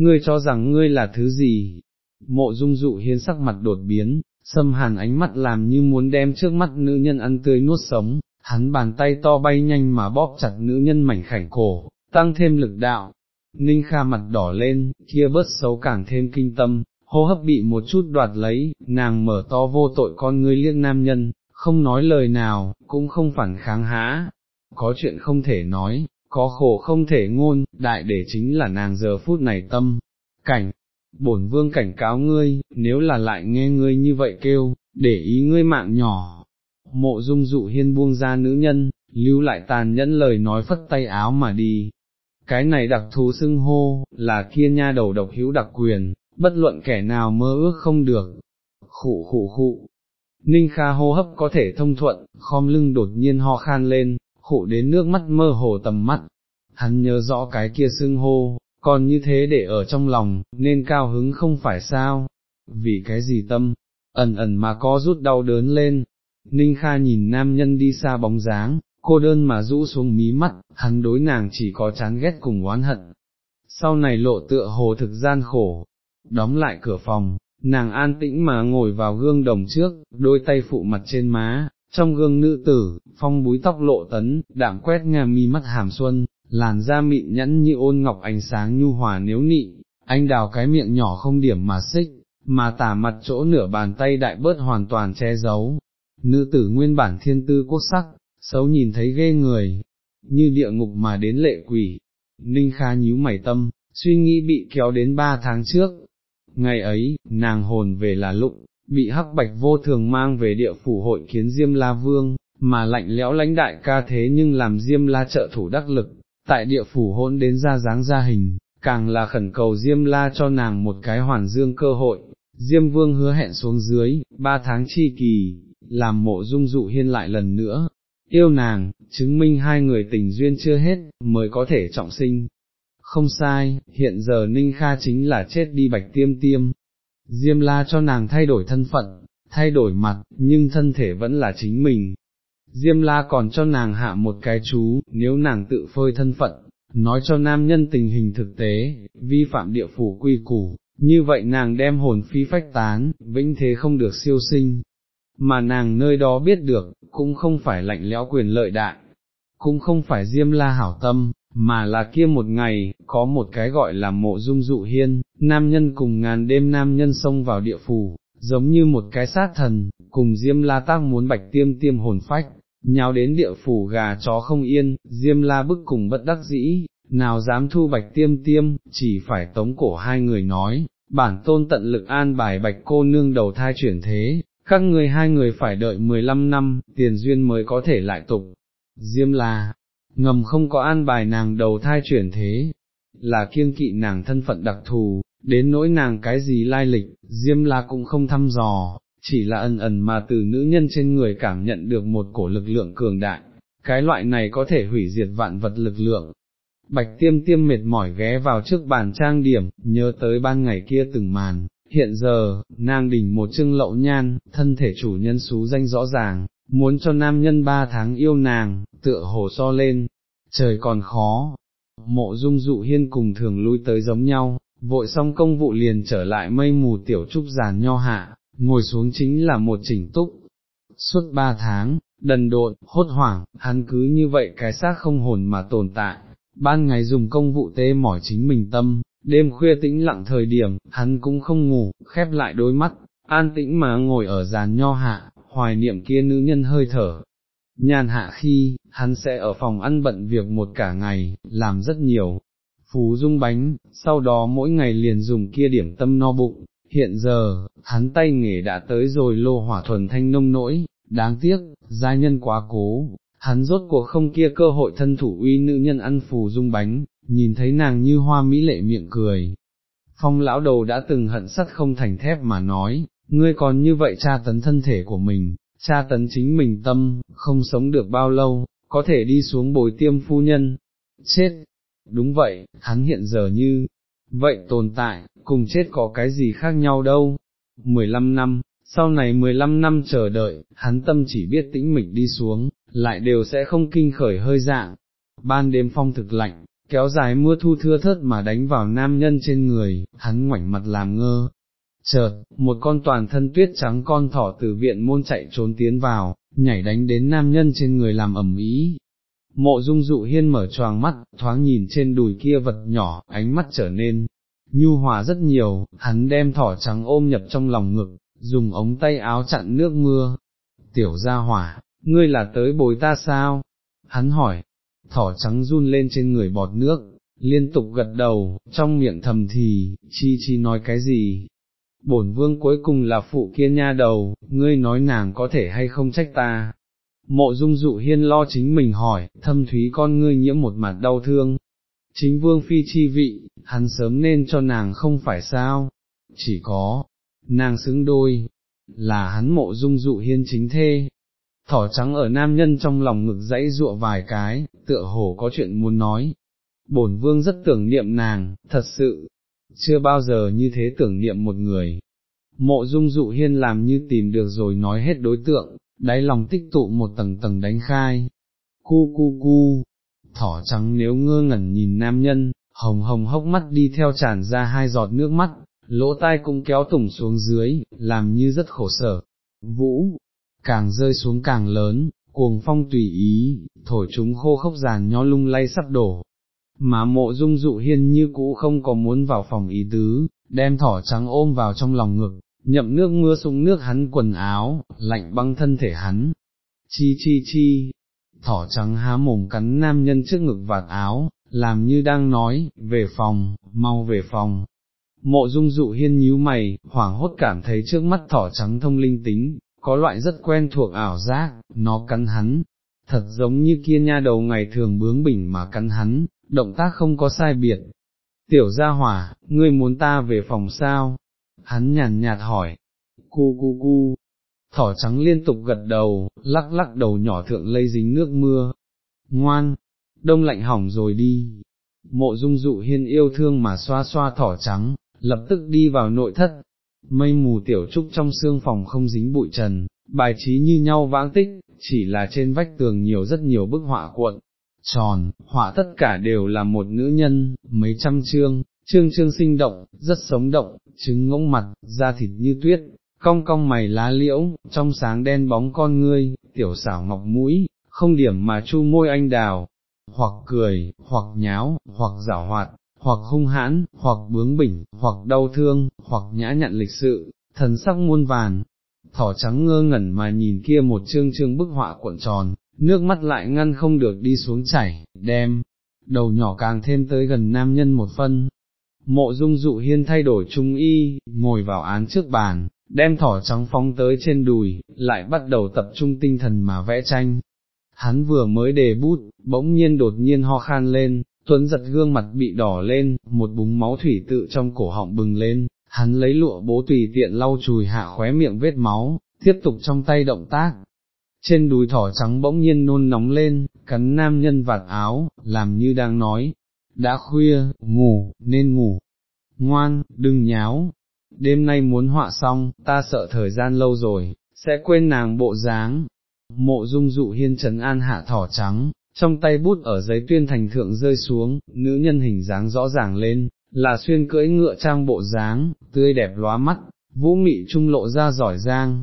ngươi cho rằng ngươi là thứ gì? Mộ dung dụ hiến sắc mặt đột biến, xâm hàn ánh mắt làm như muốn đem trước mắt nữ nhân ăn tươi nuốt sống, hắn bàn tay to bay nhanh mà bóp chặt nữ nhân mảnh khảnh cổ, tăng thêm lực đạo. Ninh Kha mặt đỏ lên, kia bớt xấu càng thêm kinh tâm, hô hấp bị một chút đoạt lấy, nàng mở to vô tội con ngươi liếc nam nhân, không nói lời nào, cũng không phản kháng há, có chuyện không thể nói, có khổ không thể ngôn, đại để chính là nàng giờ phút này tâm, cảnh, bổn vương cảnh cáo ngươi, nếu là lại nghe ngươi như vậy kêu, để ý ngươi mạng nhỏ. Mộ dung dụ hiên buông ra nữ nhân, lưu lại tàn nhẫn lời nói phất tay áo mà đi. Cái này đặc thú xưng hô, là kia nha đầu độc hữu đặc quyền, bất luận kẻ nào mơ ước không được. Khụ khụ khụ. Ninh Kha hô hấp có thể thông thuận, khom lưng đột nhiên ho khan lên, khổ đến nước mắt mơ hồ tầm mắt. Hắn nhớ rõ cái kia xưng hô, còn như thế để ở trong lòng, nên cao hứng không phải sao, vì cái gì tâm, ẩn ẩn mà có rút đau đớn lên, Ninh Kha nhìn nam nhân đi xa bóng dáng, cô đơn mà rũ xuống mí mắt, hắn đối nàng chỉ có chán ghét cùng oán hận. Sau này lộ tựa hồ thực gian khổ, đóng lại cửa phòng, nàng an tĩnh mà ngồi vào gương đồng trước, đôi tay phụ mặt trên má, trong gương nữ tử, phong búi tóc lộ tấn, đạm quét nga mi mắt hàm xuân, làn da mịn nhẫn như ôn ngọc ánh sáng nhu hòa nếu nị, anh đào cái miệng nhỏ không điểm mà xích, mà tả mặt chỗ nửa bàn tay đại bớt hoàn toàn che giấu. Nữ tử nguyên bản thiên tư quốc sắc, xấu nhìn thấy ghê người, như địa ngục mà đến lệ quỷ. Ninh Kha nhíu mày tâm, suy nghĩ bị kéo đến ba tháng trước. Ngày ấy, nàng hồn về là lụng, bị hắc bạch vô thường mang về địa phủ hội kiến Diêm La Vương, mà lạnh lẽo lãnh đại ca thế nhưng làm Diêm La trợ thủ đắc lực, tại địa phủ hôn đến ra dáng ra hình, càng là khẩn cầu Diêm La cho nàng một cái hoàn dương cơ hội, Diêm Vương hứa hẹn xuống dưới, ba tháng chi kỳ, làm mộ dung dụ hiên lại lần nữa, yêu nàng, chứng minh hai người tình duyên chưa hết, mới có thể trọng sinh. Không sai, hiện giờ Ninh Kha chính là chết đi bạch tiêm tiêm. Diêm la cho nàng thay đổi thân phận, thay đổi mặt, nhưng thân thể vẫn là chính mình, Diêm la còn cho nàng hạ một cái chú, nếu nàng tự phơi thân phận, nói cho nam nhân tình hình thực tế, vi phạm địa phủ quy củ, như vậy nàng đem hồn phi phách tán, vĩnh thế không được siêu sinh. Mà nàng nơi đó biết được, cũng không phải lạnh lẽo quyền lợi đại, cũng không phải diêm la hảo tâm, mà là kia một ngày, có một cái gọi là mộ dung dụ hiên, nam nhân cùng ngàn đêm nam nhân xông vào địa phủ, giống như một cái sát thần, cùng diêm la tác muốn bạch tiêm tiêm hồn phách, nhào đến địa phủ gà chó không yên, diêm la bức cùng bất đắc dĩ, nào dám thu bạch tiêm tiêm, chỉ phải tống cổ hai người nói, bản tôn tận lực an bài bạch cô nương đầu thai chuyển thế, các người hai người phải đợi 15 năm, tiền duyên mới có thể lại tục. Diêm la, ngầm không có an bài nàng đầu thai chuyển thế, là kiêng kỵ nàng thân phận đặc thù, đến nỗi nàng cái gì lai lịch, Diêm la cũng không thăm dò, chỉ là ẩn ẩn mà từ nữ nhân trên người cảm nhận được một cổ lực lượng cường đại, cái loại này có thể hủy diệt vạn vật lực lượng. Bạch tiêm tiêm mệt mỏi ghé vào trước bàn trang điểm, nhớ tới ban ngày kia từng màn, hiện giờ, nàng đỉnh một chưng lậu nhan, thân thể chủ nhân xú danh rõ ràng, muốn cho nam nhân ba tháng yêu nàng, tựa hồ so lên, trời còn khó. Mộ dung dụ hiên cùng thường lui tới giống nhau, vội xong công vụ liền trở lại mây mù tiểu trúc giàn nho hạ, ngồi xuống chính là một chỉnh túc. Suốt ba tháng, đần độn, hốt hoảng, hắn cứ như vậy cái xác không hồn mà tồn tại, ban ngày dùng công vụ tê mỏi chính mình tâm, đêm khuya tĩnh lặng thời điểm, hắn cũng không ngủ, khép lại đôi mắt, an tĩnh mà ngồi ở giàn nho hạ, hoài niệm kia nữ nhân hơi thở. Nhàn hạ khi, hắn sẽ ở phòng ăn bận việc một cả ngày, làm rất nhiều, phú dung bánh, sau đó mỗi ngày liền dùng kia điểm tâm no bụng, hiện giờ, hắn tay nghề đã tới rồi lô hỏa thuần thanh nông nỗi, đáng tiếc, gia nhân quá cố, hắn rốt cuộc không kia cơ hội thân thủ uy nữ nhân ăn phù dung bánh, nhìn thấy nàng như hoa mỹ lệ miệng cười. Phong lão đầu đã từng hận sắt không thành thép mà nói, ngươi còn như vậy tra tấn thân thể của mình, tra tấn chính mình tâm, không sống được bao lâu, có thể đi xuống bồi tiêm phu nhân. Chết! Đúng vậy, hắn hiện giờ như, vậy tồn tại, cùng chết có cái gì khác nhau đâu. 15 năm, sau này 15 năm chờ đợi, hắn tâm chỉ biết tĩnh mịch đi xuống, lại đều sẽ không kinh khởi hơi dạng. Ban đêm phong thực lạnh, kéo dài mưa thu thưa thớt mà đánh vào nam nhân trên người, hắn ngoảnh mặt làm ngơ. Chợt, một con toàn thân tuyết trắng con thỏ từ viện môn chạy trốn tiến vào, nhảy đánh đến nam nhân trên người làm ẩm ý. Mộ dung dụ hiên mở choàng mắt, thoáng nhìn trên đùi kia vật nhỏ, ánh mắt trở nên nhu hòa rất nhiều, hắn đem thỏ trắng ôm nhập trong lòng ngực, dùng ống tay áo chặn nước mưa. Tiểu gia hỏa, ngươi là tới bồi ta sao? Hắn hỏi, thỏ trắng run lên trên người bọt nước, liên tục gật đầu, trong miệng thầm thì, chi chi nói cái gì? Bổn vương cuối cùng là phụ kia nha đầu, ngươi nói nàng có thể hay không trách ta? Mộ dung dụ hiên lo chính mình hỏi, thâm thúy con ngươi nhiễm một mặt đau thương. Chính vương phi chi vị, hắn sớm nên cho nàng không phải sao? Chỉ có, nàng xứng đôi, là hắn mộ dung dụ hiên chính thê, thỏ trắng ở nam nhân trong lòng ngực dãy dụa vài cái, tựa hồ có chuyện muốn nói. Bổn vương rất tưởng niệm nàng, thật sự, chưa bao giờ như thế tưởng niệm một người. Mộ dung dụ hiên làm như tìm được rồi nói hết đối tượng, đáy lòng tích tụ một tầng tầng đánh khai. Cu cu cu, thỏ trắng nếu ngơ ngẩn nhìn nam nhân, hồng hồng hốc mắt đi theo tràn ra hai giọt nước mắt, lỗ tai cũng kéo tủng xuống dưới, làm như rất khổ sở. Vũ, càng rơi xuống càng lớn, cuồng phong tùy ý, thổi chúng khô khốc giàn nho lung lay sắp đổ. Mà mộ dung dụ hiên như cũ không có muốn vào phòng ý tứ, đem thỏ trắng ôm vào trong lòng ngực, nhậm nước mưa súng nước hắn quần áo, lạnh băng thân thể hắn. Chi chi chi, thỏ trắng há mồm cắn nam nhân trước ngực vạt áo, làm như đang nói, về phòng, mau về phòng. Mộ dung dụ hiên nhíu mày, hoảng hốt cảm thấy trước mắt thỏ trắng thông linh tính, có loại rất quen thuộc ảo giác, nó cắn hắn, thật giống như kia nha đầu ngày thường bướng bỉnh mà cắn hắn, động tác không có sai biệt. Tiểu gia hỏa, ngươi muốn ta về phòng sao? Hắn nhàn nhạt hỏi, cu cu cu, thỏ trắng liên tục gật đầu, lắc lắc đầu nhỏ thượng lây dính nước mưa. Ngoan, đông lạnh hỏng rồi đi. Mộ dung dụ hiên yêu thương mà xoa xoa thỏ trắng, lập tức đi vào nội thất, mây mù tiểu trúc trong xương phòng không dính bụi trần, bài trí như nhau vãng tích, chỉ là trên vách tường nhiều rất nhiều bức họa cuộn, tròn, họa tất cả đều là một nữ nhân, mấy trăm chương, chương chương sinh động, rất sống động, trứng ngỗng mặt, da thịt như tuyết, cong cong mày lá liễu, trong sáng đen bóng con ngươi, tiểu xảo ngọc mũi, không điểm mà chu môi anh đào, hoặc cười, hoặc nháo, hoặc giả hoạt, hoặc hung hãn, hoặc bướng bỉnh, hoặc đau thương, hoặc nhã nhặn lịch sự, thần sắc muôn vàn. Thỏ trắng ngơ ngẩn mà nhìn kia một chương chương bức họa cuộn tròn, nước mắt lại ngăn không được đi xuống chảy, đem, đầu nhỏ càng thêm tới gần nam nhân một phân. Mộ dung dụ hiên thay đổi trung y, ngồi vào án trước bàn, đem thỏ trắng phóng tới trên đùi, lại bắt đầu tập trung tinh thần mà vẽ tranh. Hắn vừa mới đề bút, bỗng nhiên đột nhiên ho khan lên, Tuấn giật gương mặt bị đỏ lên, một búng máu thủy tự trong cổ họng bừng lên, hắn lấy lụa bố tùy tiện lau chùi hạ khóe miệng vết máu, tiếp tục trong tay động tác. Trên đùi thỏ trắng bỗng nhiên nôn nóng lên, cắn nam nhân vạt áo, làm như đang nói, đã khuya, ngủ, nên ngủ. Ngoan, đừng nháo, đêm nay muốn họa xong, ta sợ thời gian lâu rồi, sẽ quên nàng bộ dáng. Mộ dung dụ hiên trấn an hạ thỏ trắng, trong tay bút ở giấy tuyên thành thượng rơi xuống, nữ nhân hình dáng rõ ràng lên, là xuyên cưỡi ngựa trang bộ dáng, tươi đẹp lóa mắt, vũ mị trung lộ ra giỏi giang,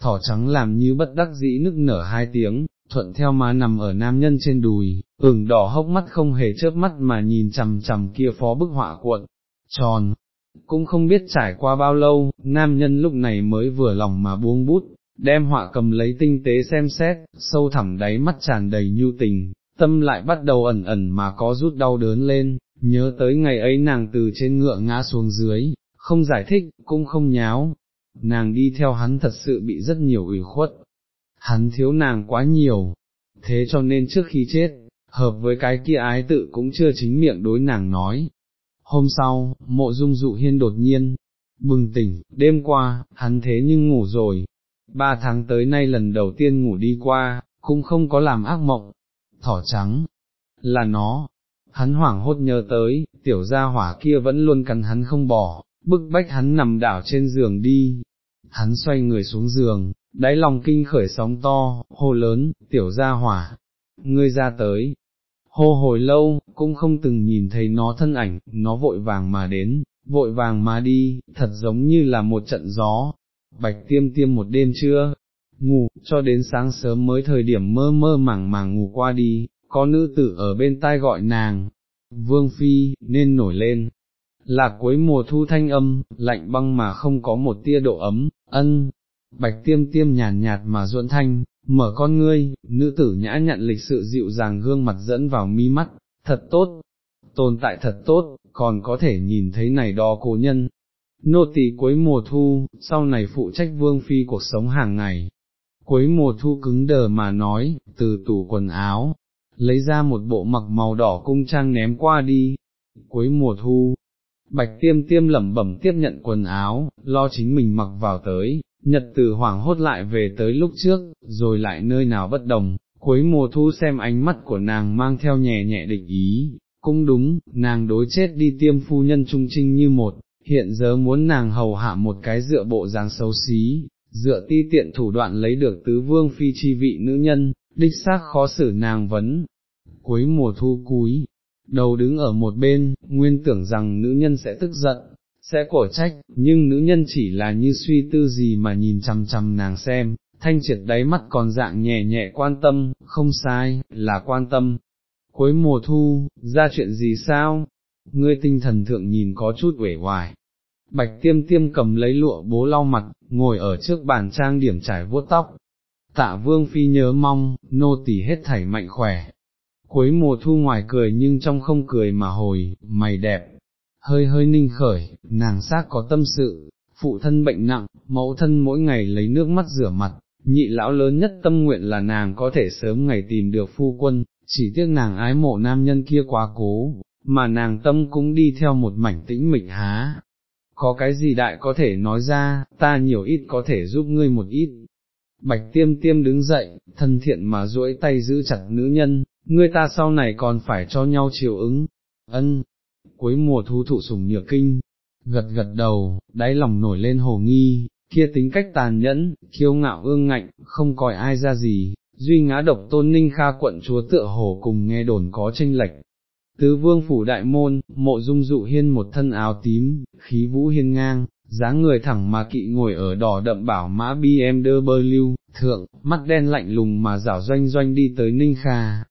thỏ trắng làm như bất đắc dĩ nức nở hai tiếng, thuận theo má nằm ở nam nhân trên đùi, ửng đỏ hốc mắt không hề chớp mắt mà nhìn chằm chằm kia phó bức họa cuộn, tròn, cũng không biết trải qua bao lâu, nam nhân lúc này mới vừa lòng mà buông bút, đem họa cầm lấy tinh tế xem xét, sâu thẳm đáy mắt tràn đầy nhu tình, tâm lại bắt đầu ẩn ẩn mà có rút đau đớn lên, nhớ tới ngày ấy nàng từ trên ngựa ngã xuống dưới, không giải thích, cũng không nháo, nàng đi theo hắn thật sự bị rất nhiều ủy khuất, hắn thiếu nàng quá nhiều, thế cho nên trước khi chết, hợp với cái kia ái tự cũng chưa chính miệng đối nàng nói. Hôm sau, mộ dung dụ hiên đột nhiên, bừng tỉnh, đêm qua, hắn thế nhưng ngủ rồi, ba tháng tới nay lần đầu tiên ngủ đi qua, cũng không có làm ác mộng, thỏ trắng, là nó, hắn hoảng hốt nhớ tới, tiểu gia hỏa kia vẫn luôn cắn hắn không bỏ, bức bách hắn nằm đảo trên giường đi, hắn xoay người xuống giường, đáy lòng kinh khởi sóng to, hô lớn, tiểu gia hỏa, ngươi ra tới, hô hồi lâu, cũng không từng nhìn thấy nó thân ảnh, nó vội vàng mà đến, vội vàng mà đi, thật giống như là một trận gió, bạch tiêm tiêm một đêm chưa, ngủ, cho đến sáng sớm mới thời điểm mơ mơ màng màng ngủ qua đi, có nữ tử ở bên tai gọi nàng, vương phi, nên nổi lên. Là cuối mùa thu thanh âm, lạnh băng mà không có một tia độ ấm, ân, bạch tiêm tiêm nhàn nhạt, mà ruộn thanh, mở con ngươi, nữ tử nhã nhận lịch sự dịu dàng gương mặt dẫn vào mi mắt, thật tốt, tồn tại thật tốt, còn có thể nhìn thấy này đó cố nhân. Nô tỳ cuối mùa thu, sau này phụ trách vương phi cuộc sống hàng ngày. Cuối mùa thu cứng đờ mà nói, từ tủ quần áo, lấy ra một bộ mặc màu đỏ cung trang ném qua đi. Cuối mùa thu, bạch tiêm tiêm lẩm bẩm tiếp nhận quần áo, lo chính mình mặc vào tới, nhật từ hoảng hốt lại về tới lúc trước, rồi lại nơi nào bất đồng, cuối mùa thu xem ánh mắt của nàng mang theo nhẹ nhẹ định ý, cũng đúng, nàng đối chết đi tiêm phu nhân trung trinh như một, hiện giờ muốn nàng hầu hạ một cái dựa bộ dáng xấu xí, dựa ti tiện thủ đoạn lấy được tứ vương phi chi vị nữ nhân, đích xác khó xử nàng vấn. Cuối mùa thu cúi, đầu đứng ở một bên, nguyên tưởng rằng nữ nhân sẽ tức giận, sẽ cổ trách, nhưng nữ nhân chỉ là như suy tư gì mà nhìn chằm chằm nàng xem, thanh triệt đáy mắt còn dạng nhẹ nhẹ quan tâm, không sai, là quan tâm. Cuối mùa thu, ra chuyện gì sao? Ngươi tinh thần thượng nhìn có chút uể hoài. Bạch tiêm tiêm cầm lấy lụa bố lau mặt, ngồi ở trước bàn trang điểm trải vuốt tóc. Tạ vương phi nhớ mong, nô tỳ hết thảy mạnh khỏe. Cuối mùa thu ngoài cười nhưng trong không cười mà hồi, mày đẹp, hơi hơi ninh khởi, nàng xác có tâm sự, phụ thân bệnh nặng, mẫu thân mỗi ngày lấy nước mắt rửa mặt, nhị lão lớn nhất tâm nguyện là nàng có thể sớm ngày tìm được phu quân, chỉ tiếc nàng ái mộ nam nhân kia quá cố, mà nàng tâm cũng đi theo một mảnh tĩnh mịch há. Có cái gì đại có thể nói ra, ta nhiều ít có thể giúp ngươi một ít. Bạch tiêm tiêm đứng dậy, thân thiện mà duỗi tay giữ chặt nữ nhân, ngươi ta sau này còn phải cho nhau chiều ứng. Ân, cuối mùa thu thụ sủng nhược kinh, gật gật đầu, đáy lòng nổi lên hồ nghi, kia tính cách tàn nhẫn, kiêu ngạo ương ngạnh, không coi ai ra gì, duy ngã độc tôn ninh kha quận chúa tựa hồ cùng nghe đồn có tranh lệch. Tứ vương phủ đại môn, mộ dung dụ hiên một thân áo tím, khí vũ hiên ngang, dáng người thẳng mà kỵ ngồi ở đỏ đậm bảo mã BMW, thượng, mắt đen lạnh lùng mà rảo doanh doanh đi tới ninh kha.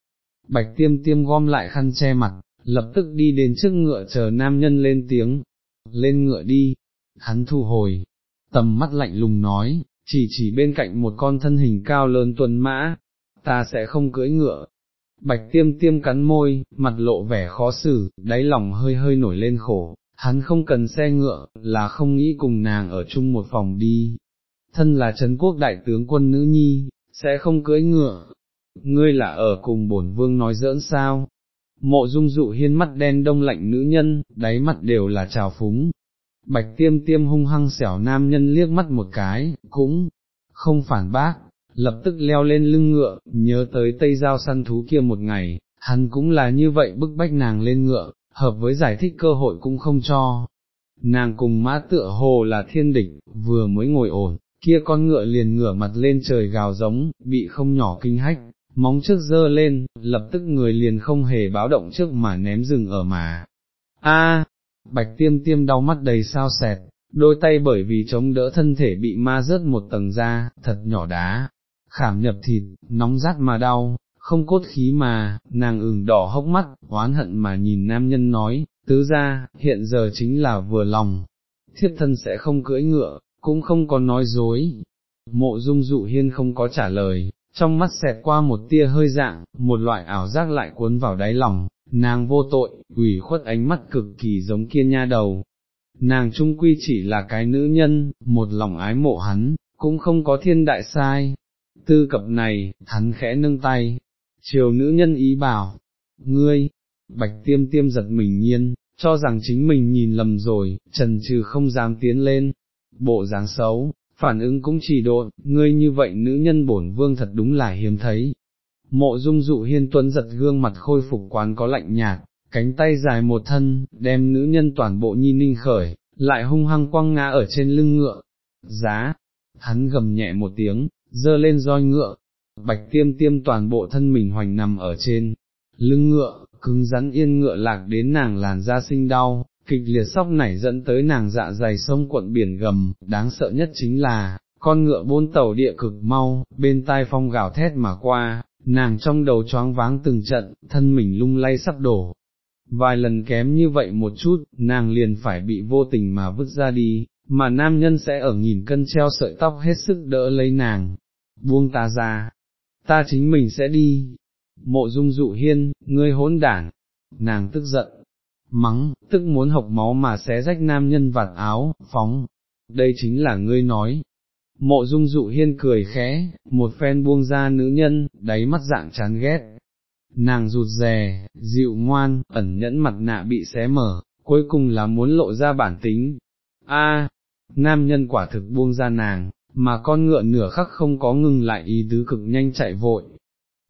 Bạch tiêm tiêm gom lại khăn che mặt, lập tức đi đến trước ngựa chờ nam nhân lên tiếng, lên ngựa đi, hắn thu hồi, tầm mắt lạnh lùng nói, chỉ chỉ bên cạnh một con thân hình cao lớn tuần mã, ta sẽ không cưỡi ngựa. Bạch tiêm tiêm cắn môi, mặt lộ vẻ khó xử, đáy lòng hơi hơi nổi lên khổ, hắn không cần xe ngựa, là không nghĩ cùng nàng ở chung một phòng đi. Thân là Trấn quốc đại tướng quân nữ nhi, sẽ không cưỡi ngựa. Ngươi là ở cùng bổn vương nói giỡn sao, mộ dung dụ hiên mắt đen đông lạnh nữ nhân, đáy mặt đều là trào phúng. Bạch tiêm tiêm hung hăng xẻo nam nhân liếc mắt một cái, cũng không phản bác, lập tức leo lên lưng ngựa, nhớ tới tây giao săn thú kia một ngày, hắn cũng là như vậy bức bách nàng lên ngựa, hợp với giải thích cơ hội cũng không cho. Nàng cùng mã tựa hồ là thiên địch, vừa mới ngồi ổn, kia con ngựa liền ngửa mặt lên trời gào giống, bị không nhỏ kinh hách, móng trước dơ lên, lập tức người liền không hề báo động trước mà ném rừng ở mà. A, bạch tiêm tiêm đau mắt đầy sao sẹt, đôi tay bởi vì chống đỡ thân thể bị ma rớt một tầng da, thật nhỏ đá, khảm nhập thịt, nóng rát mà đau, không cốt khí mà, nàng ửng đỏ hốc mắt, oán hận mà nhìn nam nhân nói, tứ ra, hiện giờ chính là vừa lòng, thiết thân sẽ không cưỡi ngựa, cũng không có nói dối. Mộ dung dụ hiên không có trả lời, trong mắt xẹt qua một tia hơi dạng, một loại ảo giác lại cuốn vào đáy lòng, nàng vô tội, ủy khuất ánh mắt cực kỳ giống kia nha đầu. Nàng trung quy chỉ là cái nữ nhân, một lòng ái mộ hắn, cũng không có thiên đại sai. Tư cập này, hắn khẽ nâng tay, chiều nữ nhân ý bảo, ngươi, bạch tiêm tiêm giật mình nhiên, cho rằng chính mình nhìn lầm rồi, trần trừ không dám tiến lên, bộ dáng xấu, phản ứng cũng chỉ độn, ngươi như vậy nữ nhân bổn vương thật đúng là hiếm thấy. Mộ dung dụ hiên tuấn giật gương mặt khôi phục quán có lạnh nhạt, cánh tay dài một thân, đem nữ nhân toàn bộ nhi ninh khởi, lại hung hăng quăng ngã ở trên lưng ngựa. Giá, hắn gầm nhẹ một tiếng, dơ lên roi ngựa, bạch tiêm tiêm toàn bộ thân mình hoành nằm ở trên lưng ngựa, cứng rắn yên ngựa lạc đến nàng làn da sinh đau, kịch liệt sóc nảy dẫn tới nàng dạ dày sông cuộn biển gầm, đáng sợ nhất chính là, con ngựa bôn tàu địa cực mau, bên tai phong gào thét mà qua, nàng trong đầu choáng váng từng trận, thân mình lung lay sắp đổ. Vài lần kém như vậy một chút, nàng liền phải bị vô tình mà vứt ra đi, mà nam nhân sẽ ở nghìn cân treo sợi tóc hết sức đỡ lấy nàng. Buông ta ra, ta chính mình sẽ đi. Mộ dung dụ hiên, ngươi hỗn đảng, nàng tức giận, mắng, tức muốn học máu mà xé rách nam nhân vạt áo, phóng, đây chính là ngươi nói. Mộ dung dụ hiên cười khẽ, một phen buông ra nữ nhân, đáy mắt dạng chán ghét. Nàng rụt rè, dịu ngoan, ẩn nhẫn mặt nạ bị xé mở, cuối cùng là muốn lộ ra bản tính. A, nam nhân quả thực buông ra nàng, mà con ngựa nửa khắc không có ngừng lại ý tứ cực nhanh chạy vội.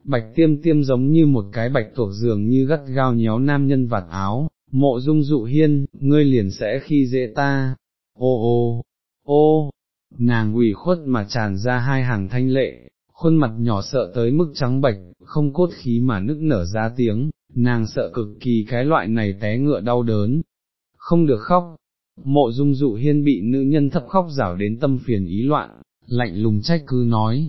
Bạch tiêm tiêm giống như một cái bạch tuộc dường như gắt gao nhéo nam nhân vạt áo, mộ dung dụ hiên, ngươi liền sẽ khi dễ ta, ô ô, ô, nàng ủy khuất mà tràn ra hai hàng thanh lệ, khuôn mặt nhỏ sợ tới mức trắng bệch, không cốt khí mà nức nở ra tiếng, nàng sợ cực kỳ cái loại này té ngựa đau đớn, không được khóc. Mộ dung dụ hiên bị nữ nhân thấp khóc rảo đến tâm phiền ý loạn, lạnh lùng trách cứ nói,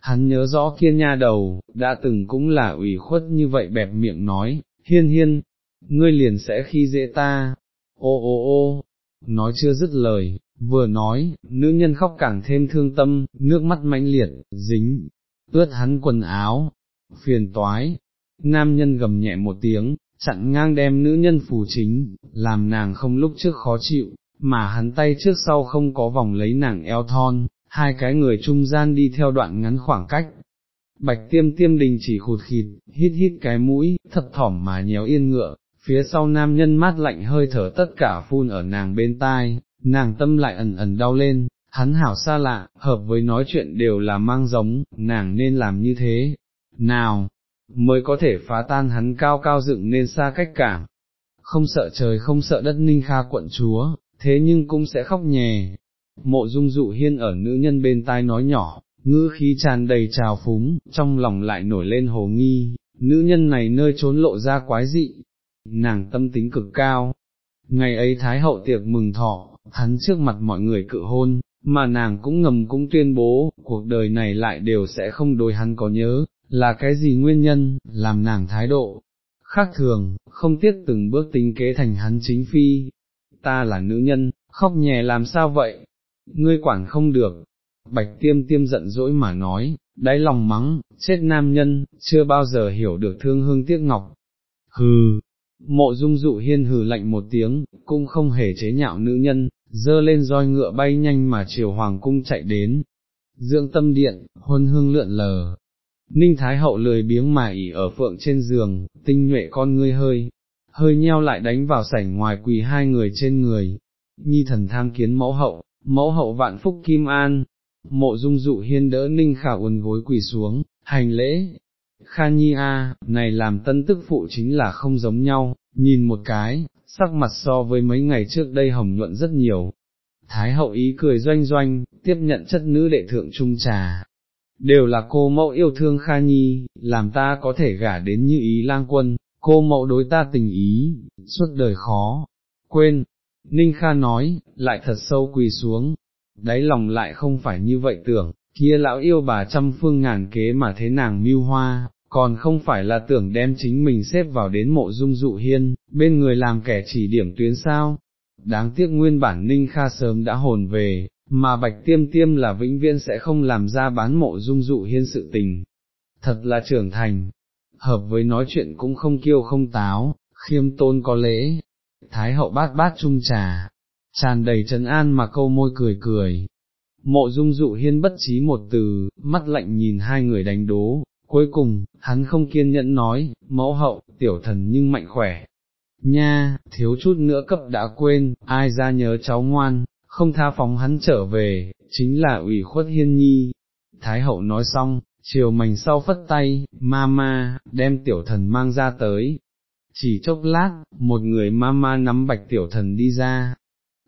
hắn nhớ rõ kia nha đầu, đã từng cũng là ủy khuất như vậy bẹp miệng nói, hiên hiên, ngươi liền sẽ khi dễ ta, ô ô ô, nói chưa dứt lời, vừa nói, nữ nhân khóc càng thêm thương tâm, nước mắt mãnh liệt, dính, ướt hắn quần áo, phiền toái, nam nhân gầm nhẹ một tiếng, chặn ngang đem nữ nhân phù chính, làm nàng không lúc trước khó chịu, mà hắn tay trước sau không có vòng lấy nàng eo thon, hai cái người trung gian đi theo đoạn ngắn khoảng cách. Bạch tiêm tiêm đình chỉ khụt khịt, hít hít cái mũi, thập thỏm mà nhéo yên ngựa, phía sau nam nhân mát lạnh hơi thở tất cả phun ở nàng bên tai, nàng tâm lại ẩn ẩn đau lên, hắn hảo xa lạ, hợp với nói chuyện đều là mang giống, nàng nên làm như thế, nào, mới có thể phá tan hắn cao cao dựng nên xa cách cảm, không sợ trời không sợ đất ninh kha quận chúa, thế nhưng cũng sẽ khóc nhè. Mộ dung dụ hiên ở nữ nhân bên tai nói nhỏ, ngữ khí tràn đầy trào phúng, trong lòng lại nổi lên hồ nghi, nữ nhân này nơi trốn lộ ra quái dị, nàng tâm tính cực cao. Ngày ấy Thái hậu tiệc mừng thọ, hắn trước mặt mọi người cự hôn, mà nàng cũng ngầm cũng tuyên bố, cuộc đời này lại đều sẽ không đối hắn có nhớ, là cái gì nguyên nhân, làm nàng thái độ, khác thường, không tiếc từng bước tính kế thành hắn chính phi, ta là nữ nhân, khóc nhè làm sao vậy, ngươi quản không được, bạch tiêm tiêm giận dỗi mà nói, đáy lòng mắng, chết nam nhân, chưa bao giờ hiểu được thương hương tiếc ngọc, hừ, Mộ dung dụ hiên hừ lạnh một tiếng, cũng không hề chế nhạo nữ nhân, dơ lên roi ngựa bay nhanh mà chiều hoàng cung chạy đến. Dưỡng tâm điện, huân hương lượn lờ. Ninh Thái Hậu lười biếng mà ỉ ở phượng trên giường, tinh nhuệ con ngươi hơi, hơi nheo lại đánh vào sảnh ngoài quỳ hai người trên người. Nhi thần tham kiến mẫu hậu, mẫu hậu vạn phúc kim an. Mộ dung dụ hiên đỡ Ninh Khả uốn gối quỳ xuống, hành lễ, Kha Nhi a, này làm tân tức phụ chính là không giống nhau, nhìn một cái, sắc mặt so với mấy ngày trước đây hồng nhuận rất nhiều. Thái hậu ý cười doanh doanh, tiếp nhận chất nữ đệ thượng trung trà. Đều là cô mẫu yêu thương Kha Nhi, làm ta có thể gả đến như ý lang quân, cô mẫu đối ta tình ý, suốt đời khó. Quên, Ninh Kha nói, lại thật sâu quỳ xuống, đáy lòng lại không phải như vậy tưởng, kia lão yêu bà trăm phương ngàn kế mà thế nàng mưu hoa, còn không phải là tưởng đem chính mình xếp vào đến mộ dung dụ hiên, bên người làm kẻ chỉ điểm tuyến sao. Đáng tiếc nguyên bản Ninh Kha sớm đã hồn về, mà bạch tiêm tiêm là vĩnh viên sẽ không làm ra bán mộ dung dụ hiên sự tình. Thật là trưởng thành, hợp với nói chuyện cũng không kiêu không táo, khiêm tôn có lễ, thái hậu bát bát trung trà, tràn đầy trấn an mà câu môi cười cười. Mộ dung dụ hiên bất trí một từ, mắt lạnh nhìn hai người đánh đố, Cuối cùng, hắn không kiên nhẫn nói, mẫu hậu, tiểu thần nhưng mạnh khỏe. Nha, thiếu chút nữa cấp đã quên, ai ra nhớ cháu ngoan, không tha phóng hắn trở về, chính là ủy khuất hiên nhi. Thái hậu nói xong, chiều mảnh sau phất tay, ma ma, đem tiểu thần mang ra tới. Chỉ chốc lát, một người ma ma nắm bạch tiểu thần đi ra.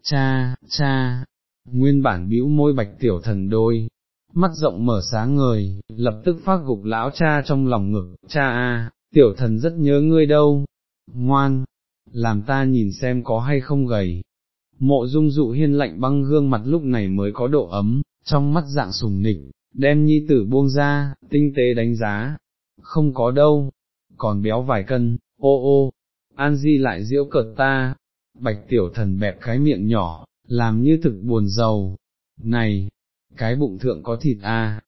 Cha, cha, nguyên bản bĩu môi bạch tiểu thần đôi, mắt rộng mở sáng ngời, lập tức phát gục lão cha trong lòng ngực, cha a, tiểu thần rất nhớ ngươi đâu, ngoan, làm ta nhìn xem có hay không gầy. Mộ dung dụ hiên lạnh băng gương mặt lúc này mới có độ ấm, trong mắt dạng sùng nịch, đem nhi tử buông ra, tinh tế đánh giá, không có đâu, còn béo vài cân, ô ô, An Di lại diễu cợt ta, bạch tiểu thần bẹp cái miệng nhỏ, làm như thực buồn giàu, này, cái bụng thượng có thịt. À.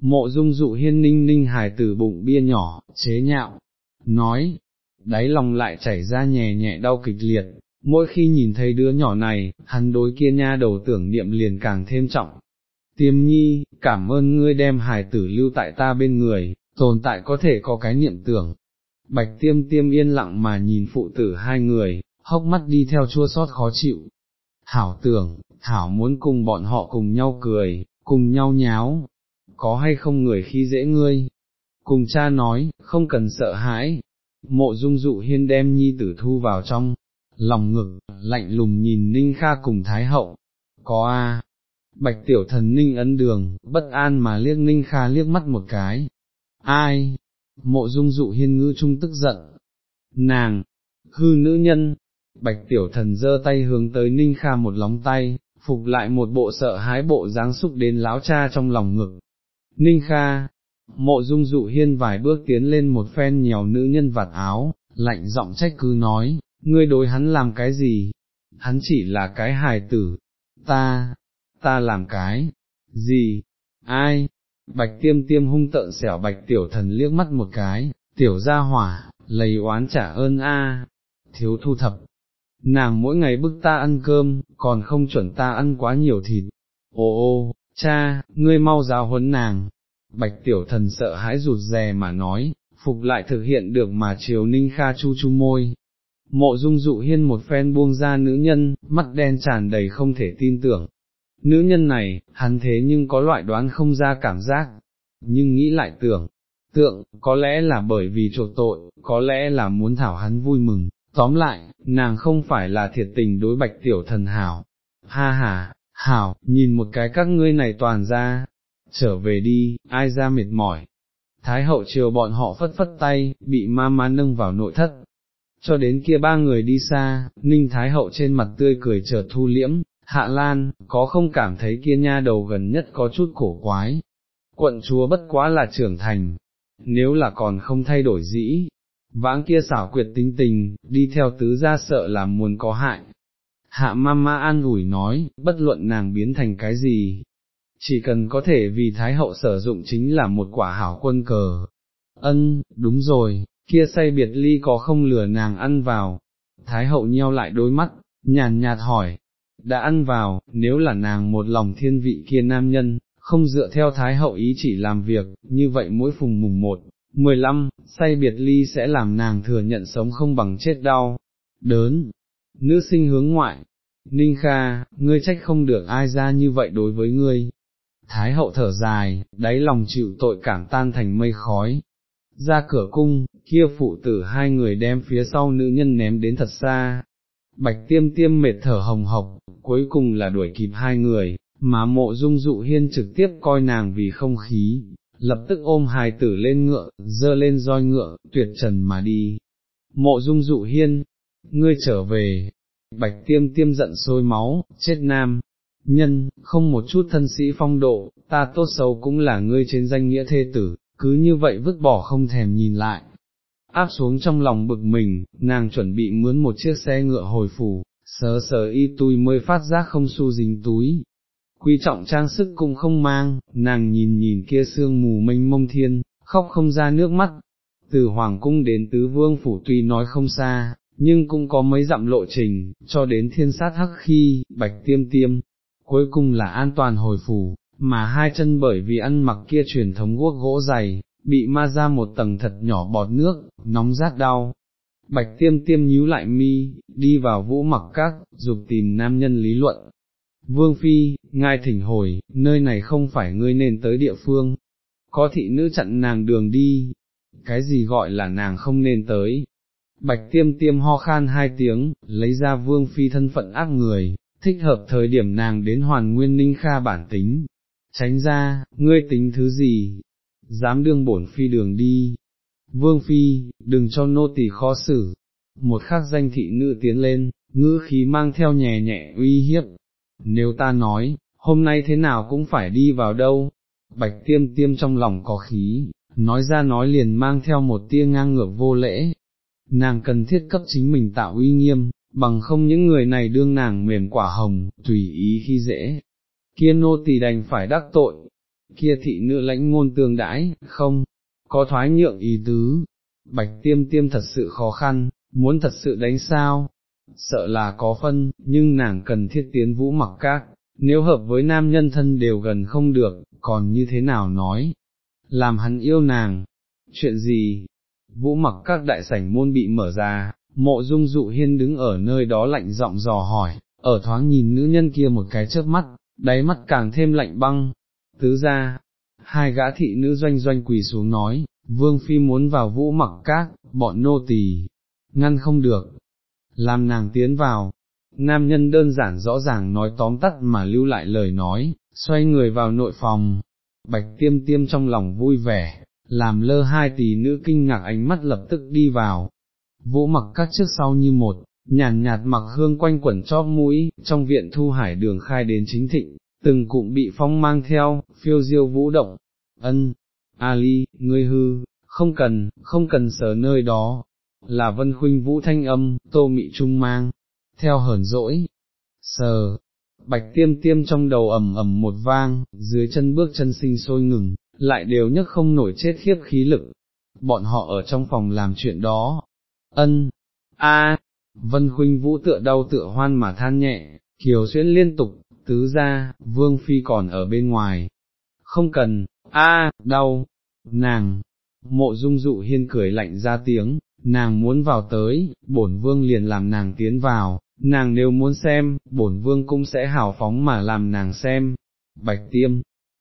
Mộ dung dụ hiên ninh ninh hài tử bụng bia nhỏ, chế nhạo, nói, đáy lòng lại chảy ra nhẹ nhẹ đau kịch liệt, mỗi khi nhìn thấy đứa nhỏ này, hắn đối kia nha đầu tưởng niệm liền càng thêm trọng. Tiêm nhi, cảm ơn ngươi đem hài tử lưu tại ta bên người, tồn tại có thể có cái niệm tưởng. Bạch tiêm tiêm yên lặng mà nhìn phụ tử hai người, hốc mắt đi theo chua xót khó chịu. Hảo tưởng, Hảo muốn cùng bọn họ cùng nhau cười, cùng nhau nháo, có hay không người khi dễ ngươi. Cùng cha nói, không cần sợ hãi, mộ dung dụ hiên đem nhi tử thu vào trong, lòng ngực, lạnh lùng nhìn Ninh Kha cùng Thái Hậu, có a. Bạch tiểu thần Ninh ấn đường, bất an mà liếc Ninh Kha liếc mắt một cái, ai, mộ dung dụ hiên ngữ trung tức giận, nàng, hư nữ nhân, bạch tiểu thần giơ tay hướng tới Ninh Kha một lóng tay, phục lại một bộ sợ hái bộ dáng xúc đến láo cha trong lòng ngực. Ninh Kha, mộ dung dụ hiên vài bước tiến lên một phen nhèo nữ nhân vạt áo, lạnh giọng trách cứ nói, ngươi đối hắn làm cái gì? Hắn chỉ là cái hài tử, ta, ta làm cái, gì, ai, bạch tiêm tiêm hung tợn xẻo bạch tiểu thần liếc mắt một cái, tiểu ra hỏa, lấy oán trả ơn a, thiếu thu thập, nàng mỗi ngày bức ta ăn cơm, còn không chuẩn ta ăn quá nhiều thịt, ô ô, cha, ngươi mau giáo huấn nàng, bạch tiểu thần sợ hãi rụt rè mà nói, phục lại thực hiện được mà chiều ninh kha chu chu môi. Mộ dung dụ hiên một phen buông ra nữ nhân, mắt đen tràn đầy không thể tin tưởng. Nữ nhân này, hắn thế nhưng có loại đoán không ra cảm giác, nhưng nghĩ lại tưởng, tượng, có lẽ là bởi vì trột tội, có lẽ là muốn thảo hắn vui mừng, tóm lại, nàng không phải là thiệt tình đối bạch tiểu thần hảo, ha ha, hảo, nhìn một cái các ngươi này toàn ra, trở về đi, ai ra mệt mỏi. Thái hậu chiều bọn họ phất phất tay, bị ma ma nâng vào nội thất. Cho đến kia ba người đi xa, ninh thái hậu trên mặt tươi cười chợt thu liễm, hạ lan, có không cảm thấy kia nha đầu gần nhất có chút cổ quái. Quận chúa bất quá là trưởng thành, nếu là còn không thay đổi dĩ, vãng kia xảo quyệt tính tình, đi theo tứ gia sợ là muốn có hại. Hạ mama an ủi nói, bất luận nàng biến thành cái gì, chỉ cần có thể vì Thái hậu sử dụng chính là một quả hảo quân cờ. Ân, đúng rồi, kia say biệt ly có không lừa nàng ăn vào. Thái hậu nheo lại đôi mắt, nhàn nhạt hỏi, đã ăn vào, nếu là nàng một lòng thiên vị kia nam nhân, không dựa theo Thái hậu ý chỉ làm việc, như vậy mỗi phùng mùng một, mười lăm, say biệt ly sẽ làm nàng thừa nhận sống không bằng chết đau, đớn. Nữ sinh hướng ngoại, Ninh Kha, ngươi trách không được ai ra như vậy đối với ngươi, Thái hậu thở dài, đáy lòng chịu tội cảm tan thành mây khói. Ra cửa cung, kia phụ tử hai người đem phía sau nữ nhân ném đến thật xa. Bạch tiêm tiêm mệt thở hồng hộc, cuối cùng là đuổi kịp hai người, mà mộ dung dụ hiên trực tiếp coi nàng vì không khí, lập tức ôm hài tử lên ngựa, dơ lên roi ngựa, tuyệt trần mà đi. Mộ dung dụ hiên, ngươi trở về, bạch tiêm tiêm giận sôi máu, chết nam, nhân, không một chút thân sĩ phong độ, ta tốt xấu cũng là ngươi trên danh nghĩa thê tử, cứ như vậy vứt bỏ không thèm nhìn lại. Áp xuống trong lòng bực mình, nàng chuẩn bị mướn một chiếc xe ngựa hồi phủ, sờ sờ y tui mới phát giác không xu dính túi. Quý trọng trang sức cũng không mang, nàng nhìn nhìn kia sương mù mênh mông thiên, khóc không ra nước mắt. Từ Hoàng cung đến Tứ Vương Phủ tuy nói không xa, nhưng cũng có mấy dặm lộ trình, cho đến thiên sát hắc khi, bạch tiêm tiêm, cuối cùng là an toàn hồi phủ, mà hai chân bởi vì ăn mặc kia truyền thống guốc gỗ dày, bị ma ra một tầng thật nhỏ bọt nước, nóng rát đau. Bạch tiêm tiêm nhíu lại mi, đi vào vũ mặc các, dục tìm nam nhân lý luận. Vương Phi, ngài thỉnh hồi, nơi này không phải ngươi nên tới địa phương. Có thị nữ chặn nàng đường đi, cái gì gọi là nàng không nên tới. Bạch tiêm tiêm ho khan hai tiếng, lấy ra Vương Phi thân phận ác người, thích hợp thời điểm nàng đến hoàn nguyên ninh kha bản tính, tránh ra, ngươi tính thứ gì, dám đương bổn phi đường đi, vương phi, đừng cho nô tỳ khó xử. Một khắc danh thị nữ tiến lên, ngữ khí mang theo nhẹ nhẹ uy hiếp. Nếu ta nói, hôm nay thế nào cũng phải đi vào đâu, bạch tiêm tiêm trong lòng có khí, nói ra nói liền mang theo một tia ngang ngược vô lễ. Nàng cần thiết cấp chính mình tạo uy nghiêm, bằng không những người này đương nàng mềm quả hồng, tùy ý khi dễ. Kia nô tỳ đành phải đắc tội, kia thị nữ lãnh ngôn tương đãi, không, có thoái nhượng ý tứ, bạch tiêm tiêm thật sự khó khăn, muốn thật sự đánh sao, sợ là có phân, nhưng nàng cần thiết tiến vũ mặc các, nếu hợp với nam nhân thân đều gần không được, còn như thế nào nói, làm hắn yêu nàng, chuyện gì, vũ mặc các đại sảnh môn bị mở ra, mộ dung dụ hiên đứng ở nơi đó lạnh giọng dò hỏi, ở thoáng nhìn nữ nhân kia một cái chớp mắt, đáy mắt càng thêm lạnh băng, tứ ra, hai gã thị nữ doanh doanh quỳ xuống nói, vương phi muốn vào vũ mặc các, bọn nô tỳ ngăn không được, làm nàng tiến vào, nam nhân đơn giản rõ ràng nói tóm tắt mà lưu lại lời nói, xoay người vào nội phòng, bạch tiêm tiêm trong lòng vui vẻ, làm lơ hai tỷ nữ kinh ngạc ánh mắt lập tức đi vào, vũ mặc các trước sau như một, nhàn nhạt mặc hương quanh quẩn chóp mũi, trong viện thu hải đường khai đến chính thịnh, từng cụm bị phong mang theo, phiêu diêu vũ động, ân, Ali, ngươi hư, không cần, không cần sờ nơi đó, là vân khuynh vũ thanh âm, tô mị trung mang, theo hờn dỗi, sờ, bạch tiêm tiêm trong đầu ầm ầm một vang, dưới chân bước chân sinh sôi ngừng, lại đều nhấc không nổi chết khiếp khí lực, bọn họ ở trong phòng làm chuyện đó, ân, a, vân khuynh vũ tựa đau tựa hoan mà than nhẹ, kiều xuyên liên tục, tứ ra, vương phi còn ở bên ngoài, không cần, a, đau, nàng, mộ dung dụ hiên cười lạnh ra tiếng, nàng muốn vào tới, bổn vương liền làm nàng tiến vào, nàng nếu muốn xem, bổn vương cũng sẽ hào phóng mà làm nàng xem, bạch tiêm,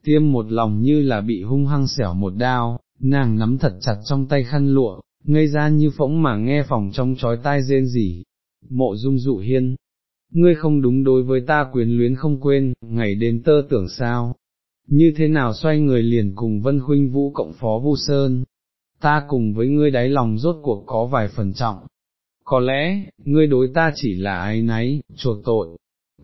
tiêm một lòng như là bị hung hăng xẻo một đao, nàng nắm thật chặt trong tay khăn lụa, ngây ra như phỗng mà nghe phòng trong chói tai rên rỉ, mộ dung dụ hiên, ngươi không đúng đối với ta quyến luyến không quên, ngày đến tơ tưởng sao, như thế nào xoay người liền cùng vân huynh vũ cộng phó vu sơn, ta cùng với ngươi đáy lòng rốt cuộc có vài phần trọng, có lẽ, ngươi đối ta chỉ là ái náy, chuộc tội,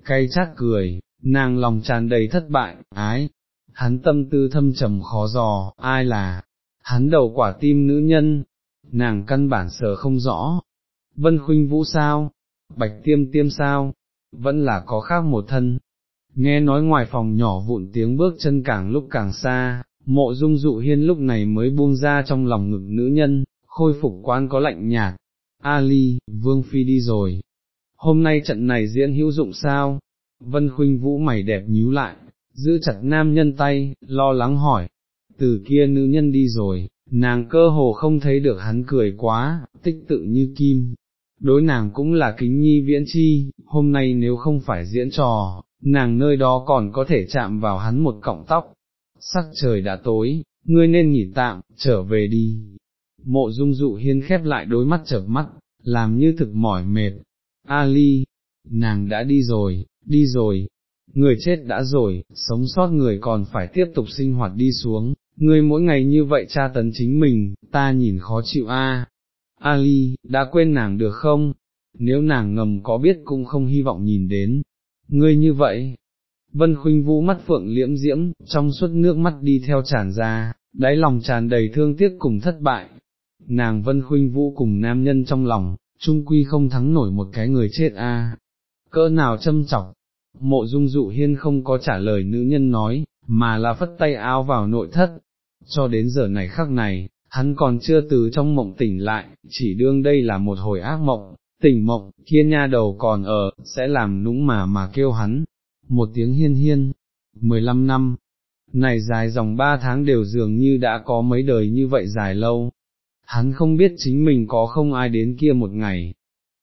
cay chát cười, nàng lòng tràn đầy thất bại, ái, hắn tâm tư thâm trầm khó dò, ai là, hắn đầu quả tim nữ nhân, nàng căn bản sở không rõ, vân khuynh vũ sao, bạch tiêm tiêm sao, vẫn là có khác một thân. Nghe nói ngoài phòng nhỏ vụn tiếng bước chân càng lúc càng xa, mộ dung dụ hiên lúc này mới buông ra trong lòng ngực nữ nhân, khôi phục quan có lạnh nhạt. Ali, Vương Phi đi rồi. Hôm nay trận này diễn hữu dụng sao? Vân Khuynh Vũ mày đẹp nhíu lại, giữ chặt nam nhân tay, lo lắng hỏi. Từ kia nữ nhân đi rồi, nàng cơ hồ không thấy được hắn cười quá, tích tự như kim, đối nàng cũng là kính nhi viễn chi, hôm nay nếu không phải diễn trò, nàng nơi đó còn có thể chạm vào hắn một cọng tóc. Sắc trời đã tối, ngươi nên nghỉ tạm, trở về đi. Mộ dung dụ hiên khép lại đôi mắt chợp mắt, làm như thực mỏi mệt. Ali, nàng đã đi rồi, đi rồi, người chết đã rồi, sống sót người còn phải tiếp tục sinh hoạt đi xuống, ngươi mỗi ngày như vậy tra tấn chính mình, ta nhìn khó chịu a. Ali, đã quên nàng được không? Nếu nàng ngầm có biết cũng không hy vọng nhìn đến. Ngươi như vậy, Vân Khuynh Vũ mắt phượng liễm diễm, trong suốt nước mắt đi theo tràn ra, đáy lòng tràn đầy thương tiếc cùng thất bại. Nàng Vân Khuynh Vũ cùng nam nhân trong lòng, trung quy không thắng nổi một cái người chết a. Cỡ nào châm chọc, mộ dung dụ hiên không có trả lời nữ nhân nói, mà là phất tay áo vào nội thất. Cho đến giờ này khắc này, hắn còn chưa từ trong mộng tỉnh lại, chỉ đương đây là một hồi ác mộng, tỉnh mộng, kia nha đầu còn ở, sẽ làm nũng mà mà kêu hắn, một tiếng hiên hiên, mười lăm năm, này dài dòng ba tháng đều dường như đã có mấy đời như vậy dài lâu, hắn không biết chính mình có không ai đến kia một ngày,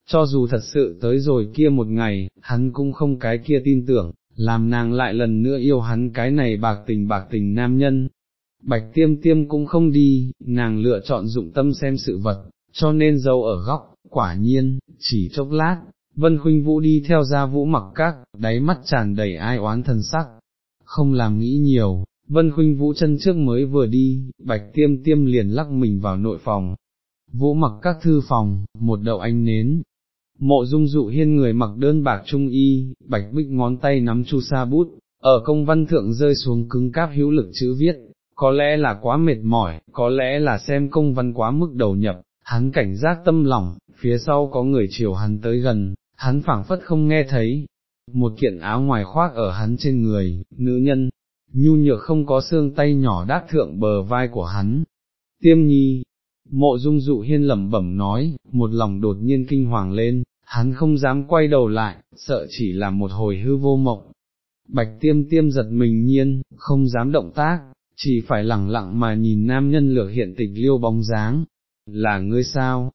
cho dù thật sự tới rồi kia một ngày, hắn cũng không cái kia tin tưởng, làm nàng lại lần nữa yêu hắn cái này bạc tình bạc tình nam nhân, bạch tiêm tiêm cũng không đi, nàng lựa chọn dụng tâm xem sự vật, cho nên dâu ở góc, quả nhiên, chỉ chốc lát, vân khuynh vũ đi theo ra vũ mặc các, đáy mắt tràn đầy ai oán thần sắc, không làm nghĩ nhiều, Vân Khuynh Vũ chân trước mới vừa đi, bạch tiêm tiêm liền lắc mình vào nội phòng. Vũ mặc các thư phòng, một đậu anh nến. Mộ dung dụ hiên người mặc đơn bạc trung y, bạch bích ngón tay nắm chu sa bút, ở công văn thượng rơi xuống cứng cáp hữu lực chữ viết, có lẽ là quá mệt mỏi, có lẽ là xem công văn quá mức đầu nhập, hắn cảnh giác tâm lòng, phía sau có người chiều hắn tới gần, hắn phảng phất không nghe thấy, một kiện áo ngoài khoác ở hắn trên người, nữ nhân, nhu nhược không có xương tay nhỏ đát thượng bờ vai của hắn. Tiêm nhi, mộ dung dụ hiên lẩm bẩm nói, một lòng đột nhiên kinh hoàng lên, hắn không dám quay đầu lại, sợ chỉ là một hồi hư vô mộng. Bạch tiêm tiêm giật mình nhiên, không dám động tác, chỉ phải lẳng lặng mà nhìn nam nhân lược hiện tịch liêu bóng dáng. Là ngươi sao?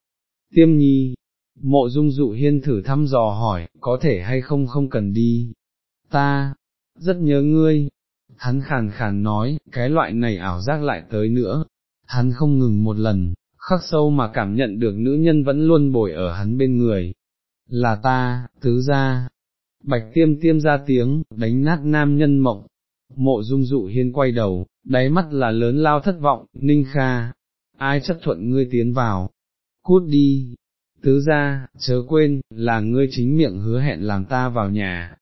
Tiêm nhi, mộ dung dụ hiên thử thăm dò hỏi, có thể hay không không cần đi. Ta, rất nhớ ngươi, hắn khàn khàn nói, cái loại này ảo giác lại tới nữa, hắn không ngừng một lần, khắc sâu mà cảm nhận được nữ nhân vẫn luôn bồi ở hắn bên người. Là ta, tứ ra, bạch tiêm tiêm ra tiếng, đánh nát nam nhân mộng, mộ dung dụ hiên quay đầu, đáy mắt là lớn lao thất vọng, ninh kha, ai chấp thuận ngươi tiến vào, cút đi, tứ ra, chớ quên, là ngươi chính miệng hứa hẹn làm ta vào nhà,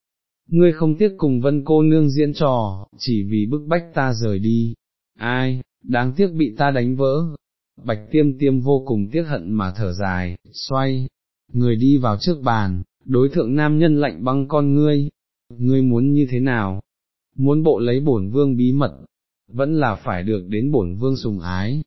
ngươi không tiếc cùng vân cô nương diễn trò, chỉ vì bức bách ta rời đi, ai, đáng tiếc bị ta đánh vỡ, bạch tiêm tiêm vô cùng tiếc hận mà thở dài, xoay, người đi vào trước bàn, đối thượng nam nhân lạnh băng con ngươi, ngươi muốn như thế nào, muốn bộ lấy bổn vương bí mật, vẫn là phải được đến bổn vương sùng ái.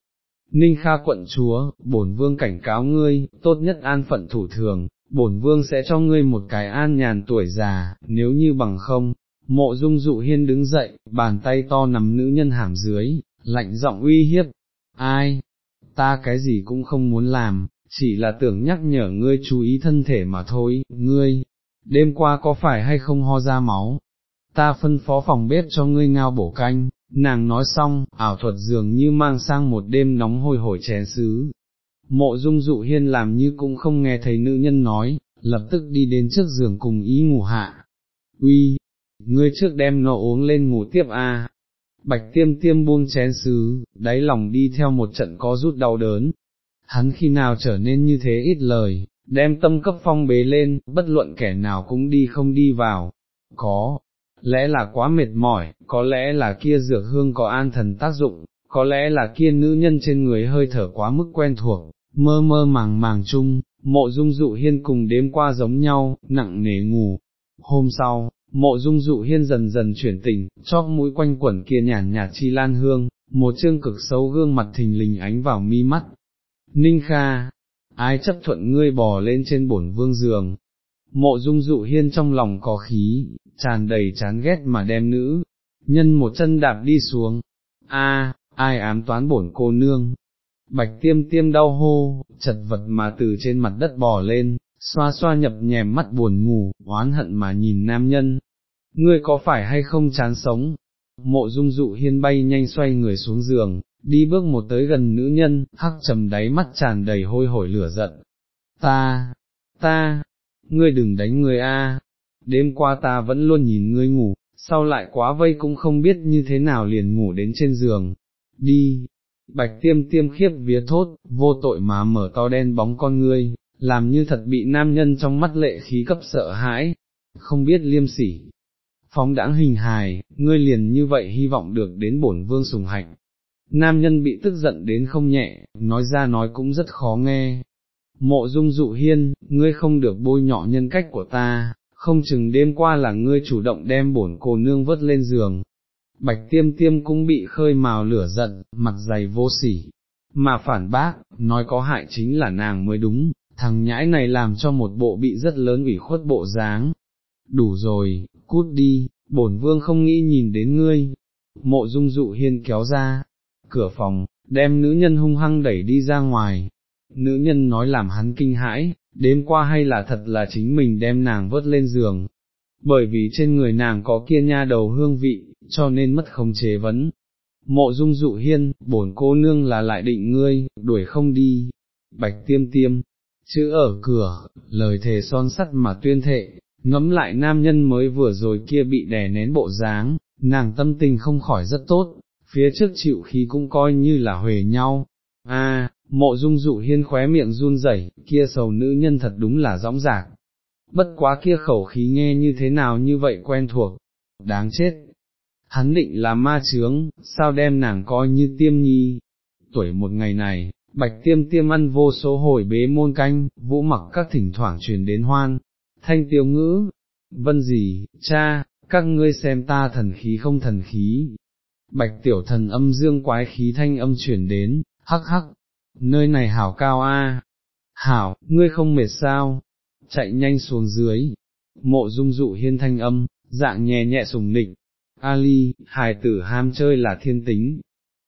Ninh Kha quận chúa, bổn vương cảnh cáo ngươi, tốt nhất an phận thủ thường, bổn vương sẽ cho ngươi một cái an nhàn tuổi già, nếu như bằng không, mộ dung dụ hiên đứng dậy, bàn tay to nằm nữ nhân hàm dưới, lạnh giọng uy hiếp, ai, ta cái gì cũng không muốn làm, chỉ là tưởng nhắc nhở ngươi chú ý thân thể mà thôi, ngươi, đêm qua có phải hay không ho ra máu, ta phân phó phòng bếp cho ngươi ngao bổ canh, nàng nói xong, ảo thuật dường như mang sang một đêm nóng hôi hổi chén xứ, Mộ dung dụ hiên làm như cũng không nghe thấy nữ nhân nói, lập tức đi đến trước giường cùng ý ngủ hạ. Uy, ngươi trước đem nó uống lên ngủ tiếp a. Bạch tiêm tiêm buông chén xứ, đáy lòng đi theo một trận có rút đau đớn. Hắn khi nào trở nên như thế ít lời, đem tâm cấp phong bế lên, bất luận kẻ nào cũng đi không đi vào. Có, lẽ là quá mệt mỏi, có lẽ là kia dược hương có an thần tác dụng, có lẽ là kia nữ nhân trên người hơi thở quá mức quen thuộc, mơ mơ màng màng chung, mộ dung dụ hiên cùng đêm qua giống nhau, nặng nề ngủ. Hôm sau, mộ dung dụ hiên dần dần chuyển tỉnh, chóp mũi quanh quẩn kia nhàn nhạt chi lan hương, một chương cực xấu gương mặt thình lình ánh vào mi mắt. Ninh Kha, ai chấp thuận ngươi bò lên trên bổn vương giường. Mộ dung dụ hiên trong lòng có khí, tràn đầy chán ghét mà đem nữ, nhân một chân đạp đi xuống. A, ai ám toán bổn cô nương, Bạch tiêm tiêm đau hô, chật vật mà từ trên mặt đất bò lên, xoa xoa nhập nhèm mắt buồn ngủ, oán hận mà nhìn nam nhân. Ngươi có phải hay không chán sống? Mộ dung dụ hiên bay nhanh xoay người xuống giường, đi bước một tới gần nữ nhân, hắc trầm đáy mắt tràn đầy hôi hổi lửa giận. Ta, ta, ngươi đừng đánh người a. đêm qua ta vẫn luôn nhìn ngươi ngủ, sau lại quá vây cũng không biết như thế nào liền ngủ đến trên giường. Đi, Bạch tiêm tiêm khiếp vía thốt, vô tội mà mở to đen bóng con ngươi, làm như thật bị nam nhân trong mắt lệ khí cấp sợ hãi, không biết liêm sỉ. Phóng đãng hình hài, ngươi liền như vậy hy vọng được đến bổn vương sùng hạnh. Nam nhân bị tức giận đến không nhẹ, nói ra nói cũng rất khó nghe. Mộ dung dụ hiên, ngươi không được bôi nhọ nhân cách của ta, không chừng đêm qua là ngươi chủ động đem bổn cô nương vớt lên giường, bạch tiêm tiêm cũng bị khơi mào lửa giận, mặt dày vô sỉ, mà phản bác, nói có hại chính là nàng mới đúng, thằng nhãi này làm cho một bộ bị rất lớn ủy khuất bộ dáng. Đủ rồi, cút đi, bổn vương không nghĩ nhìn đến ngươi. Mộ dung dụ hiên kéo ra, cửa phòng, đem nữ nhân hung hăng đẩy đi ra ngoài. Nữ nhân nói làm hắn kinh hãi, đêm qua hay là thật là chính mình đem nàng vớt lên giường, bởi vì trên người nàng có kia nha đầu hương vị, cho nên mất không chế vấn. Mộ dung dụ hiên, bổn cô nương là lại định ngươi, đuổi không đi, bạch tiêm tiêm, chữ ở cửa, lời thề son sắt mà tuyên thệ, ngẫm lại nam nhân mới vừa rồi kia bị đè nén bộ dáng, nàng tâm tình không khỏi rất tốt, phía trước chịu khí cũng coi như là huề nhau. A, mộ dung dụ hiên khóe miệng run rẩy, kia sầu nữ nhân thật đúng là rõng rạc. Bất quá kia khẩu khí nghe như thế nào như vậy quen thuộc, đáng chết. Hắn định là ma chướng, sao đem nàng coi như tiêm nhi. Tuổi một ngày này, bạch tiêm tiêm ăn vô số hồi bế môn canh, vũ mặc các thỉnh thoảng truyền đến hoan. Thanh tiêu ngữ, vân gì, cha, các ngươi xem ta thần khí không thần khí. Bạch tiểu thần âm dương quái khí thanh âm chuyển đến, hắc hắc, nơi này hảo cao a, hảo, ngươi không mệt sao, chạy nhanh xuống dưới, mộ dung dụ hiên thanh âm, dạng nhẹ nhẹ sùng nịnh, Ali, hài tử ham chơi là thiên tính.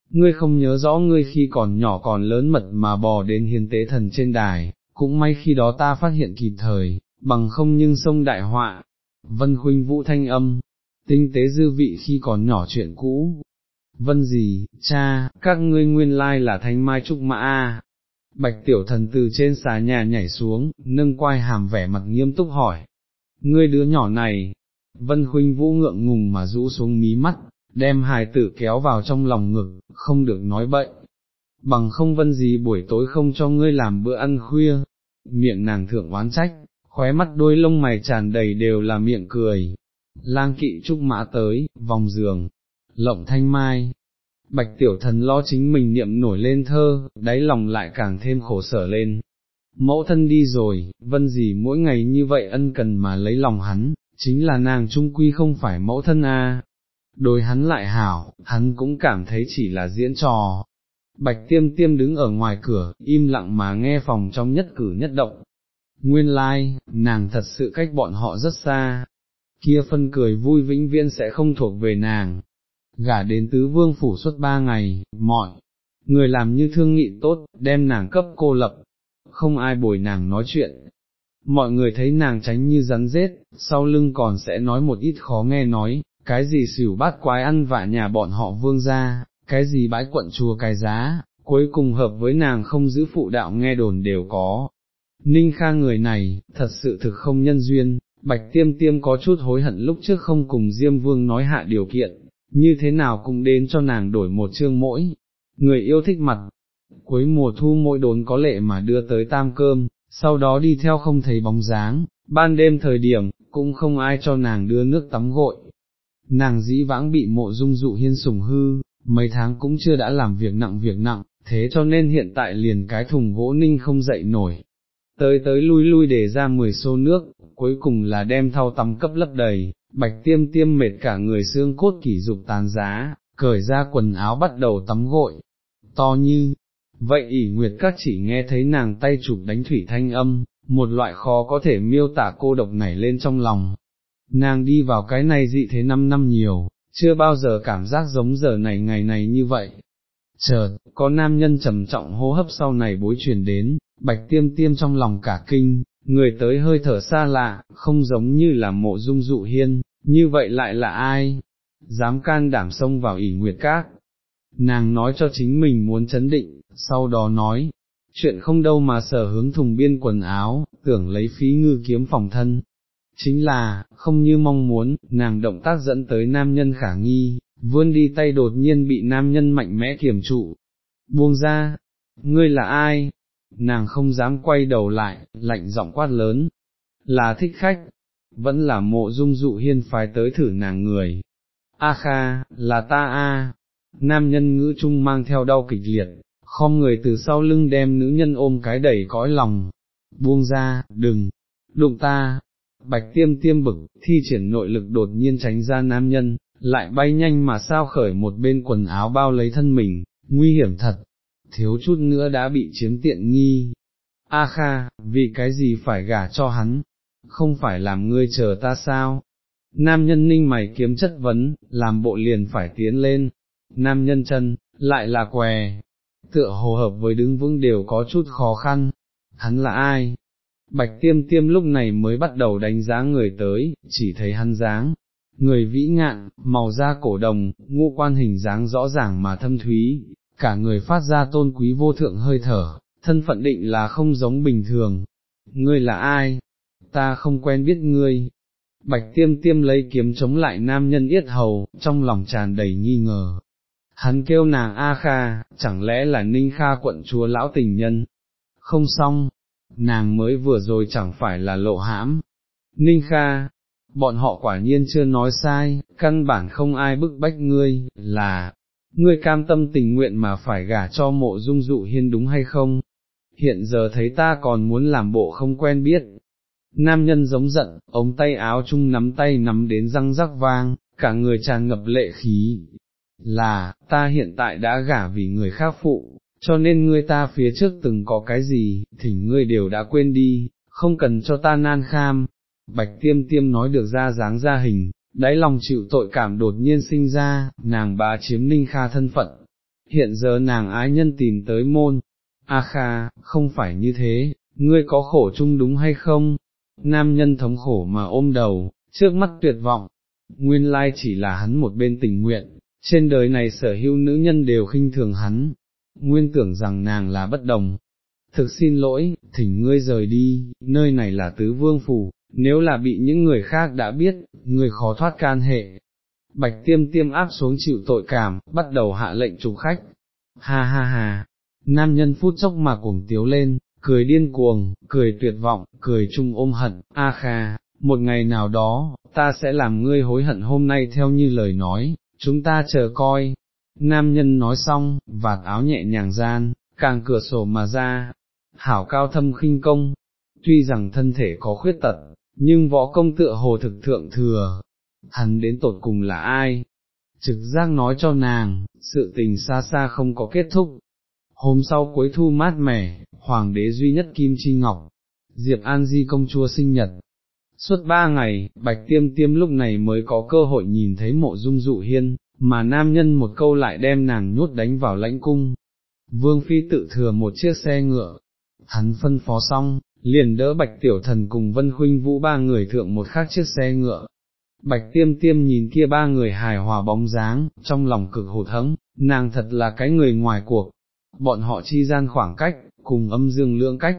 Ngươi không nhớ rõ ngươi khi còn nhỏ còn lớn mật mà bò đến hiền tế thần trên đài, cũng may khi đó ta phát hiện kịp thời, bằng không nhưng sông đại họa, vân khuynh vũ thanh âm, tinh tế dư vị khi còn nhỏ chuyện cũ. Vân gì, cha, các ngươi nguyên lai là thanh mai trúc mã a. Bạch tiểu thần từ trên xà nhà nhảy xuống, nâng quai hàm vẻ mặt nghiêm túc hỏi. Ngươi đứa nhỏ này, vân khuynh vũ ngượng ngùng mà rũ xuống mí mắt, đem hài tử kéo vào trong lòng ngực, không được nói bậy. Bằng không vân gì buổi tối không cho ngươi làm bữa ăn khuya, miệng nàng thượng oán trách, khóe mắt đôi lông mày tràn đầy đều là miệng cười. Lang kỵ trúc mã tới, vòng giường, lộng thanh mai. Bạch tiểu thần lo chính mình niệm nổi lên thơ, đáy lòng lại càng thêm khổ sở lên. Mẫu thân đi rồi, vân gì mỗi ngày như vậy ân cần mà lấy lòng hắn, chính là nàng trung quy không phải mẫu thân a. Đối hắn lại hảo, hắn cũng cảm thấy chỉ là diễn trò. Bạch tiêm tiêm đứng ở ngoài cửa, im lặng mà nghe phòng trong nhất cử nhất động, Nguyên lai, like, nàng thật sự cách bọn họ rất xa, kia phân cười vui vĩnh viễn sẽ không thuộc về nàng. Gả đến tứ vương phủ suốt ba ngày, mọi người làm như thương nghị tốt, đem nàng cấp cô lập, không ai bồi nàng nói chuyện. Mọi người thấy nàng tránh như rắn rết, sau lưng còn sẽ nói một ít khó nghe nói, cái gì xỉu bát quái ăn vạ nhà bọn họ vương ra, cái gì bãi quận chùa cái giá, cuối cùng hợp với nàng không giữ phụ đạo nghe đồn đều có, Ninh kha người này, thật sự thực không nhân duyên, Bạch Tiêm Tiêm có chút hối hận lúc trước không cùng Diêm Vương nói hạ điều kiện, như thế nào cũng đến cho nàng đổi một chương mỗi, người yêu thích mặt. Cuối mùa thu mỗi đốn có lệ mà đưa tới tam cơm, sau đó đi theo không thấy bóng dáng, ban đêm thời điểm, cũng không ai cho nàng đưa nước tắm gội. Nàng dĩ vãng bị mộ dung dụ hiên sủng hư, mấy tháng cũng chưa đã làm việc nặng việc nặng, thế cho nên hiện tại liền cái thùng gỗ ninh không dậy nổi, tới tới lui lui để ra 10 xô nước, cuối cùng là đem thau tắm cấp lấp đầy, bạch tiêm tiêm mệt cả người xương cốt kỷ dục tàn giá, cởi ra quần áo bắt đầu tắm gội, to như, vậy ỉ nguyệt các chỉ nghe thấy nàng tay chụp đánh thủy thanh âm, một loại khó có thể miêu tả cô độc nảy lên trong lòng. Nàng đi vào cái này dị thế năm năm nhiều, chưa bao giờ cảm giác giống giờ này ngày này như vậy. Chợt, có nam nhân trầm trọng hô hấp sau này bối truyền đến, bạch tiêm tiêm trong lòng cả kinh, người tới hơi thở xa lạ, không giống như là mộ dung dụ hiên, như vậy lại là ai, dám can đảm xông vào ỉ nguyệt các. Nàng nói cho chính mình muốn chấn định, sau đó nói, chuyện không đâu mà sở hướng thùng biên quần áo, tưởng lấy phí ngư kiếm phòng thân. Chính là, không như mong muốn, nàng động tác dẫn tới nam nhân khả nghi, vươn đi tay đột nhiên bị nam nhân mạnh mẽ kiềm trụ. Buông ra, ngươi là ai, nàng không dám quay đầu lại, lạnh giọng quát lớn, là thích khách, vẫn là mộ dung dụ hiên phái tới thử nàng người. A kha, là ta a. Nam nhân ngữ trung mang theo đau kịch liệt, khom người từ sau lưng đem nữ nhân ôm cái đẩy cõi lòng, buông ra, đừng, đụng ta, bạch tiêm tiêm bực, thi triển nội lực đột nhiên tránh ra nam nhân, lại bay nhanh mà sao khởi một bên quần áo bao lấy thân mình, nguy hiểm thật, thiếu chút nữa đã bị chiếm tiện nghi. A Kha, vì cái gì phải gả cho hắn, không phải làm ngươi chờ ta sao? Nam nhân ninh mày kiếm chất vấn, làm bộ liền phải tiến lên, nam nhân chân, lại là què, tựa hồ hợp với đứng vững đều có chút khó khăn, hắn là ai? Bạch tiêm tiêm lúc này mới bắt đầu đánh giá người tới, chỉ thấy hắn dáng, người vĩ ngạn, màu da cổ đồng, ngũ quan hình dáng rõ ràng mà thâm thúy, cả người phát ra tôn quý vô thượng hơi thở, thân phận định là không giống bình thường. Ngươi là ai? Ta không quen biết ngươi. bạch tiêm tiêm lấy kiếm chống lại nam nhân yết hầu, trong lòng tràn đầy nghi ngờ. Hắn kêu nàng A Kha, chẳng lẽ là Ninh Kha quận chúa lão tình nhân? Không xong, nàng mới vừa rồi chẳng phải là lộ hãm. Ninh Kha, bọn họ quả nhiên chưa nói sai, căn bản không ai bức bách ngươi, là, ngươi cam tâm tình nguyện mà phải gả cho mộ dung dụ hiên đúng hay không? Hiện giờ thấy ta còn muốn làm bộ không quen biết. Nam nhân giống giận, ống tay áo chung nắm tay nắm đến răng rắc vang, cả người tràn ngập lệ khí. Là, ta hiện tại đã gả vì người khác phụ, cho nên ngươi ta phía trước từng có cái gì, thỉnh ngươi đều đã quên đi, không cần cho ta nan kham. Bạch tiêm tiêm nói được ra dáng ra hình, đáy lòng chịu tội cảm đột nhiên sinh ra, nàng bá chiếm ninh kha thân phận. Hiện giờ nàng ái nhân tìm tới môn, A Kha, không phải như thế, ngươi có khổ chung đúng hay không? Nam nhân thống khổ mà ôm đầu, trước mắt tuyệt vọng, nguyên lai chỉ là hắn một bên tình nguyện, trên đời này sở hữu nữ nhân đều khinh thường hắn, nguyên tưởng rằng nàng là bất đồng. Thực xin lỗi, thỉnh ngươi rời đi, nơi này là tứ vương phủ, nếu là bị những người khác đã biết, người khó thoát can hệ. Bạch tiêm tiêm áp xuống chịu tội cảm, bắt đầu hạ lệnh chủ khách. Ha ha ha, nam nhân phút chốc mà cuồng tiếu lên, cười điên cuồng, cười tuyệt vọng, cười chung ôm hận, a kha, một ngày nào đó, ta sẽ làm ngươi hối hận hôm nay theo như lời nói, chúng ta chờ coi. Nam nhân nói xong, vạt áo nhẹ nhàng gian, càng cửa sổ mà ra, hảo cao thâm khinh công, tuy rằng thân thể có khuyết tật, nhưng võ công tựa hồ thực thượng thừa, hắn đến tột cùng là ai? Trực giác nói cho nàng, sự tình xa xa không có kết thúc. Hôm sau cuối thu mát mẻ, hoàng đế duy nhất Kim Chi Ngọc, Diệp An Di công chúa sinh nhật. Suốt ba ngày, Bạch Tiêm Tiêm lúc này mới có cơ hội nhìn thấy mộ dung dụ hiên, mà nam nhân một câu lại đem nàng nhốt đánh vào lãnh cung. Vương Phi tự thừa một chiếc xe ngựa, hắn phân phó xong, liền đỡ bạch tiểu thần cùng vân huynh vũ ba người thượng một khác chiếc xe ngựa. Bạch tiêm tiêm nhìn kia ba người hài hòa bóng dáng, trong lòng cực hụt hẫng, nàng thật là cái người ngoài cuộc, bọn họ chi gian khoảng cách, cùng âm dương lượng cách,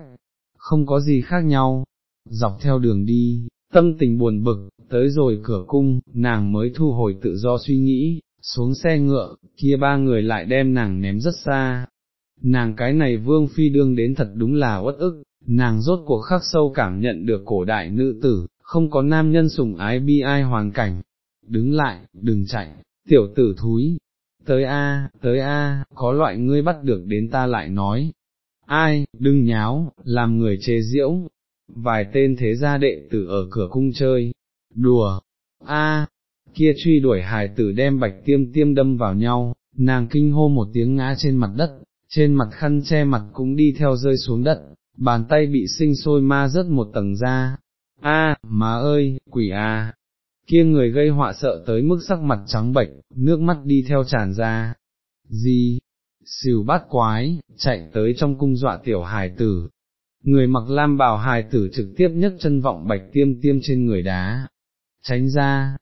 không có gì khác nhau, dọc theo đường đi, tâm tình buồn bực, tới rồi cửa cung, nàng mới thu hồi tự do suy nghĩ, xuống xe ngựa, kia ba người lại đem nàng ném rất xa. Nàng cái này vương phi đương đến thật đúng là uất ức, nàng rốt cuộc khắc sâu cảm nhận được cổ đại nữ tử, không có nam nhân sùng ái bi ai hoàn cảnh, đứng lại, đừng chạy, tiểu tử thúi, tới a, tới a, có loại ngươi bắt được đến ta lại nói, ai, đừng nháo, làm người chế diễu, vài tên thế gia đệ tử ở cửa cung chơi, đùa, a, kia truy đuổi hài tử đem bạch tiêm tiêm đâm vào nhau, nàng kinh hô một tiếng ngã trên mặt đất, trên mặt khăn che mặt cũng đi theo rơi xuống đất, bàn tay bị sinh sôi ma rớt một tầng ra. A, má ơi, quỷ a, kia người gây họa sợ tới mức sắc mặt trắng bệch, nước mắt đi theo tràn ra. Gì? Xìu bát quái, chạy tới trong cung dọa tiểu hài tử. Người mặc lam bào hài tử trực tiếp nhất chân vọng bạch tiêm tiêm trên người đá. Tránh ra,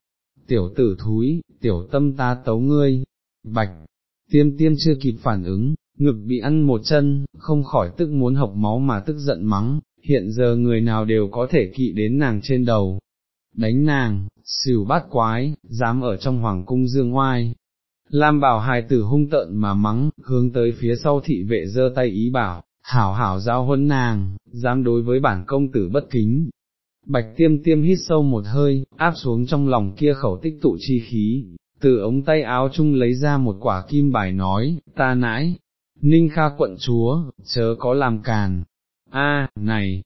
tiểu tử thúi, tiểu tâm ta tấu ngươi, bạch, tiêm tiêm chưa kịp phản ứng, ngực bị ăn một chân, không khỏi tức muốn học máu mà tức giận mắng, hiện giờ người nào đều có thể kỵ đến nàng trên đầu. Đánh nàng, xỉu bát quái, dám ở trong hoàng cung dương oai. Lam bảo hài tử hung tợn mà mắng, hướng tới phía sau thị vệ giơ tay ý bảo, hảo hảo giao huấn nàng, dám đối với bản công tử bất kính. Bạch tiêm tiêm hít sâu một hơi, áp xuống trong lòng kia khẩu tích tụ chi khí, từ ống tay áo chung lấy ra một quả kim bài nói, ta nãi, Ninh Kha quận chúa, chớ có làm càn. A, này,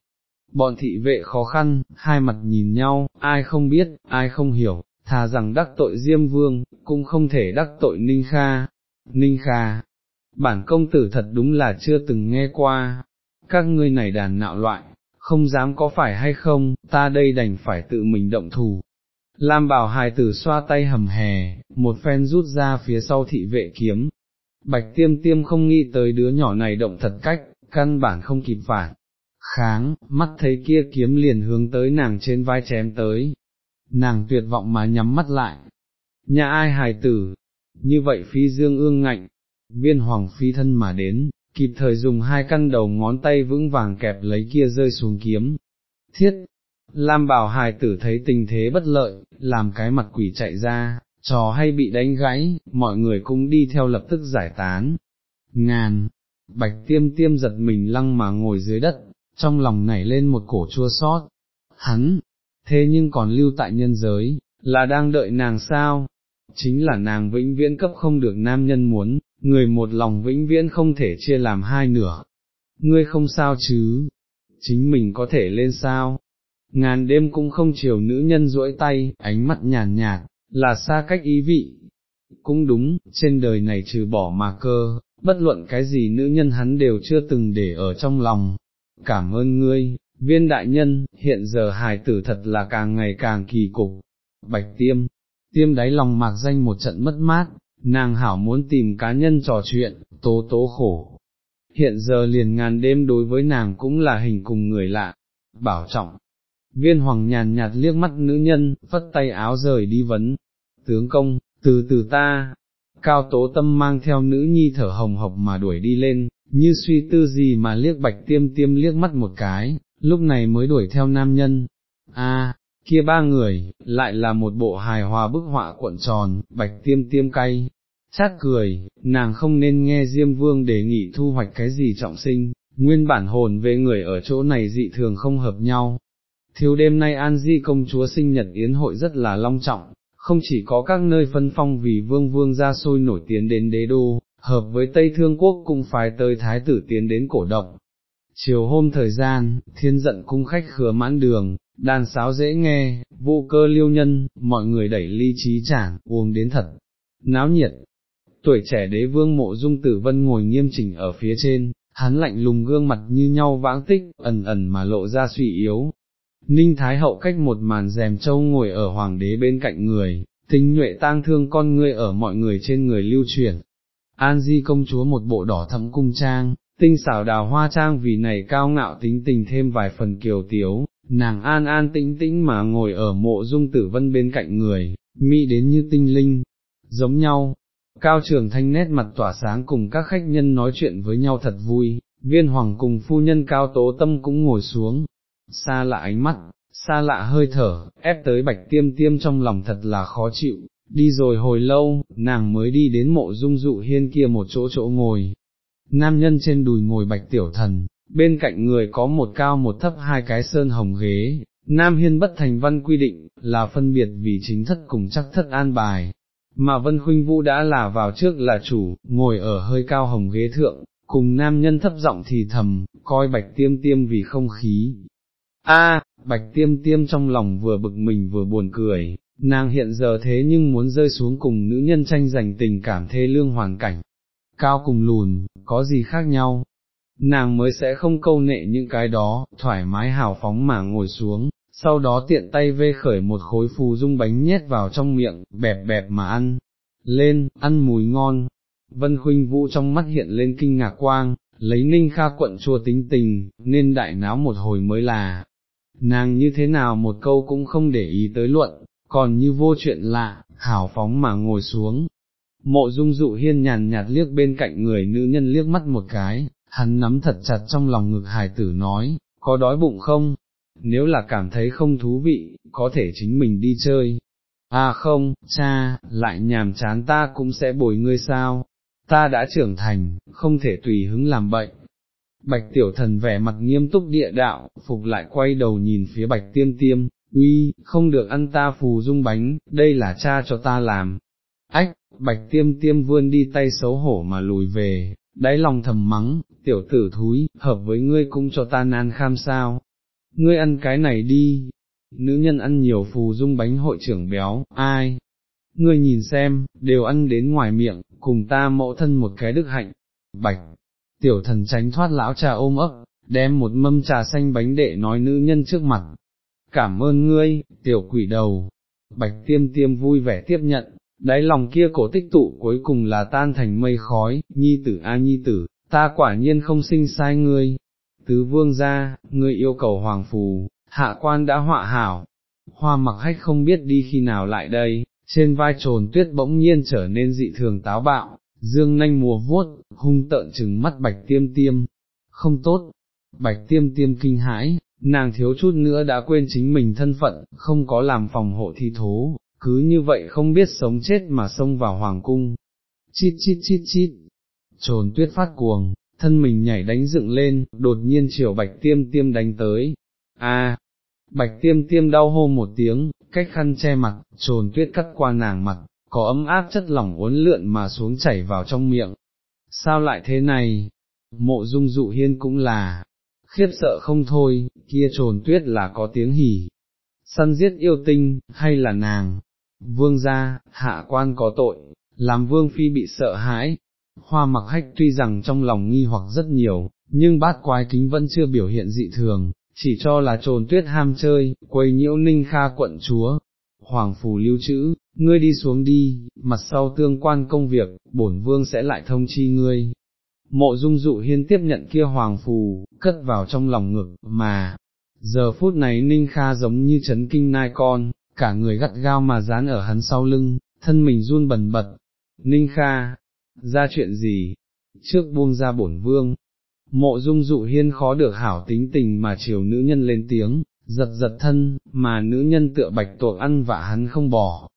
bọn thị vệ khó khăn, hai mặt nhìn nhau, ai không biết, ai không hiểu, thà rằng đắc tội Diêm Vương, cũng không thể đắc tội Ninh Kha. Ninh Kha, bản công tử thật đúng là chưa từng nghe qua, các ngươi này đàn nạo loại, không dám có phải hay không, ta đây đành phải tự mình động thủ. Lam bảo hài tử xoa tay hầm hè, một phen rút ra phía sau thị vệ kiếm, Bạch tiêm tiêm không nghĩ tới đứa nhỏ này động thật cách, căn bản không kịp phản. Kháng, mắt thấy kia kiếm liền hướng tới nàng trên vai chém tới. Nàng tuyệt vọng mà nhắm mắt lại. Nhà ai hài tử, như vậy phi dương ương ngạnh, viên hoàng phi thân mà đến, kịp thời dùng hai căn đầu ngón tay vững vàng kẹp lấy kia rơi xuống kiếm. Thiết, Lam bảo hài tử thấy tình thế bất lợi, làm cái mặt quỷ chạy ra, trò hay bị đánh gãy, mọi người cũng đi theo lập tức giải tán. Ngàn, bạch tiêm tiêm giật mình lăng mà ngồi dưới đất, trong lòng nảy lên một cổ chua sót. Hắn, thế nhưng còn lưu tại nhân giới, là đang đợi nàng sao? Chính là nàng vĩnh viễn cấp không được nam nhân muốn, người một lòng vĩnh viễn không thể chia làm hai nửa. Ngươi không sao chứ? Chính mình có thể lên sao? Ngàn đêm cũng không chiều nữ nhân duỗi tay, ánh mắt nhàn nhạt, là xa cách ý vị. Cũng đúng, trên đời này trừ bỏ mà cơ, bất luận cái gì nữ nhân hắn đều chưa từng để ở trong lòng. Cảm ơn ngươi, viên đại nhân, hiện giờ hài tử thật là càng ngày càng kỳ cục. Bạch tiêm, tiêm đáy lòng mạc danh một trận mất mát, nàng hảo muốn tìm cá nhân trò chuyện, tố tố khổ. Hiện giờ liền ngàn đêm đối với nàng cũng là hình cùng người lạ, bảo trọng. Viên hoàng nhàn nhạt liếc mắt nữ nhân, phất tay áo rời đi vấn, tướng công, từ từ ta, cao tố tâm mang theo nữ nhi thở hồng hộc mà đuổi đi lên, như suy tư gì mà liếc bạch tiêm tiêm liếc mắt một cái, lúc này mới đuổi theo nam nhân. A, kia ba người, lại là một bộ hài hòa bức họa cuộn tròn, bạch tiêm tiêm cay. Chát cười, nàng không nên nghe Diêm Vương đề nghị thu hoạch cái gì trọng sinh, nguyên bản hồn về người ở chỗ này dị thường không hợp nhau. Thiếu đêm nay An Di công chúa sinh nhật yến hội rất là long trọng, không chỉ có các nơi phân phong vì vương vương ra sôi nổi tiến đến đế đô, hợp với Tây Thương Quốc cũng phải tới thái tử tiến đến cổ động. Chiều hôm thời gian, thiên giận cung khách khứa mãn đường, đàn sáo dễ nghe, vô cơ liêu nhân, mọi người đẩy ly trí chản, uống đến thật, náo nhiệt. Tuổi trẻ đế vương mộ dung tử vân ngồi nghiêm chỉnh ở phía trên, hắn lạnh lùng gương mặt như nhau vãng tích, ẩn ẩn mà lộ ra suy yếu, Ninh Thái Hậu cách một màn rèm châu ngồi ở hoàng đế bên cạnh người, tinh nhuệ tang thương con ngươi ở mọi người trên người lưu truyền. An Di công chúa một bộ đỏ thẫm cung trang, tinh xảo đào hoa trang vì này cao ngạo tính tình thêm vài phần kiều tiếu, nàng an an tĩnh tĩnh mà ngồi ở mộ dung tử vân bên cạnh người, mỹ đến như tinh linh, giống nhau. Cao trường thanh nét mặt tỏa sáng cùng các khách nhân nói chuyện với nhau thật vui, viên hoàng cùng phu nhân cao tố tâm cũng ngồi xuống, xa lạ ánh mắt, xa lạ hơi thở, ép tới bạch tiêm tiêm trong lòng thật là khó chịu, đi rồi hồi lâu, nàng mới đi đến mộ dung dụ hiên kia một chỗ chỗ ngồi. Nam nhân trên đùi ngồi bạch tiểu thần, bên cạnh người có một cao một thấp hai cái sơn hồng ghế, Nam Hiên bất thành văn quy định, là phân biệt vì chính thất cùng chắc thất an bài, mà Vân Khuynh Vũ đã là vào trước là chủ, ngồi ở hơi cao hồng ghế thượng, cùng nam nhân thấp giọng thì thầm, coi bạch tiêm tiêm vì không khí, A, bạch tiêm tiêm trong lòng vừa bực mình vừa buồn cười, nàng hiện giờ thế nhưng muốn rơi xuống cùng nữ nhân tranh giành tình cảm thê lương hoàn cảnh. Cao cùng lùn, có gì khác nhau? Nàng mới sẽ không câu nệ những cái đó, thoải mái hào phóng mà ngồi xuống, sau đó tiện tay vê khởi một khối phù dung bánh nhét vào trong miệng, bẹp bẹp mà ăn. Lên, ăn mùi ngon. Vân Khuynh Vũ trong mắt hiện lên kinh ngạc quang, lấy ninh kha quận chua tính tình, nên đại náo một hồi mới là, nàng như thế nào một câu cũng không để ý tới luận, còn như vô chuyện lạ, hảo phóng mà ngồi xuống. Mộ dung dụ hiên nhàn nhạt liếc bên cạnh người nữ nhân liếc mắt một cái, hắn nắm thật chặt trong lòng ngực hài tử nói, có đói bụng không? Nếu là cảm thấy không thú vị, có thể chính mình đi chơi. À không, cha, lại nhàm chán ta cũng sẽ bồi ngươi sao? Ta đã trưởng thành, không thể tùy hứng làm bệnh, Bạch tiểu thần vẻ mặt nghiêm túc địa đạo, phục lại quay đầu nhìn phía bạch tiêm tiêm, uy, không được ăn ta phù dung bánh, đây là cha cho ta làm. Ách, bạch tiêm tiêm vươn đi tay xấu hổ mà lùi về, đáy lòng thầm mắng, tiểu tử thúi, hợp với ngươi cũng cho ta nan kham sao. Ngươi ăn cái này đi, nữ nhân ăn nhiều phù dung bánh hội trưởng béo, ai? Ngươi nhìn xem, đều ăn đến ngoài miệng, cùng ta mẫu thân một cái đức hạnh, bạch tiểu thần tránh thoát lão trà ôm ấp, đem một mâm trà xanh bánh đệ nói nữ nhân trước mặt. Cảm ơn ngươi, tiểu quỷ đầu. Bạch tiêm tiêm vui vẻ tiếp nhận, đáy lòng kia cổ tích tụ cuối cùng là tan thành mây khói, nhi tử a nhi tử, ta quả nhiên không sinh sai ngươi. Tứ vương ra, ngươi yêu cầu hoàng phù, hạ quan đã họa hảo. Hoa mặc hách không biết đi khi nào lại đây, trên vai trồn tuyết bỗng nhiên trở nên dị thường táo bạo, dương nanh mùa vuốt, hung tợn chừng mắt bạch tiêm tiêm, không tốt, bạch tiêm tiêm kinh hãi, nàng thiếu chút nữa đã quên chính mình thân phận, không có làm phòng hộ thi thố, cứ như vậy không biết sống chết mà xông vào hoàng cung. Chít chít chít chít, trồn tuyết phát cuồng, thân mình nhảy đánh dựng lên, đột nhiên chiều bạch tiêm tiêm đánh tới. A, bạch tiêm tiêm đau hô một tiếng, cách khăn che mặt, trồn tuyết cắt qua nàng mặt, có ấm áp chất lỏng uốn lượn mà xuống chảy vào trong miệng. Sao lại thế này? Mộ dung dụ hiên cũng là, khiếp sợ không thôi, kia trồn tuyết là có tiếng hỉ. Săn giết yêu tinh, hay là nàng? Vương gia, hạ quan có tội, làm vương phi bị sợ hãi. Hoa mặc hách tuy rằng trong lòng nghi hoặc rất nhiều, nhưng bát quái kính vẫn chưa biểu hiện dị thường, chỉ cho là trồn tuyết ham chơi, quấy nhiễu ninh kha quận chúa. Hoàng phủ lưu trữ, ngươi đi xuống đi, mặt sau tương quan công việc, bổn vương sẽ lại thông chi ngươi. Mộ dung dụ hiên tiếp nhận kia hoàng phù, cất vào trong lòng ngực, mà, giờ phút này ninh kha giống như chấn kinh nai con, cả người gắt gao mà dán ở hắn sau lưng, thân mình run bần bật. Ninh kha, ra chuyện gì? Trước buông ra bổn vương, mộ dung dụ hiên khó được hảo tính tình mà chiều nữ nhân lên tiếng, giật giật thân, mà nữ nhân tựa bạch tuộc ăn vạ hắn không bỏ.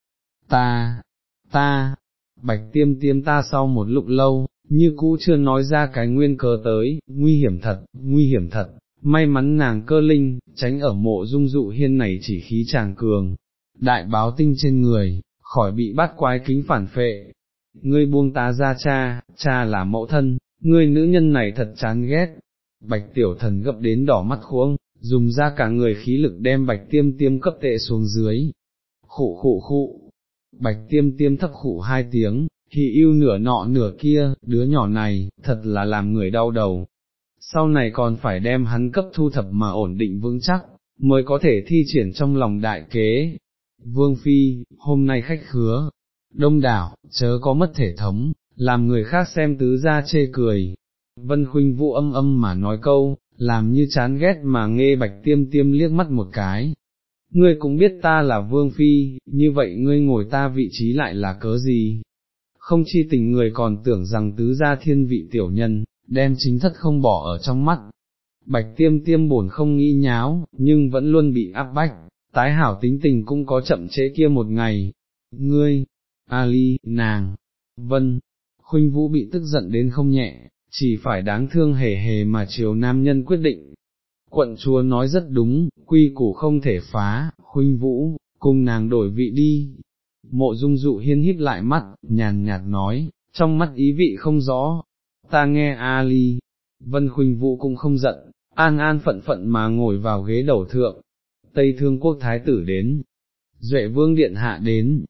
Ta, ta, bạch tiêm tiêm ta sau một lúc lâu, như cũ chưa nói ra cái nguyên cớ tới, nguy hiểm thật, nguy hiểm thật, may mắn nàng cơ linh, tránh ở mộ dung dụ hiên này chỉ khí chàng cường, đại báo tinh trên người, khỏi bị bắt quái kính phản phệ. Ngươi buông ta ra cha, cha là mẫu thân, ngươi nữ nhân này thật chán ghét. Bạch tiểu thần gấp đến đỏ mắt khuông, dùng ra cả người khí lực đem bạch tiêm tiêm cấp tệ xuống dưới. Khụ khụ khụ, bạch tiêm tiêm thấp khụ hai tiếng, hì yêu nửa nọ nửa kia, đứa nhỏ này, thật là làm người đau đầu. Sau này còn phải đem hắn cấp thu thập mà ổn định vững chắc, mới có thể thi triển trong lòng đại kế. Vương Phi, hôm nay khách khứa, đông đảo, chớ có mất thể thống, làm người khác xem tứ ra chê cười. Vân Khuynh Vũ âm âm mà nói câu, làm như chán ghét mà nghe bạch tiêm tiêm liếc mắt một cái. Ngươi cũng biết ta là Vương Phi, như vậy ngươi ngồi ta vị trí lại là cớ gì? Không chi tình người còn tưởng rằng tứ gia thiên vị tiểu nhân, đem chính thất không bỏ ở trong mắt. Bạch tiêm tiêm bổn không nghĩ nháo, nhưng vẫn luôn bị áp bách, tái hảo tính tình cũng có chậm chế kia một ngày. Ngươi, Ali, nàng, Vân, Khuynh Vũ bị tức giận đến không nhẹ, chỉ phải đáng thương hề hề mà chiều nam nhân quyết định. Quận chúa nói rất đúng, quy củ không thể phá, huynh Vũ, cùng nàng đổi vị đi. Mộ dung dụ hiên híp lại mắt, nhàn nhạt nói, trong mắt ý vị không rõ. Ta nghe Ali, Vân Khuynh Vũ cũng không giận, an an phận phận mà ngồi vào ghế đầu thượng. Tây Thương Quốc Thái tử đến, Duệ Vương Điện Hạ đến,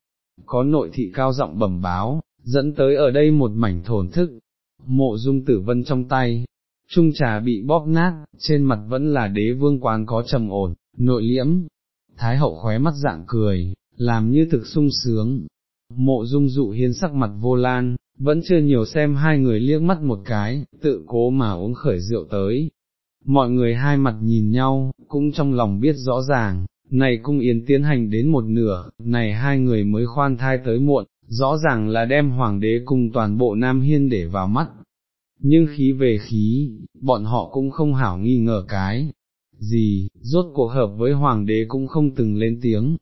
có nội thị cao giọng bẩm báo, dẫn tới ở đây một mảnh thổn thức, mộ dung tử vân trong tay, trung trà bị bóp nát, trên mặt vẫn là đế vương quán có trầm ổn, nội liễm, thái hậu khóe mắt dạng cười, làm như thực sung sướng, mộ dung dụ hiên sắc mặt vô lan, vẫn chưa nhiều xem hai người liếc mắt một cái, tự cố mà uống khởi rượu tới. Mọi người hai mặt nhìn nhau, cũng trong lòng biết rõ ràng, này cung yến tiến hành đến một nửa, này hai người mới khoan thai tới muộn, rõ ràng là đem hoàng đế cùng toàn bộ Nam Hiên để vào mắt. Nhưng khí về khí, bọn họ cũng không hảo nghi ngờ cái, gì, rốt cuộc hợp với hoàng đế cũng không từng lên tiếng.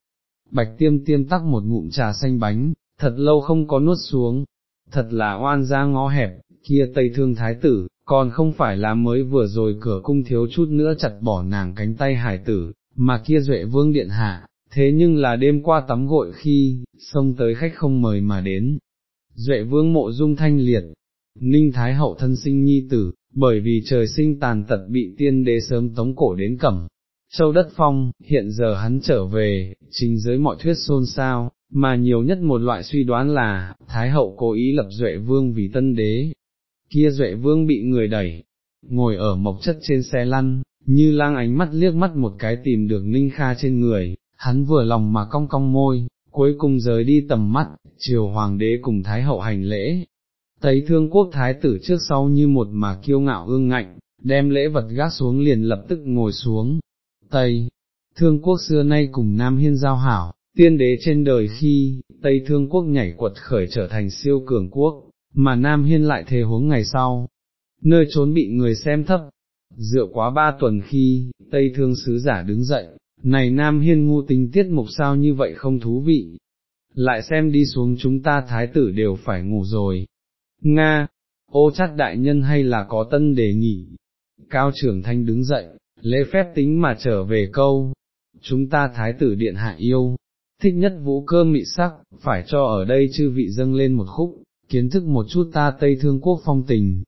Bạch tiêm tiêm tắc một ngụm trà xanh bánh, thật lâu không có nuốt xuống, thật là oan ra ngó hẹp, kia tây thương thái tử, còn không phải là mới vừa rồi cửa cung thiếu chút nữa chặt bỏ nàng cánh tay hải tử, mà kia duệ vương điện hạ, thế nhưng là đêm qua tắm gội khi, xông tới khách không mời mà đến. Duệ vương mộ dung thanh liệt, ninh thái hậu thân sinh nhi tử, bởi vì trời sinh tàn tật bị tiên đế sớm tống cổ đến cẩm. Châu đất phong, hiện giờ hắn trở về, trình giới mọi thuyết xôn xao, mà nhiều nhất một loại suy đoán là, Thái hậu cố ý lập Duệ Vương vì tân đế. Kia Duệ Vương bị người đẩy, ngồi ở mộc chất trên xe lăn, như lang ánh mắt liếc mắt một cái tìm được Ninh Kha trên người, hắn vừa lòng mà cong cong môi, cuối cùng rời đi tầm mắt, chiều hoàng đế cùng thái hậu hành lễ. Tây thương quốc thái tử trước sau như một mà kiêu ngạo ương ngạnh, đem lễ vật gác xuống liền lập tức ngồi xuống. Tây, thương quốc xưa nay cùng Nam Hiên giao hảo, tiên đế trên đời khi, Tây thương quốc nhảy quật khởi trở thành siêu cường quốc, mà Nam Hiên lại thề huống ngày sau. Nơi trốn bị người xem thấp, dựa quá ba tuần khi, Tây Thương Sứ giả đứng dậy, này Nam Hiên ngu tính tiết mục sao như vậy không thú vị, lại xem đi xuống chúng ta thái tử đều phải ngủ rồi. Nga, ô chắc đại nhân hay là có tân đề nghị, cao trưởng thanh đứng dậy, lễ phép tính mà trở về câu, chúng ta thái tử điện hạ yêu, thích nhất vũ cơ mị sắc, phải cho ở đây chư vị dâng lên một khúc, kiến thức một chút ta Tây Thương Quốc phong tình.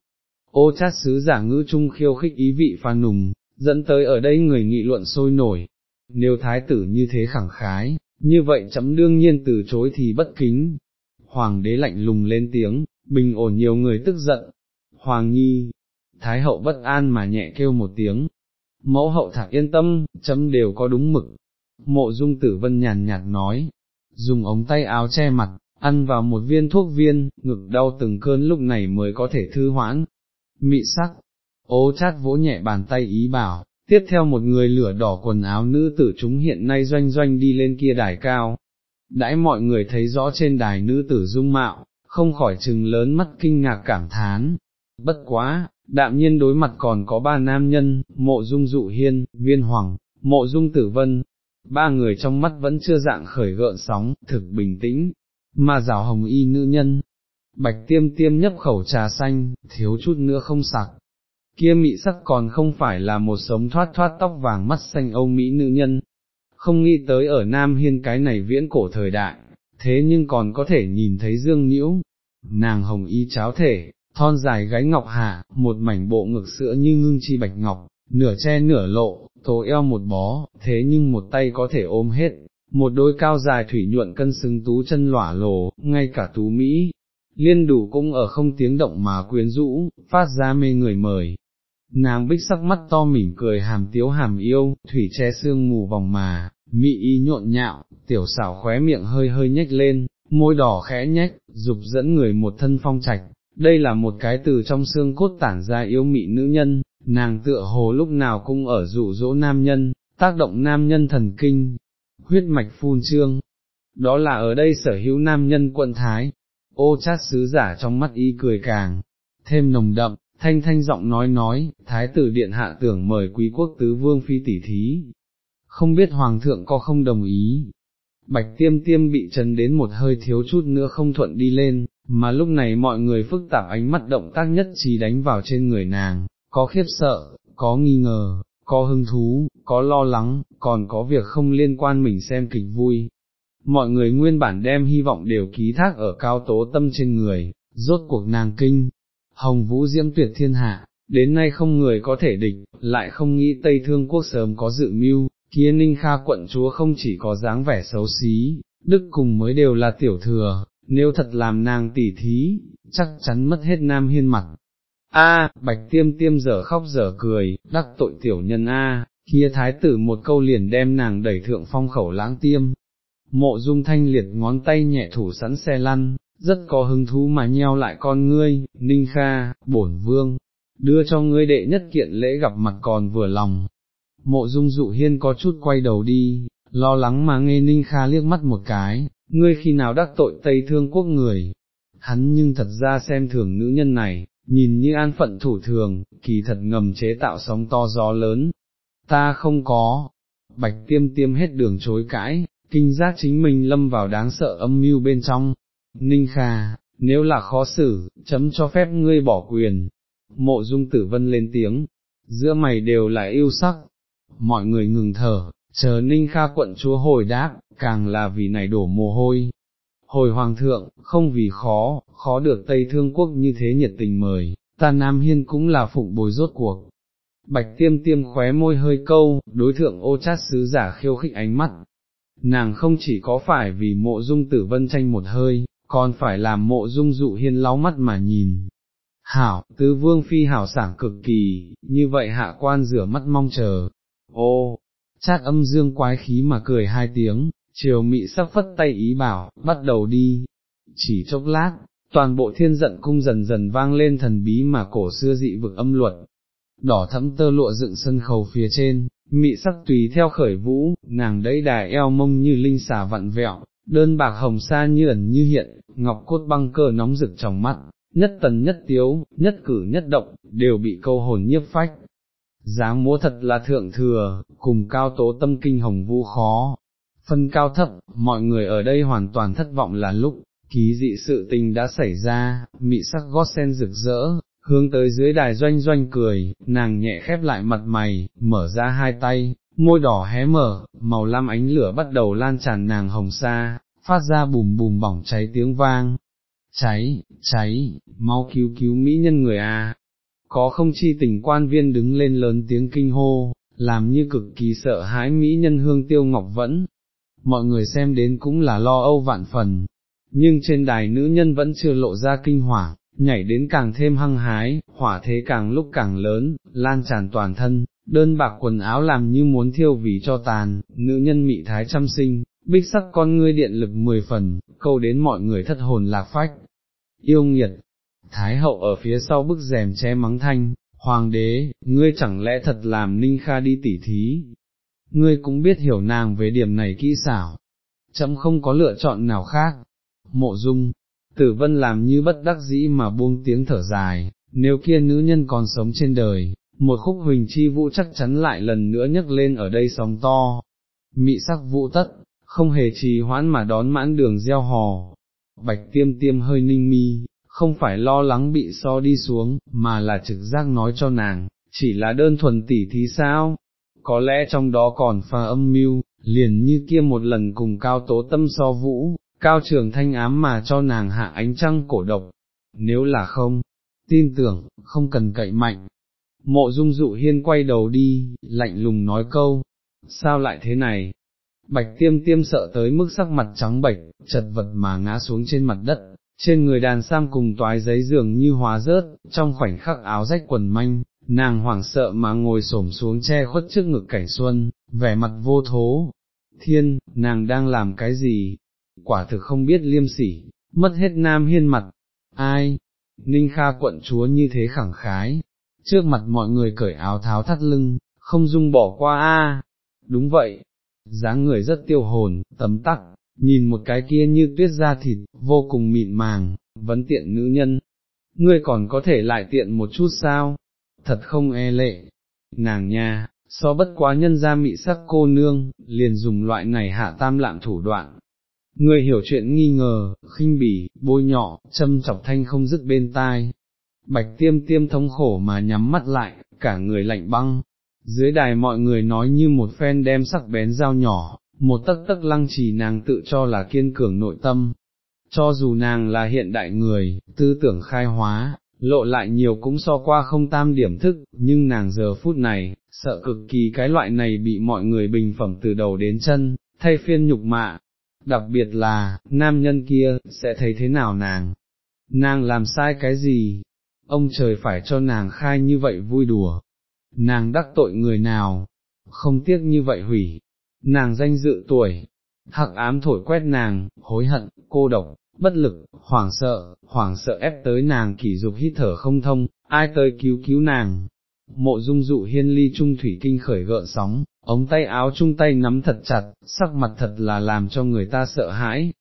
Ô chát sứ giả ngữ trung khiêu khích ý vị pha nùng, dẫn tới ở đây người nghị luận sôi nổi. Nếu thái tử như thế khẳng khái, như vậy chấm đương nhiên từ chối thì bất kính. Hoàng đế lạnh lùng lên tiếng, bình ổn nhiều người tức giận. Hoàng nhi, thái hậu bất an mà nhẹ kêu một tiếng. Mẫu hậu thạc yên tâm, chấm đều có đúng mực. Mộ dung tử vân nhàn nhạt nói, dùng ống tay áo che mặt, ăn vào một viên thuốc viên, ngực đau từng cơn lúc này mới có thể thư hoãn. Mị sắc, ố chát vỗ nhẹ bàn tay ý bảo, tiếp theo một người lửa đỏ quần áo nữ tử chúng hiện nay doanh doanh đi lên kia đài cao. Đãi mọi người thấy rõ trên đài nữ tử dung mạo, không khỏi chừng lớn mắt kinh ngạc cảm thán. Bất quá, đạm nhiên đối mặt còn có ba nam nhân, mộ dung dụ hiên, viên hoàng, mộ dung tử vân. Ba người trong mắt vẫn chưa dạng khởi gợn sóng, thực bình tĩnh, mà rào hồng y nữ nhân. Bạch tiêm tiêm nhấp khẩu trà xanh, thiếu chút nữa không sặc, kia mị sắc còn không phải là một sống thoát thoát tóc vàng mắt xanh Âu Mỹ nữ nhân, không nghĩ tới ở Nam Hiên cái này viễn cổ thời đại, thế nhưng còn có thể nhìn thấy dương nhiễu, nàng hồng y cháo thể, thon dài gáy ngọc hạ, một mảnh bộ ngực sữa như ngưng chi bạch ngọc, nửa che nửa lộ, tố eo một bó, thế nhưng một tay có thể ôm hết, một đôi cao dài thủy nhuận cân xứng tú chân lỏa lồ, ngay cả tú Mỹ, liên đủ cũng ở không tiếng động mà quyến rũ, phát ra mê người mời, Nàng bích sắc mắt to mỉm cười hàm tiếu hàm yêu, thủy che xương mù vòng mà, mị y nhộn nhạo, tiểu xảo khóe miệng hơi hơi nhếch lên, môi đỏ khẽ nhếch, dục dẫn người một thân phong trạch. Đây là một cái từ trong xương cốt tản ra yêu mị nữ nhân, nàng tựa hồ lúc nào cũng ở dụ dỗ nam nhân, tác động nam nhân thần kinh, huyết mạch phun trương. Đó là ở đây sở hữu nam nhân quận thái, ô chát sứ giả trong mắt y cười càng, thêm nồng đậm, thanh thanh giọng nói nói, thái tử điện hạ tưởng mời quý quốc tứ vương phi tỷ thí, không biết hoàng thượng có không đồng ý. Bạch tiêm tiêm bị chấn đến một hơi thiếu chút nữa không thuận đi lên, mà lúc này mọi người phức tạp ánh mắt động tác nhất trí đánh vào trên người nàng, có khiếp sợ, có nghi ngờ, có hứng thú, có lo lắng, còn có việc không liên quan mình xem kịch vui. Mọi người nguyên bản đem hy vọng đều ký thác ở cao tố tâm trên người, rốt cuộc nàng kinh, hồng vũ diễm tuyệt thiên hạ, đến nay không người có thể địch, lại không nghĩ Tây Thương Quốc sớm có dự mưu, kia ninh kha quận chúa không chỉ có dáng vẻ xấu xí, đức cùng mới đều là tiểu thừa, nếu thật làm nàng tỉ thí, chắc chắn mất hết nam hiên mặt. A, bạch tiêm tiêm dở khóc dở cười, đắc tội tiểu nhân A, kia thái tử một câu liền đem nàng đẩy thượng phong khẩu lãng tiêm. Mộ dung thanh liệt ngón tay nhẹ thủ sẵn xe lăn, rất có hứng thú mà nheo lại con ngươi, ninh kha, bổn vương, đưa cho ngươi đệ nhất kiện lễ gặp mặt còn vừa lòng. Mộ dung dụ hiên có chút quay đầu đi, lo lắng mà nghe ninh kha liếc mắt một cái, ngươi khi nào đắc tội Tây Thương quốc người. Hắn nhưng thật ra xem thường nữ nhân này, nhìn như an phận thủ thường, kỳ thật ngầm chế tạo sóng to gió lớn. Ta không có, bạch tiêm tiêm hết đường chối cãi, kinh giác chính mình lâm vào đáng sợ âm mưu bên trong, Ninh Kha, nếu là khó xử, chấm cho phép ngươi bỏ quyền. Mộ dung tử vân lên tiếng, giữa mày đều là yêu sắc. Mọi người ngừng thở, chờ Ninh Kha quận chúa hồi đáp, càng là vì này đổ mồ hôi. Hồi hoàng thượng, không vì khó, khó được Tây Thương Quốc như thế nhiệt tình mời, ta Nam Hiên cũng là phụng bồi rốt cuộc. Bạch tiêm tiêm khóe môi hơi câu, đối thượng ô chát sứ giả khiêu khích ánh mắt. Nàng không chỉ có phải vì mộ dung tử vân tranh một hơi, còn phải làm mộ dung dụ hiên lau mắt mà nhìn. Hảo, tứ vương phi hảo sảng cực kỳ, như vậy hạ quan rửa mắt mong chờ. Ô, chát âm dương quái khí mà cười hai tiếng, Triều mị sắc phất tay ý bảo, bắt đầu đi. Chỉ chốc lát, toàn bộ thiên giận cung dần dần vang lên thần bí mà cổ xưa dị vực âm luật. Đỏ thẫm tơ lụa dựng sân khấu phía trên, mị sắc tùy theo khởi vũ, nàng đẫy đài eo mông như linh xà vặn vẹo, đơn bạc hồng sa như ẩn như hiện, ngọc cốt băng cơ nóng rực trong mắt, nhất tần nhất tiếu, nhất cử nhất động, đều bị câu hồn nhiếp phách dáng múa thật là thượng thừa, cùng cao tố tâm kinh hồng vu khó. Phân cao thấp, mọi người ở đây hoàn toàn thất vọng là lúc, ký dị sự tình đã xảy ra, mị sắc gót sen rực rỡ, hướng tới dưới đài doanh doanh cười, nàng nhẹ khép lại mặt mày, mở ra hai tay, môi đỏ hé mở, màu lam ánh lửa bắt đầu lan tràn nàng hồng sa, phát ra bùm bùm bỏng cháy tiếng vang. Cháy, cháy, mau cứu cứu mỹ nhân người a. Có không chi tình quan viên đứng lên lớn tiếng kinh hô, làm như cực kỳ sợ hãi mỹ nhân hương tiêu ngọc vẫn. Mọi người xem đến cũng là lo âu vạn phần, nhưng trên đài nữ nhân vẫn chưa lộ ra kinh hỏa, nhảy đến càng thêm hăng hái, hỏa thế càng lúc càng lớn, lan tràn toàn thân, đơn bạc quần áo làm như muốn thiêu vì cho tàn, nữ nhân mị thái chăm sinh, bích sắc con ngươi điện lực mười phần, câu đến mọi người thất hồn lạc phách. Yêu nghiệt, Thái hậu ở phía sau bức rèm che mắng thanh, Hoàng đế, ngươi chẳng lẽ thật làm Ninh Kha đi tỉ thí? Ngươi cũng biết hiểu nàng về điểm này kỹ xảo, chấm không có lựa chọn nào khác. Mộ dung, tử vân làm như bất đắc dĩ mà buông tiếng thở dài, nếu kia nữ nhân còn sống trên đời, một khúc huỳnh chi vũ chắc chắn lại lần nữa nhấc lên ở đây sóng to. Mị sắc vũ tất, không hề trì hoãn mà đón mãn đường gieo hò. Bạch tiêm tiêm hơi ninh mi, không phải lo lắng bị so đi xuống, mà là trực giác nói cho nàng, chỉ là đơn thuần tỉ thí sao, có lẽ trong đó còn pha âm mưu, liền như kia một lần cùng cao tố tâm so vũ, cao trường thanh ám mà cho nàng hạ ánh trăng cổ độc, nếu là không, tin tưởng, không cần cậy mạnh. Mộ dung dụ hiên quay đầu đi, lạnh lùng nói câu, sao lại thế này? Bạch tiêm tiêm sợ tới mức sắc mặt trắng bệch, chật vật mà ngã xuống trên mặt đất, trên người đàn sam cùng toái giấy dường như hóa rớt, trong khoảnh khắc áo rách quần manh, nàng hoảng sợ mà ngồi xổm xuống che khuất trước ngực cảnh xuân, vẻ mặt vô thố. Thiên, nàng đang làm cái gì? Quả thực không biết liêm sỉ, mất hết nam hiên mặt. Ai? Ninh Kha quận chúa như thế khẳng khái, trước mặt mọi người cởi áo tháo thắt lưng, không dung bỏ qua a. Đúng vậy, dáng người rất tiêu hồn, tấm tắc, nhìn một cái kia như tuyết da thịt, vô cùng mịn màng, vấn tiện nữ nhân, ngươi còn có thể lại tiện một chút sao, thật không e lệ, nàng nha, so bất quá nhân ra mị sắc cô nương, liền dùng loại này hạ tam lạng thủ đoạn. Người hiểu chuyện nghi ngờ, khinh bỉ, bôi nhọ, châm chọc thanh không dứt bên tai. Bạch tiêm tiêm thống khổ mà nhắm mắt lại, cả người lạnh băng. Dưới đài mọi người nói như một phen đem sắc bén dao nhỏ, một tấc tấc lăng trì nàng tự cho là kiên cường nội tâm, cho dù nàng là hiện đại người, tư tưởng khai hóa, lộ lại nhiều cũng so qua không tam điểm thức, nhưng nàng giờ phút này, sợ cực kỳ cái loại này bị mọi người bình phẩm từ đầu đến chân, thay phiên nhục mạ, đặc biệt là, nam nhân kia, sẽ thấy thế nào nàng, nàng làm sai cái gì, ông trời phải cho nàng khai như vậy vui đùa, nàng đắc tội người nào, không tiếc như vậy hủy, nàng danh dự tuổi, hắc ám thổi quét nàng, hối hận, cô độc, bất lực, hoảng sợ, hoảng sợ ép tới nàng kỷ dục hít thở không thông, ai tới cứu cứu nàng. Mộ dung dụ hiên ly trung thủy kinh khởi gợn sóng, ống tay áo chung tay nắm thật chặt, sắc mặt thật là làm cho người ta sợ hãi.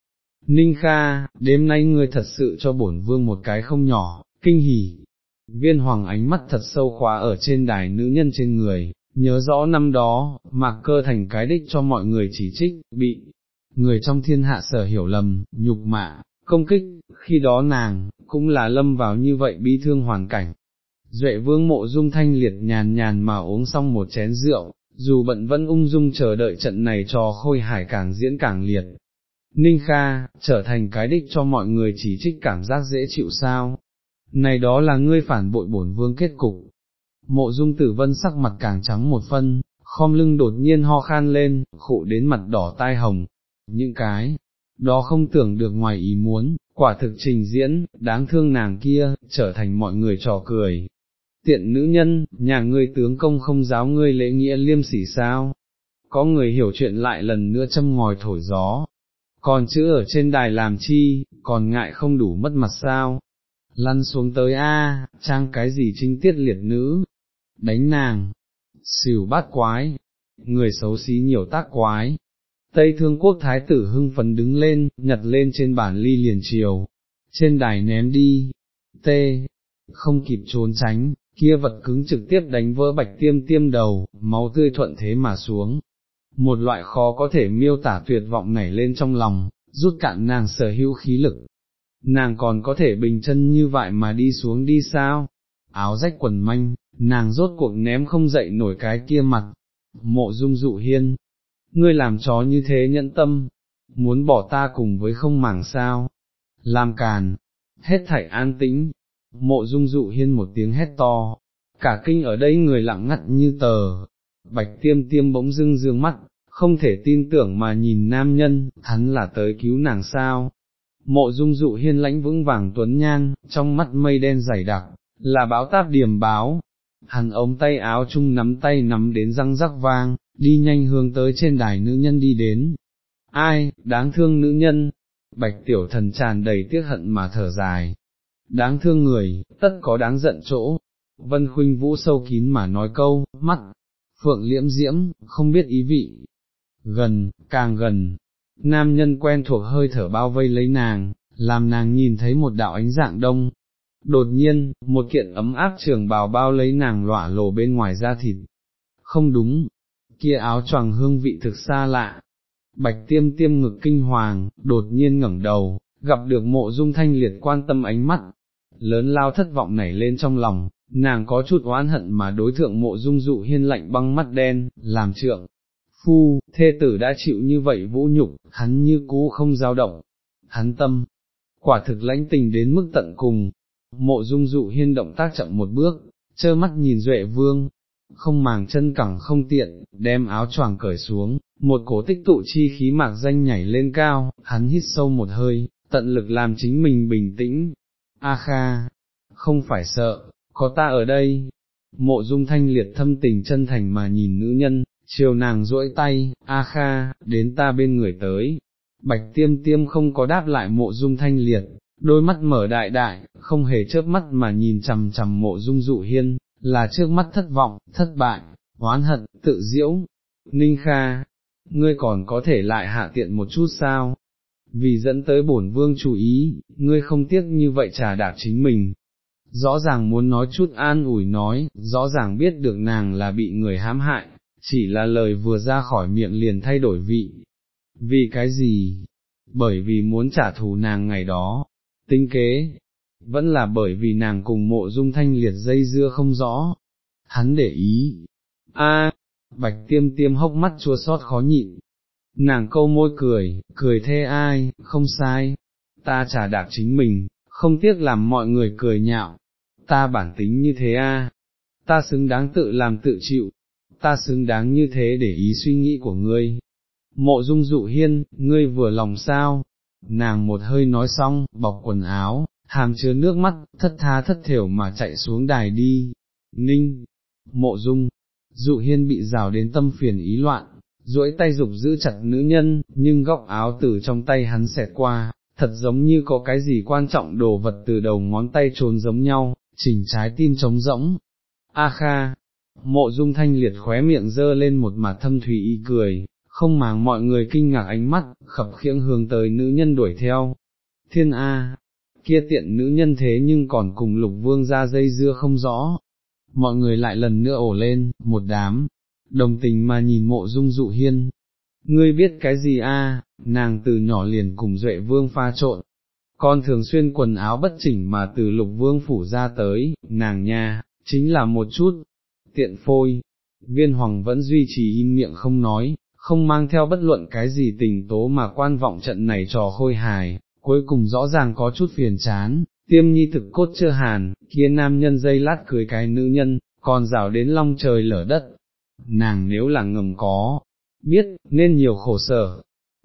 Ninh Kha, đêm nay ngươi thật sự cho bổn vương một cái không nhỏ, kinh hỉ. Viên hoàng ánh mắt thật sâu khóa ở trên đài nữ nhân trên người, nhớ rõ năm đó, mạc cơ thành cái đích cho mọi người chỉ trích, bị, người trong thiên hạ sở hiểu lầm, nhục mạ, công kích, khi đó nàng, cũng là lâm vào như vậy bi thương hoàn cảnh. Duệ vương mộ dung thanh liệt nhàn nhàn mà uống xong một chén rượu, dù bận vẫn ung dung chờ đợi trận này cho khôi hải càng diễn càng liệt. Ninh Kha, trở thành cái đích cho mọi người chỉ trích cảm giác dễ chịu sao? Này đó là ngươi phản bội bổn vương kết cục, mộ dung tử vân sắc mặt càng trắng một phân, khom lưng đột nhiên ho khan lên, khụ đến mặt đỏ tai hồng, những cái, đó không tưởng được ngoài ý muốn, quả thực trình diễn, đáng thương nàng kia, trở thành mọi người trò cười. Tiện nữ nhân, nhà ngươi tướng công không giáo ngươi lễ nghĩa liêm sỉ sao? Có người hiểu chuyện lại lần nữa châm ngòi thổi gió. Còn chữ ở trên đài làm chi, còn ngại không đủ mất mặt sao? Lăn xuống tới a, trang cái gì trinh tiết liệt nữ, đánh nàng, xỉu bát quái, người xấu xí nhiều tác quái. Tây thương quốc thái tử hưng phấn đứng lên, nhặt lên trên bản ly liền chiều, trên đài ném đi, tê, không kịp trốn tránh, kia vật cứng trực tiếp đánh vỡ bạch tiêm tiêm đầu, máu tươi thuận thế mà xuống. Một loại khó có thể miêu tả tuyệt vọng nảy lên trong lòng, rút cạn nàng sở hữu khí lực. Nàng còn có thể bình chân như vậy mà đi xuống đi sao? Áo rách quần manh, nàng rốt cuộc ném không dậy nổi cái kia mặt. Mộ dung dụ hiên, ngươi làm chó như thế nhẫn tâm, muốn bỏ ta cùng với không màng sao, làm càn, hết thảy an tĩnh, mộ dung dụ hiên một tiếng hét to, cả kinh ở đây người lặng ngắt như tờ, bạch tiêm tiêm bỗng dưng dương mắt, không thể tin tưởng mà nhìn nam nhân, hắn là tới cứu nàng sao. Mộ dung dụ hiên lãnh vững vàng tuấn nhan, trong mắt mây đen dày đặc, là báo táp điểm báo. Hắn ống tay áo chung nắm tay nắm đến răng rắc vang, đi nhanh hướng tới trên đài nữ nhân đi đến. Ai, đáng thương nữ nhân, bạch tiểu thần tràn đầy tiếc hận mà thở dài. Đáng thương người, tất có đáng giận chỗ. Vân khuynh vũ sâu kín mà nói câu, mắt, phượng liễm diễm, không biết ý vị. Gần, càng gần, nam nhân quen thuộc hơi thở bao vây lấy nàng, làm nàng nhìn thấy một đạo ánh dạng đông. Đột nhiên, một kiện ấm áp trường bào bao lấy nàng lỏa lồ bên ngoài da thịt. Không đúng, kia áo choàng hương vị thực xa lạ. Bạch tiêm tiêm ngực kinh hoàng, đột nhiên ngẩng đầu, gặp được mộ dung thanh liệt quan tâm ánh mắt, lớn lao thất vọng nảy lên trong lòng, nàng có chút oán hận mà đối thượng mộ dung dụ hiên lạnh băng mắt đen, làm trượng. Phu, thê tử đã chịu như vậy vũ nhục, hắn như cũ không dao động, hắn tâm, quả thực lãnh tình đến mức tận cùng, mộ dung dụ hiên động tác chậm một bước, trơ mắt nhìn duệ vương, không màng chân cẳng không tiện, đem áo choàng cởi xuống, một cổ tích tụ chi khí mạc danh nhảy lên cao, hắn hít sâu một hơi, tận lực làm chính mình bình tĩnh. A Kha, không phải sợ, có ta ở đây. Mộ dung thanh liệt thâm tình chân thành mà nhìn nữ nhân, chiều nàng duỗi tay, A Kha, đến ta bên người tới. Bạch tiêm tiêm không có đáp lại mộ dung thanh liệt, đôi mắt mở đại đại, không hề chớp mắt mà nhìn chằm chằm mộ dung dụ hiên, là trước mắt thất vọng, thất bại, oán hận, tự diễu. Ninh Kha, ngươi còn có thể lại hạ tiện một chút sao? Vì dẫn tới bổn vương chú ý, ngươi không tiếc như vậy trà đạp chính mình. Rõ ràng muốn nói chút an ủi nói, rõ ràng biết được nàng là bị người hãm hại, chỉ là lời vừa ra khỏi miệng liền thay đổi vị. Vì cái gì? Bởi vì muốn trả thù nàng ngày đó, tinh kế, vẫn là bởi vì nàng cùng mộ dung thanh liệt dây dưa không rõ. Hắn để ý, a, bạch tiêm tiêm hốc mắt chua xót khó nhịn, nàng câu môi cười, cười thê ai, không sai, ta trả đạp chính mình, không tiếc làm mọi người cười nhạo, ta bản tính như thế a, ta xứng đáng tự làm tự chịu, ta xứng đáng như thế để ý suy nghĩ của ngươi. Mộ dung dụ hiên, ngươi vừa lòng sao? Nàng một hơi nói xong, bọc quần áo, hàm chứa nước mắt, thất tha thất thiểu mà chạy xuống đài đi. Ninh, mộ dung, dụ hiên bị rào đến tâm phiền ý loạn, duỗi tay dục giữ chặt nữ nhân, nhưng góc áo từ trong tay hắn xẹt qua, thật giống như có cái gì quan trọng đồ vật từ đầu ngón tay trốn giống nhau, chỉnh trái tim trống rỗng. A Kha, mộ dung thanh liệt khóe miệng dơ lên một mặt thâm thủy y cười, không màng mọi người kinh ngạc ánh mắt, khập khiễng hướng tới nữ nhân đuổi theo. Thiên A, kia tiện nữ nhân thế nhưng còn cùng lục vương ra dây dưa không rõ. Mọi người lại lần nữa ổ lên, một đám, đồng tình mà nhìn mộ dung dụ hiên. Ngươi biết cái gì a? nàng từ nhỏ liền cùng duệ vương pha trộn, con thường xuyên quần áo bất chỉnh mà từ lục vương phủ ra tới, nàng nha, chính là một chút, tiện phôi, viên hoàng vẫn duy trì im miệng không nói, không mang theo bất luận cái gì tình tố mà quan vọng trận này trò khôi hài, cuối cùng rõ ràng có chút phiền chán, tiêm nhi thực cốt chưa hàn, kia nam nhân dây lát cưới cái nữ nhân, còn rào đến long trời lở đất, nàng nếu là ngầm có, biết, nên nhiều khổ sở,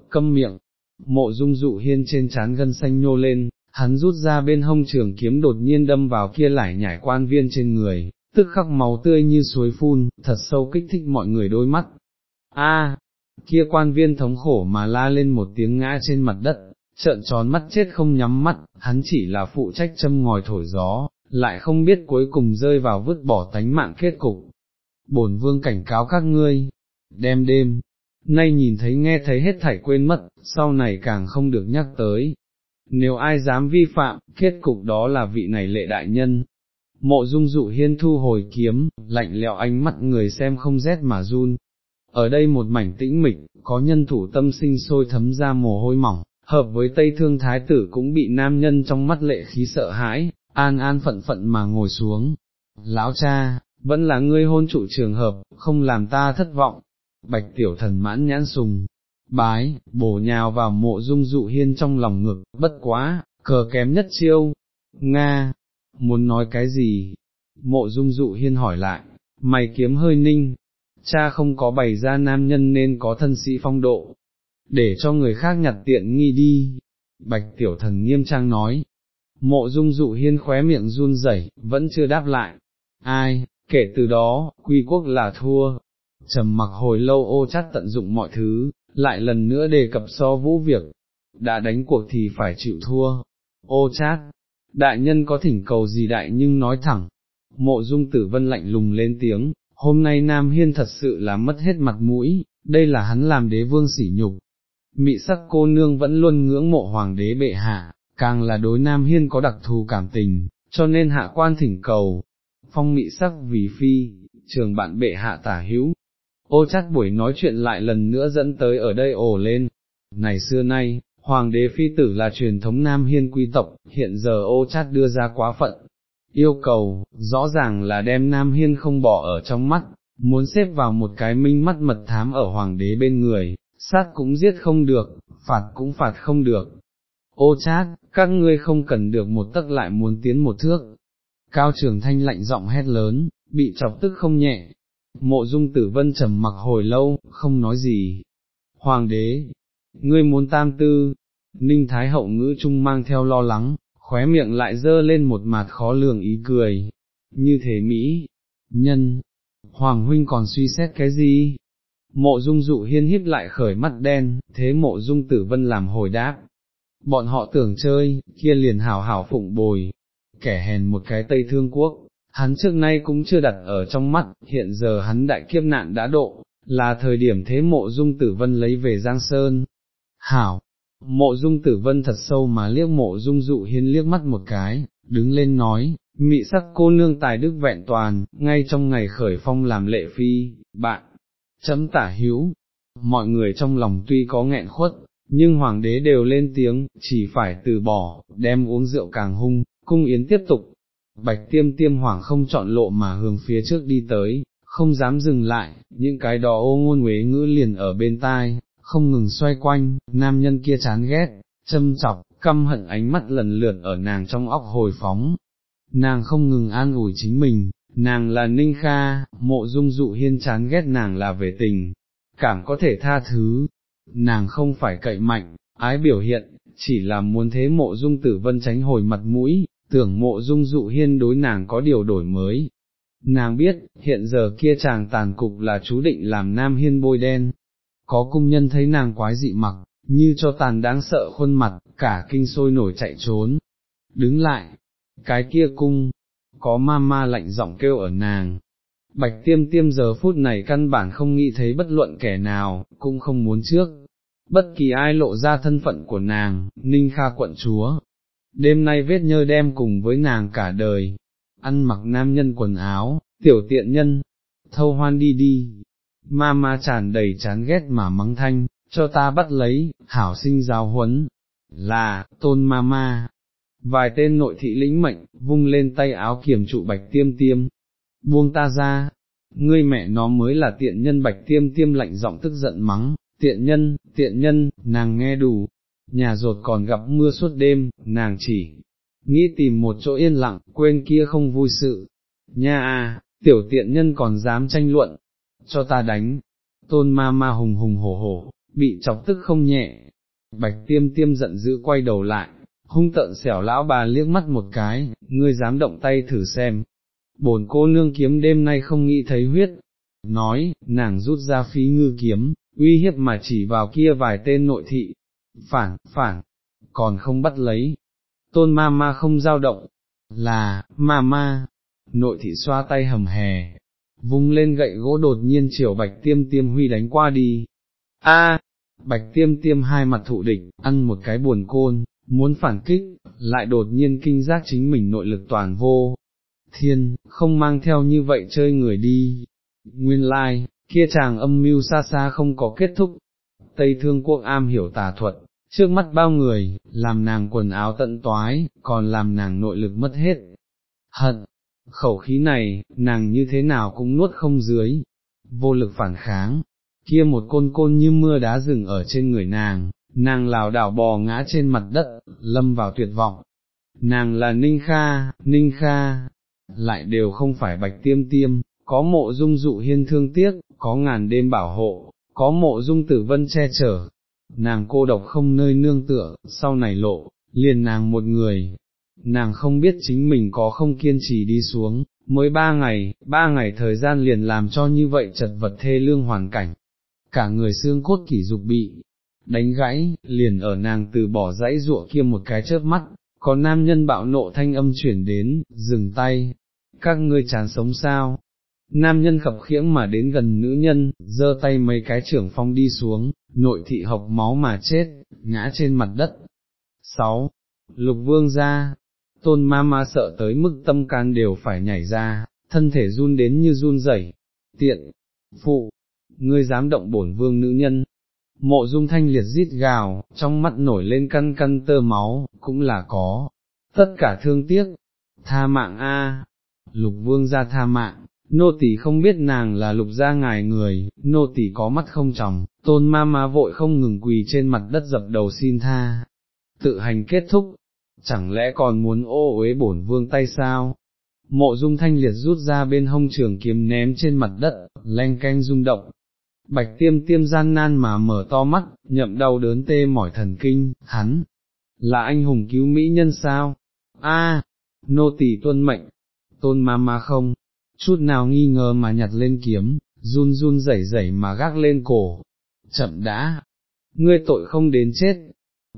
câm miệng, mộ dung dụ hiên trên chán gân xanh nhô lên, hắn rút ra bên hông trường kiếm đột nhiên đâm vào kia lải nhải quan viên trên người, tức khắc máu tươi như suối phun, thật sâu kích thích mọi người đôi mắt. A, kia quan viên thống khổ mà la lên một tiếng ngã trên mặt đất, trợn tròn mắt chết không nhắm mắt, hắn chỉ là phụ trách châm ngòi thổi gió, lại không biết cuối cùng rơi vào vứt bỏ tánh mạng kết cục. Bổn vương cảnh cáo các ngươi, đêm đêm, nay nhìn thấy nghe thấy hết thảy quên mất, sau này càng không được nhắc tới. Nếu ai dám vi phạm, kết cục đó là vị này lệ đại nhân. Mộ dung dụ hiên thu hồi kiếm, lạnh lẽo ánh mắt người xem không rét mà run. Ở đây một mảnh tĩnh mịch, có nhân thủ tâm sinh sôi thấm ra mồ hôi mỏng, hợp với tây thương thái tử cũng bị nam nhân trong mắt lệ khí sợ hãi, an an phận phận mà ngồi xuống. Lão cha, vẫn là ngươi hôn trụ trường hợp, không làm ta thất vọng. Bạch tiểu thần mãn nhãn sùng, bái, bổ nhào vào mộ dung dụ hiên trong lòng ngực, bất quá, cờ kém nhất chiêu. Nga, muốn nói cái gì? Mộ dung dụ hiên hỏi lại, mày kiếm hơi ninh, cha không có bày ra nam nhân nên có thân sĩ phong độ, để cho người khác nhặt tiện nghi đi. Bạch tiểu thần nghiêm trang nói, mộ dung dụ hiên khóe miệng run rẩy, vẫn chưa đáp lại. Ai, kể từ đó, quy quốc là thua. Trầm mặc hồi lâu ô chắt tận dụng mọi thứ, lại lần nữa đề cập so vũ việc. Đã đánh cuộc thì phải chịu thua. Ô chát, đại nhân có thỉnh cầu gì đại nhưng nói thẳng. Mộ dung tử vân lạnh lùng lên tiếng, hôm nay Nam Hiên thật sự là mất hết mặt mũi, đây là hắn làm đế vương sỉ nhục. Mị sắc cô nương vẫn luôn ngưỡng mộ hoàng đế bệ hạ, càng là đối Nam Hiên có đặc thù cảm tình, cho nên hạ quan thỉnh cầu. Phong mị sắc vì phi, trường bạn bệ hạ tả hữu. Ô chắc buổi nói chuyện lại lần nữa dẫn tới ở đây ổ lên. Này xưa nay, hoàng đế phi tử là truyền thống Nam Hiên quy tộc, hiện giờ ô chát đưa ra quá phận, yêu cầu, rõ ràng là đem Nam Hiên không bỏ ở trong mắt, muốn xếp vào một cái minh mắt mật thám ở hoàng đế bên người, sát cũng giết không được, phạt cũng phạt không được. Ô chát, các ngươi không cần được một tấc lại muốn tiến một thước. Cao trường thanh lạnh giọng hét lớn, bị chọc tức không nhẹ. Mộ dung tử vân trầm mặc hồi lâu, không nói gì. Hoàng đế, ngươi muốn tam tư, ninh thái hậu ngữ trung mang theo lo lắng, khóe miệng lại dơ lên một mặt khó lường ý cười, như thế Mỹ, nhân, Hoàng huynh còn suy xét cái gì? Mộ dung dụ hiên híp lại khởi mắt đen, thế mộ dung tử vân làm hồi đáp. Bọn họ tưởng chơi, kia liền hảo hảo phụng bồi, kẻ hèn một cái Tây Thương Quốc, hắn trước nay cũng chưa đặt ở trong mắt, hiện giờ hắn đại kiếp nạn đã độ, là thời điểm thế mộ dung tử vân lấy về Giang Sơn. Hảo, Mộ dung tử vân thật sâu mà liếc mộ dung dụ hiên liếc mắt một cái, đứng lên nói, mị sắc cô nương tài đức vẹn toàn, ngay trong ngày khởi phong làm lệ phi, bạn, chấm tả hữu, mọi người trong lòng tuy có nghẹn khuất, nhưng hoàng đế đều lên tiếng, chỉ phải từ bỏ, đem uống rượu càng hung, cung yến tiếp tục. Bạch tiêm tiêm hoàng không chọn lộ mà hướng phía trước đi tới, không dám dừng lại, những cái đó ô ngôn huế ngữ liền ở bên tai, không ngừng xoay quanh, nam nhân kia chán ghét, châm chọc, căm hận ánh mắt lần lượt ở nàng trong óc hồi phóng. Nàng không ngừng an ủi chính mình, nàng là Ninh Kha, mộ dung dụ hiên chán ghét nàng là về tình, cảm có thể tha thứ, nàng không phải cậy mạnh, ái biểu hiện, chỉ là muốn thế mộ dung tử vân tránh hồi mặt mũi, tưởng mộ dung dụ hiên đối nàng có điều đổi mới. Nàng biết, hiện giờ kia chàng tàn cục là chú định làm nam hiên bôi đen, có cung nhân thấy nàng quái dị mặc, như cho tàn đáng sợ khuôn mặt, cả kinh sôi nổi chạy trốn. Đứng lại, cái kia cung, có ma ma lạnh giọng kêu ở nàng. Bạch tiêm tiêm giờ phút này căn bản không nghĩ thấy bất luận kẻ nào, cũng không muốn trước. Bất kỳ ai lộ ra thân phận của nàng, ninh kha quận chúa. Đêm nay vết nhơ đem cùng với nàng cả đời, ăn mặc nam nhân quần áo, tiểu tiện nhân, thâu hoan đi đi, ma ma tràn đầy chán ghét mà mắng thanh, cho ta bắt lấy, hảo sinh giáo huấn, là, tôn ma ma. Vài tên nội thị lĩnh mệnh, vung lên tay áo kiểm trụ bạch tiêm tiêm, buông ta ra, ngươi mẹ nó mới là tiện nhân bạch tiêm tiêm lạnh giọng tức giận mắng, tiện nhân, tiện nhân, nàng nghe đủ, nhà rột còn gặp mưa suốt đêm, nàng chỉ, nghĩ tìm một chỗ yên lặng, quên kia không vui sự, nha à, tiểu tiện nhân còn dám tranh luận, cho ta đánh, tôn ma ma hùng hùng hổ hổ, bị chọc tức không nhẹ, bạch tiêm tiêm giận dữ quay đầu lại, hung tợn xẻo lão bà liếc mắt một cái, ngươi dám động tay thử xem, bổn cô nương kiếm đêm nay không nghĩ thấy huyết, nói, nàng rút ra phí ngư kiếm, uy hiếp mà chỉ vào kia vài tên nội thị, phản, phản, còn không bắt lấy, tôn ma ma không giao động, là, ma ma, nội thị xoa tay hầm hè, vung lên gậy gỗ đột nhiên chiều bạch tiêm tiêm huy đánh qua đi. A, bạch tiêm tiêm hai mặt thụ địch, ăn một cái buồn côn, muốn phản kích, lại đột nhiên kinh giác chính mình nội lực toàn vô. thiên, không mang theo như vậy chơi người đi. Nguyên lai, like, kia chàng âm mưu xa xa không có kết thúc. Tây Thương Quốc am hiểu tà thuật, trước mắt bao người, làm nàng quần áo tận toái, còn làm nàng nội lực mất hết. Hận, khẩu khí này, nàng như thế nào cũng nuốt không dưới, vô lực phản kháng, kia một côn côn như mưa đá rừng ở trên người nàng, nàng lào đảo bò ngã trên mặt đất, lâm vào tuyệt vọng. Nàng là Ninh Kha, Ninh Kha, lại đều không phải bạch tiêm tiêm, có mộ dung dụ hiên thương tiếc, có ngàn đêm bảo hộ, có mộ dung tử vân che chở. Nàng cô độc không nơi nương tựa, sau này lộ, liền nàng một người, nàng không biết chính mình có không kiên trì đi xuống, mới ba ngày, ba ngày thời gian liền làm cho như vậy chật vật thê lương hoàn cảnh, cả người xương cốt kỷ dục bị đánh gãy, liền ở nàng từ bỏ dãy ruộng kia một cái chớp mắt, có nam nhân bạo nộ thanh âm chuyển đến, dừng tay, các ngươi chán sống sao? Nam nhân khập khiễng mà đến gần nữ nhân, giơ tay mấy cái trưởng phong đi xuống, nội thị hộc máu mà chết, ngã trên mặt đất. 6. Lục vương ra, tôn ma ma sợ tới mức tâm can đều phải nhảy ra, thân thể run đến như run rẩy. tiện, phụ, ngươi dám động bổn vương nữ nhân. Mộ dung thanh liệt rít gào, trong mắt nổi lên căn căn tơ máu, cũng là có, tất cả thương tiếc, tha mạng a, lục vương ra tha mạng, nô tỳ không biết nàng là lục gia ngài người, nô tỳ có mắt không tròng, tôn ma ma vội không ngừng quỳ trên mặt đất dập đầu xin tha, tự hành kết thúc, chẳng lẽ còn muốn ô uế bổn vương tay sao? Mộ dung thanh liệt rút ra bên hông trường kiếm ném trên mặt đất, len canh rung động. Bạch tiêm tiêm gian nan mà mở to mắt, nhậm đau đớn tê mỏi thần kinh, hắn, là anh hùng cứu mỹ nhân sao? A, nô tỳ tuân mệnh, tôn ma ma không, chút nào nghi ngờ mà nhặt lên kiếm, run run rẩy rẩy mà gác lên cổ. Chậm đã, ngươi tội không đến chết,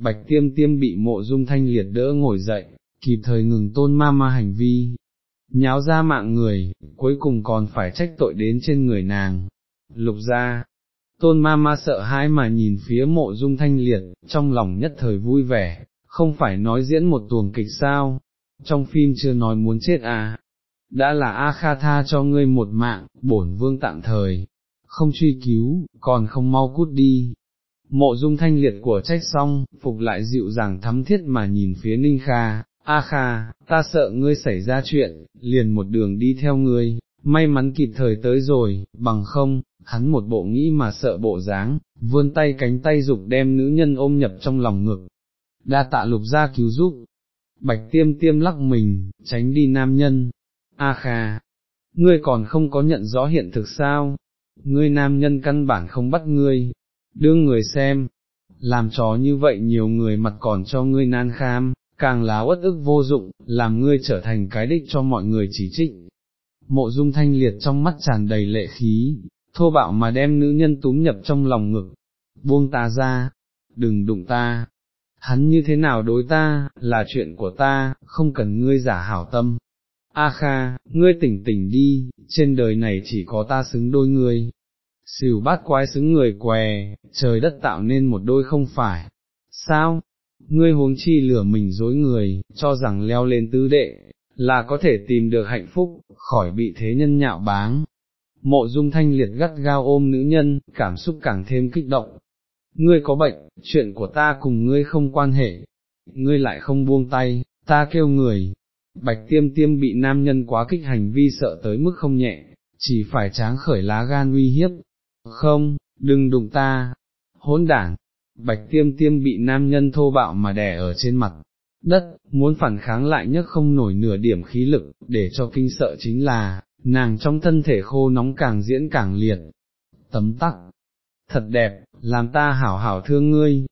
bạch tiêm tiêm bị mộ dung thanh liệt đỡ ngồi dậy, kịp thời ngừng tôn ma ma hành vi, nháo ra mạng người, cuối cùng còn phải trách tội đến trên người nàng. Lục ra, tôn ma ma sợ hãi mà nhìn phía mộ dung thanh liệt, trong lòng nhất thời vui vẻ, không phải nói diễn một tuồng kịch sao, trong phim chưa nói muốn chết à, đã là A Kha tha cho ngươi một mạng, bổn vương tạm thời, không truy cứu, còn không mau cút đi, Mộ dung thanh liệt của trách xong, phục lại dịu dàng thắm thiết mà nhìn phía Ninh Kha, A Kha, ta sợ ngươi xảy ra chuyện, liền một đường đi theo ngươi, may mắn kịp thời tới rồi, bằng không, hắn một bộ nghĩ mà sợ bộ dáng, vươn tay cánh tay dục đem nữ nhân ôm nhập trong lòng ngực, đa tạ lục ra cứu giúp, bạch tiêm tiêm lắc mình, tránh đi nam nhân, A Kha, ngươi còn không có nhận rõ hiện thực sao, ngươi nam nhân căn bản không bắt ngươi, đương người xem, làm trò như vậy nhiều người mặt còn cho ngươi nan kham, càng là uất ức vô dụng, làm ngươi trở thành cái đích cho mọi người chỉ trích. Mộ dung thanh liệt trong mắt tràn đầy lệ khí, thô bạo mà đem nữ nhân túm nhập trong lòng ngực, buông ta ra, đừng đụng ta, hắn như thế nào đối ta, là chuyện của ta, không cần ngươi giả hảo tâm. A Kha, ngươi tỉnh tỉnh đi, trên đời này chỉ có ta xứng đôi ngươi, xìu bát quái xứng người què, trời đất tạo nên một đôi không phải, sao, ngươi huống chi lửa mình dối người, cho rằng leo lên tứ đệ, là có thể tìm được hạnh phúc, khỏi bị thế nhân nhạo báng. Mộ dung thanh liệt gắt gao ôm nữ nhân, cảm xúc càng thêm kích động. Ngươi có bệnh, chuyện của ta cùng ngươi không quan hệ, ngươi lại không buông tay, ta kêu người. Bạch tiêm tiêm bị nam nhân quá kích hành vi sợ tới mức không nhẹ, chỉ phải tráng khởi lá gan uy hiếp, không, đừng đụng ta, hỗn đảng, bạch tiêm tiêm bị nam nhân thô bạo mà đè ở trên mặt, đất, muốn phản kháng lại nhất không nổi nửa điểm khí lực, để cho kinh sợ chính là, nàng trong thân thể khô nóng càng diễn càng liệt, tấm tắc, thật đẹp, làm ta hảo hảo thương ngươi,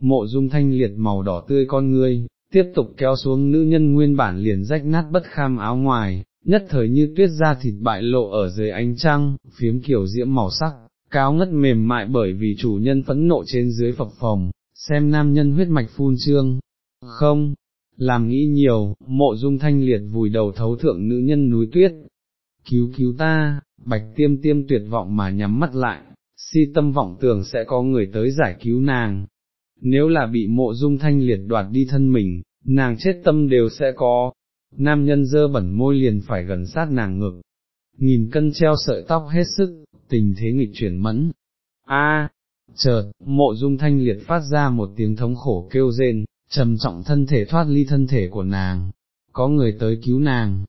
mộ dung thanh liệt màu đỏ tươi con ngươi, tiếp tục kéo xuống nữ nhân nguyên bản liền rách nát bất kham áo ngoài, nhất thời như tuyết ra thịt bại lộ ở dưới ánh trăng, phiếm kiểu diễm màu sắc, cáo ngất mềm mại bởi vì chủ nhân phẫn nộ trên dưới phập phòng, xem nam nhân huyết mạch phun trương, không, làm nghĩ nhiều, mộ dung thanh liệt vùi đầu thấu thượng nữ nhân núi tuyết, cứu cứu ta, bạch tiêm tiêm tuyệt vọng mà nhắm mắt lại, si tâm vọng tưởng sẽ có người tới giải cứu nàng, nếu là bị mộ dung thanh liệt đoạt đi thân mình, nàng chết tâm đều sẽ có, nam nhân dơ bẩn môi liền phải gần sát nàng ngực, nghìn cân treo sợi tóc hết sức, tình thế nghịch chuyển mẫn. A, chợt, mộ dung thanh liệt phát ra một tiếng thống khổ kêu rên, trầm trọng thân thể thoát ly thân thể của nàng, có người tới cứu nàng,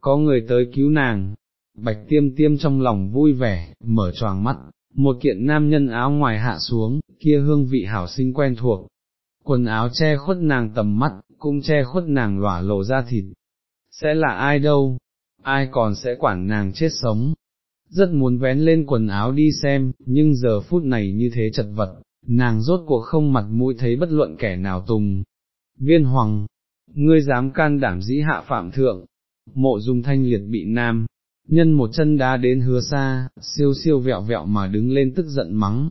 có người tới cứu nàng, bạch tiêm tiêm trong lòng vui vẻ, mở choàng mắt, một kiện nam nhân áo ngoài hạ xuống, kia hương vị hảo sinh quen thuộc, quần áo che khuất nàng tầm mắt, cũng che khuất nàng lỏa lộ ra thịt, sẽ là ai đâu, ai còn sẽ quản nàng chết sống, rất muốn vén lên quần áo đi xem, nhưng giờ phút này như thế chật vật, nàng rốt cuộc không mặt mũi thấy bất luận kẻ nào tùng. Viên hoàng, ngươi dám can đảm dĩ hạ phạm thượng, mộ dung thanh liệt bị nam, nhân một chân đá đến hứa xa, siêu siêu vẹo vẹo mà đứng lên tức giận mắng.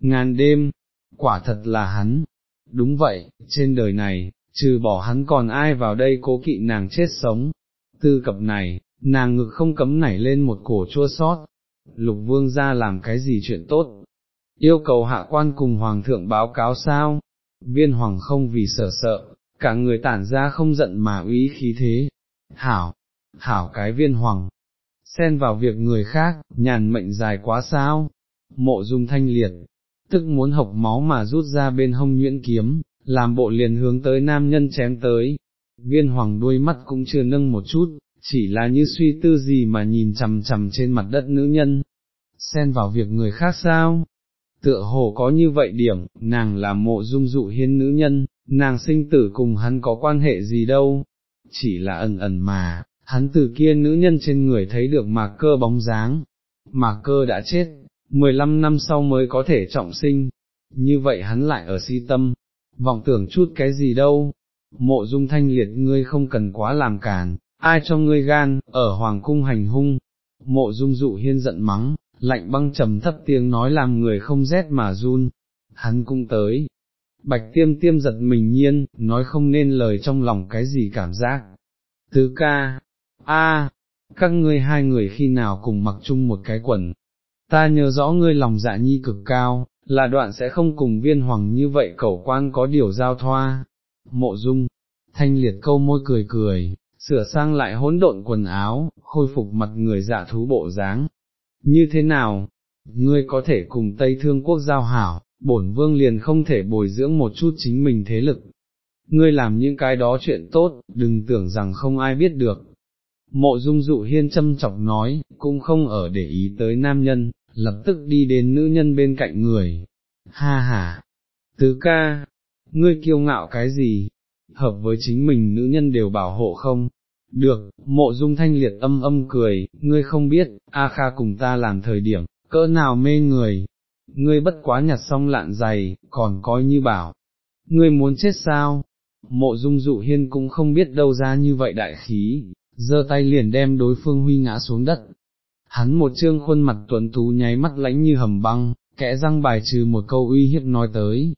Ngàn đêm, quả thật là hắn. Đúng vậy, trên đời này, trừ bỏ hắn còn ai vào đây cố kỵ nàng chết sống. Tư cập này, nàng ngực không cấm nảy lên một cổ chua sót. Lục vương ra làm cái gì chuyện tốt? Yêu cầu hạ quan cùng hoàng thượng báo cáo sao? Viên hoàng không vì sợ sợ, cả người tản ra không giận mà úy khí thế. Hảo, hảo cái viên hoàng, xen vào việc người khác, nhàn mệnh dài quá sao, mộ dung thanh liệt, tức muốn hộc máu mà rút ra bên hông nhuyễn kiếm, làm bộ liền hướng tới nam nhân chém tới, viên hoàng đuôi mắt cũng chưa nâng một chút, chỉ là như suy tư gì mà nhìn chằm chằm trên mặt đất nữ nhân, xen vào việc người khác sao, tựa hồ có như vậy điểm, nàng là mộ dung dụ hiên nữ nhân, nàng sinh tử cùng hắn có quan hệ gì đâu, chỉ là ẩn ẩn mà, hắn từ kia nữ nhân trên người thấy được mạc cơ bóng dáng, mạc cơ đã chết, 15 năm sau mới có thể trọng sinh, như vậy hắn lại ở si tâm, vọng tưởng chút cái gì đâu, mộ dung thanh liệt ngươi không cần quá làm càn, ai cho ngươi gan, ở hoàng cung hành hung, mộ dung dụ hiên giận mắng, lạnh băng trầm thấp tiếng nói làm người không rét mà run, hắn cũng tới. Bạch tiêm tiêm giật mình nhiên, nói không nên lời trong lòng cái gì cảm giác. Tứ ca, a, các ngươi hai người khi nào cùng mặc chung một cái quần, ta nhớ rõ ngươi lòng dạ nhi cực cao, là đoạn sẽ không cùng viên hoàng như vậy cẩu quan có điều giao thoa. Mộ dung, thanh liệt câu môi cười cười, sửa sang lại hỗn độn quần áo, khôi phục mặt người dạ thú bộ dáng. Như thế nào, ngươi có thể cùng Tây Thương quốc giao hảo, bổn vương liền không thể bồi dưỡng một chút chính mình thế lực. Ngươi làm những cái đó chuyện tốt, đừng tưởng rằng không ai biết được, Mộ dung dụ hiên châm chọc nói, cũng không ở để ý tới nam nhân, lập tức đi đến nữ nhân bên cạnh người. Ha ha, tứ ca, ngươi kiêu ngạo cái gì, hợp với chính mình nữ nhân đều bảo hộ không? Được, mộ dung thanh liệt âm âm cười, ngươi không biết, A Kha cùng ta làm thời điểm, cỡ nào mê người, ngươi bất quá nhặt xong lạn giày, còn coi như bảo, ngươi muốn chết sao? Mộ dung dụ hiên cũng không biết đâu ra như vậy đại khí, giơ tay liền đem đối phương huy ngã xuống đất. Hắn một trương khuôn mặt tuấn tú nháy mắt lãnh như hầm băng, kẽ răng bài trừ một câu uy hiếp nói tới.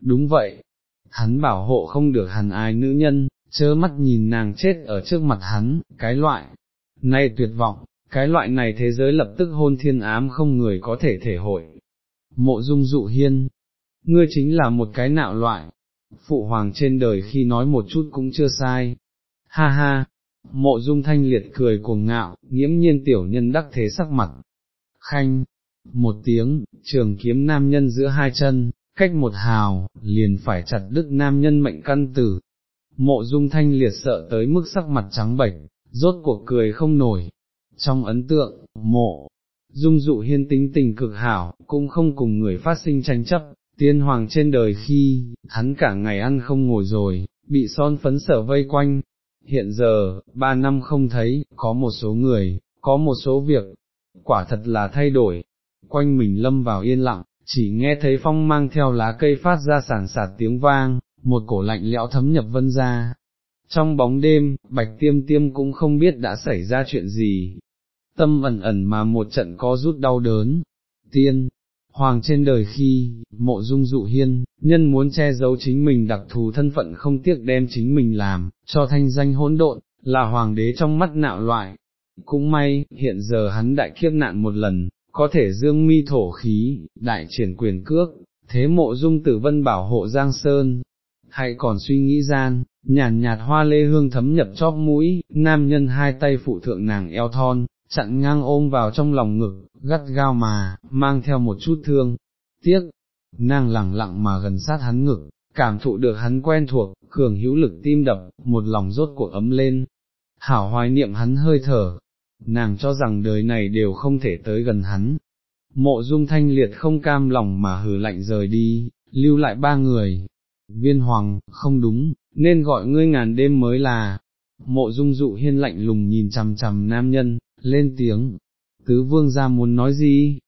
Đúng vậy, hắn bảo hộ không được hắn ai nữ nhân, chớ mắt nhìn nàng chết ở trước mặt hắn, cái loại, này tuyệt vọng, cái loại này thế giới lập tức hôn thiên ám không người có thể thể hội. Mộ dung dụ hiên, ngươi chính là một cái nạo loại, phụ hoàng trên đời khi nói một chút cũng chưa sai. Ha ha, Mộ dung thanh liệt cười cuồng ngạo, nghiễm nhiên tiểu nhân đắc thế sắc mặt. Khanh, một tiếng, trường kiếm nam nhân giữa hai chân, cách một hào, liền phải chặt đứt nam nhân mệnh căn tử. Mộ dung thanh liệt sợ tới mức sắc mặt trắng bệch, rốt cuộc cười không nổi. Trong ấn tượng, mộ, dung dụ hiên tính tình cực hảo, cũng không cùng người phát sinh tranh chấp, tiên hoàng trên đời khi, hắn cả ngày ăn không ngồi rồi, bị son phấn sở vây quanh, hiện giờ, ba năm không thấy, có một số người, có một số việc, quả thật là thay đổi, quanh mình lâm vào yên lặng, chỉ nghe thấy phong mang theo lá cây phát ra sản sạt tiếng vang, một cổ lạnh lẽo thấm nhập vân ra. Trong bóng đêm, bạch tiêm tiêm cũng không biết đã xảy ra chuyện gì, tâm ẩn ẩn mà một trận có rút đau đớn, tiên, hoàng trên đời khi, mộ dung dụ hiên, nhân muốn che giấu chính mình đặc thù thân phận không tiếc đem chính mình làm, cho thanh danh hỗn độn, là hoàng đế trong mắt nạo loại. Cũng may, hiện giờ hắn đại kiếp nạn một lần, có thể dương mi thổ khí, đại triển quyền cước, thế mộ dung tử vân bảo hộ Giang Sơn, hay còn suy nghĩ gian, nhàn nhạt hoa lê hương thấm nhập chóp mũi, nam nhân hai tay phụ thượng nàng eo thon, chặn ngang ôm vào trong lòng ngực, gắt gao mà, mang theo một chút thương, tiếc, nàng lẳng lặng mà gần sát hắn ngực, cảm thụ được hắn quen thuộc, cường hữu lực tim đập, một lòng rốt cuộc ấm lên, hảo hoài niệm hắn hơi thở, nàng cho rằng đời này đều không thể tới gần hắn. Mộ dung thanh liệt không cam lòng mà hừ lạnh rời đi, lưu lại ba người. Viên hoàng, không đúng, nên gọi ngươi ngàn đêm mới là. Mộ dung dụ hiên lạnh lùng nhìn chằm chằm nam nhân, lên tiếng. Tứ vương ra muốn nói gì?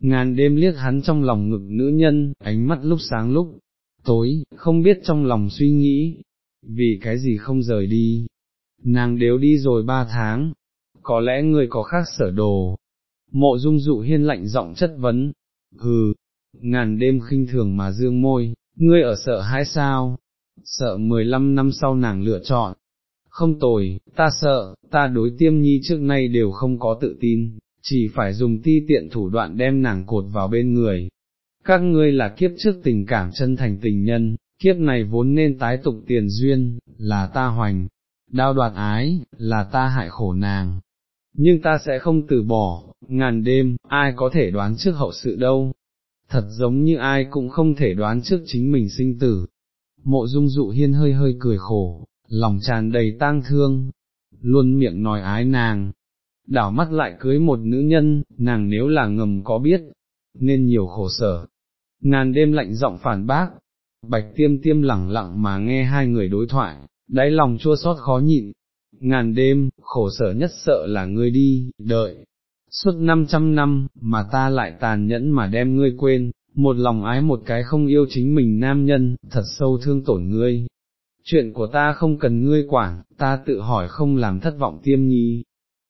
Ngàn đêm liếc hắn trong lòng ngực nữ nhân, ánh mắt lúc sáng lúc tối, không biết trong lòng suy nghĩ, vì cái gì không rời đi. Nàng đều đi rồi ba tháng, có lẽ người có khác sở đồ. Mộ dung dụ hiên lạnh giọng chất vấn, hừ, ngàn đêm khinh thường mà dương môi, ngươi ở sợ hãi sao, sợ mười lăm năm sau nàng lựa chọn, không tồi, ta sợ, ta đối tiêm nhi trước nay đều không có tự tin, chỉ phải dùng ti tiện thủ đoạn đem nàng cột vào bên người. Các ngươi là kiếp trước tình cảm chân thành tình nhân, kiếp này vốn nên tái tục tiền duyên, là ta hoành, đao đoạt ái, là ta hại khổ nàng. Nhưng ta sẽ không từ bỏ, ngàn đêm, ai có thể đoán trước hậu sự đâu, thật giống như ai cũng không thể đoán trước chính mình sinh tử. Mộ dung dụ hiên hơi hơi cười khổ, lòng tràn đầy tang thương, luôn miệng nói ái nàng, đảo mắt lại cưới một nữ nhân, nàng nếu là ngầm có biết, nên nhiều khổ sở. Ngàn đêm lạnh giọng phản bác, bạch tiêm tiêm lẳng lặng mà nghe hai người đối thoại, đáy lòng chua xót khó nhịn. Ngàn đêm, khổ sở nhất sợ là ngươi đi, đợi, suốt 500 năm, mà ta lại tàn nhẫn mà đem ngươi quên, một lòng ái một cái không yêu chính mình nam nhân, thật sâu thương tổn ngươi. Chuyện của ta không cần ngươi quản, ta tự hỏi không làm thất vọng tiêm nhi.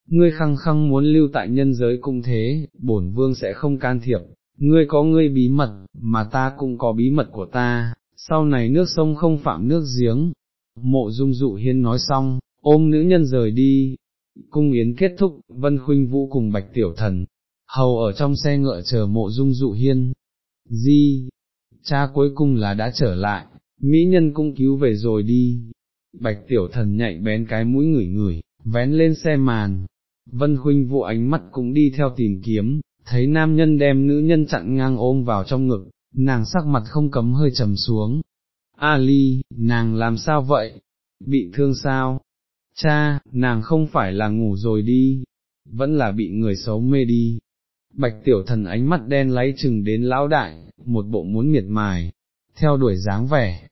Ngươi khăng khăng muốn lưu tại nhân giới cũng thế, bổn vương sẽ không can thiệp, ngươi có ngươi bí mật, mà ta cũng có bí mật của ta, sau này nước sông không phạm nước giếng. Mộ dung dụ hiên nói xong, ôm nữ nhân rời đi, cung yến kết thúc, Vân Khuynh Vũ cùng Bạch Tiểu Thần, hầu ở trong xe ngựa chờ mộ dung dụ hiên. Di, cha cuối cùng là đã trở lại, mỹ nhân cũng cứu về rồi đi. Bạch Tiểu Thần nhạy bén cái mũi ngửi ngửi, vén lên xe màn. Vân Khuynh Vũ ánh mắt cũng đi theo tìm kiếm, thấy nam nhân đem nữ nhân chặn ngang ôm vào trong ngực, nàng sắc mặt không cấm hơi trầm xuống. Ali, nàng làm sao vậy? Bị thương sao? Cha, nàng không phải là ngủ rồi đi, vẫn là bị người xấu mê đi. Bạch tiểu thần ánh mắt đen lấy chừng đến lão đại, một bộ muốn miệt mài, theo đuổi dáng vẻ.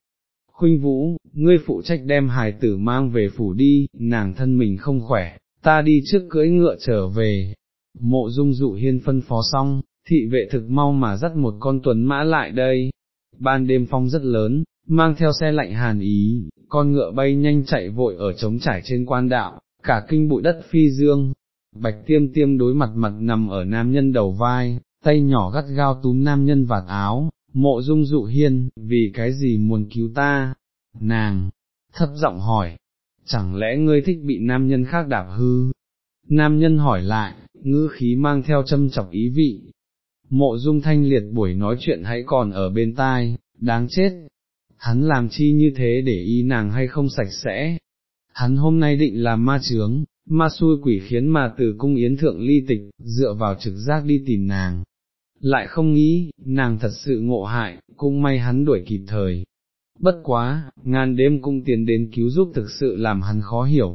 Khuynh vũ, ngươi phụ trách đem hài tử mang về phủ đi, nàng thân mình không khỏe, ta đi trước cưỡi ngựa trở về. Mộ dung dụ hiên phân phó xong, thị vệ thực mau mà dắt một con tuấn mã lại đây. Ban đêm phong rất lớn, mang theo xe lạnh hàn ý, con ngựa bay nhanh chạy vội ở trống trải trên quan đạo, cả kinh bụi đất phi dương, bạch tiêm tiêm đối mặt mặt nằm ở nam nhân đầu vai, tay nhỏ gắt gao túm nam nhân vạt áo, mộ dung dụ hiên, vì cái gì muốn cứu ta, nàng, thấp giọng hỏi, chẳng lẽ ngươi thích bị nam nhân khác đạp hư? Nam nhân hỏi lại, ngữ khí mang theo châm chọc ý vị. Mộ dung thanh liệt buổi nói chuyện hãy còn ở bên tai, đáng chết, hắn làm chi như thế để ý nàng hay không sạch sẽ. Hắn hôm nay định làm ma chướng, ma xui quỷ khiến mà từ cung yến thượng ly tịch, dựa vào trực giác đi tìm nàng. Lại không nghĩ, nàng thật sự ngộ hại, cũng may hắn đuổi kịp thời. Bất quá, ngàn đêm cung tiến đến cứu giúp thực sự làm hắn khó hiểu.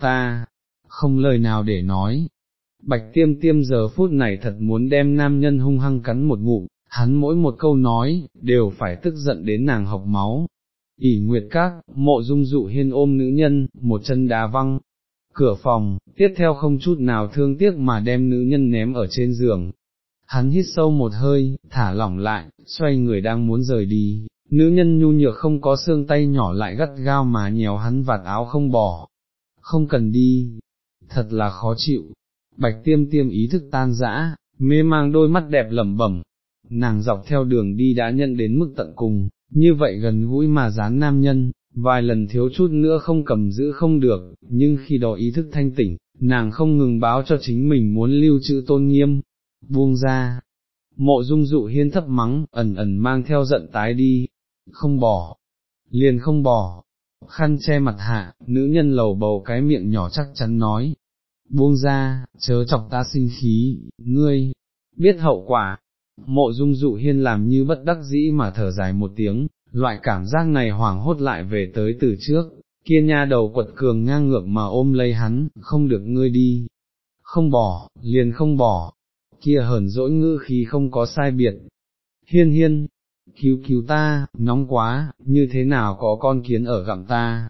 Ta, không lời nào để nói. Bạch tiêm tiêm giờ phút này thật muốn đem nam nhân hung hăng cắn một ngụm, hắn mỗi một câu nói, đều phải tức giận đến nàng học máu. ỉ nguyệt các, mộ dung dụ hiên ôm nữ nhân, một chân đá văng, cửa phòng, tiếp theo không chút nào thương tiếc mà đem nữ nhân ném ở trên giường. Hắn hít sâu một hơi, thả lỏng lại, xoay người đang muốn rời đi, nữ nhân nhu nhược không có xương tay nhỏ lại gắt gao mà nhéo hắn vạt áo không bỏ. Không cần đi, thật là khó chịu. Bạch tiêm tiêm ý thức tan rã, mê mang đôi mắt đẹp lẩm bẩm, nàng dọc theo đường đi đã nhận đến mức tận cùng, như vậy gần gũi mà dán nam nhân, vài lần thiếu chút nữa không cầm giữ không được, nhưng khi đó ý thức thanh tỉnh, nàng không ngừng báo cho chính mình muốn lưu trữ tôn nghiêm, buông ra. Mộ dung dụ hiên thấp mắng, ẩn ẩn mang theo giận tái đi, không bỏ, liền không bỏ, khăn che mặt hạ, nữ nhân lầu bầu cái miệng nhỏ chắc chắn nói, buông ra, chớ chọc ta sinh khí, ngươi, biết hậu quả, mộ dung dụ hiên làm như bất đắc dĩ mà thở dài một tiếng, loại cảm giác này hoảng hốt lại về tới từ trước, kia nha đầu quật cường ngang ngược mà ôm lấy hắn, không được ngươi đi, không bỏ, liền không bỏ, kia hờn dỗi ngữ khí không có sai biệt. Hiên hiên, cứu cứu ta, nóng quá, như thế nào có con kiến ở gặm ta.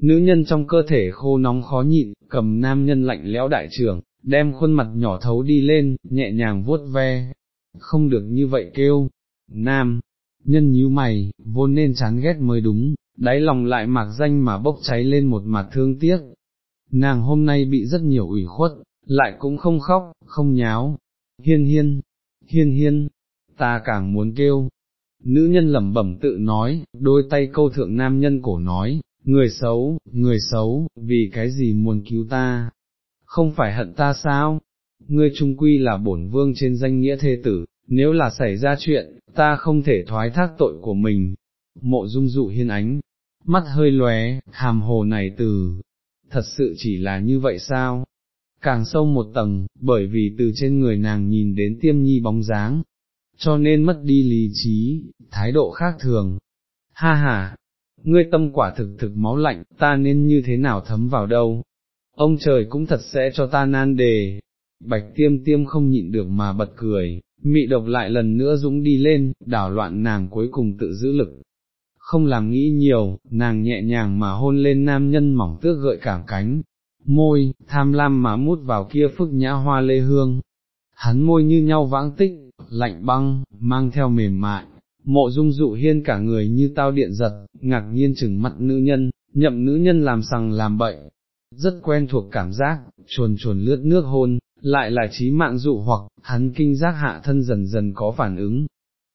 Nữ nhân trong cơ thể khô nóng khó nhịn, cầm nam nhân lạnh lẽo đại trưởng, đem khuôn mặt nhỏ thấu đi lên, nhẹ nhàng vuốt ve. Không được như vậy kêu. Nam, nhân nhíu mày, vốn nên chán ghét mới đúng, đáy lòng lại mạc danh mà bốc cháy lên một mặt thương tiếc. Nàng hôm nay bị rất nhiều ủy khuất, lại cũng không khóc, không nháo. Hiên hiên, hiên hiên, ta càng muốn kêu. Nữ nhân lẩm bẩm tự nói, đôi tay câu thượng nam nhân cổ nói, người xấu, người xấu, vì cái gì muốn cứu ta? Không phải hận ta sao? Ngươi trung quy là bổn vương trên danh nghĩa thê tử, nếu là xảy ra chuyện, ta không thể thoái thác tội của mình. Mộ dung dụ hiên ánh, mắt hơi lóe, hàm hồ này từ, thật sự chỉ là như vậy sao? Càng sâu một tầng, bởi vì từ trên người nàng nhìn đến tiêm nhi bóng dáng, cho nên mất đi lý trí, thái độ khác thường. Ha ha, ngươi tâm quả thực thực máu lạnh, ta nên như thế nào thấm vào đâu? Ông trời cũng thật sẽ cho ta nan đề. Bạch tiêm tiêm không nhịn được mà bật cười, mị độc lại lần nữa dũng đi lên, đảo loạn nàng cuối cùng tự giữ lực. Không làm nghĩ nhiều, nàng nhẹ nhàng mà hôn lên nam nhân mỏng tước gợi cảm cánh, môi, tham lam mà mút vào kia phức nhã hoa lê hương. Hắn môi như nhau vãng tích, lạnh băng, mang theo mềm mại, mộ dung dụ hiên cả người như tao điện giật, ngạc nhiên chừng mặt nữ nhân, nhậm nữ nhân làm sằng làm bậy, rất quen thuộc cảm giác, chuồn chuồn lướt nước hôn, lại là trí mạng dụ hoặc, hắn kinh giác hạ thân dần dần có phản ứng.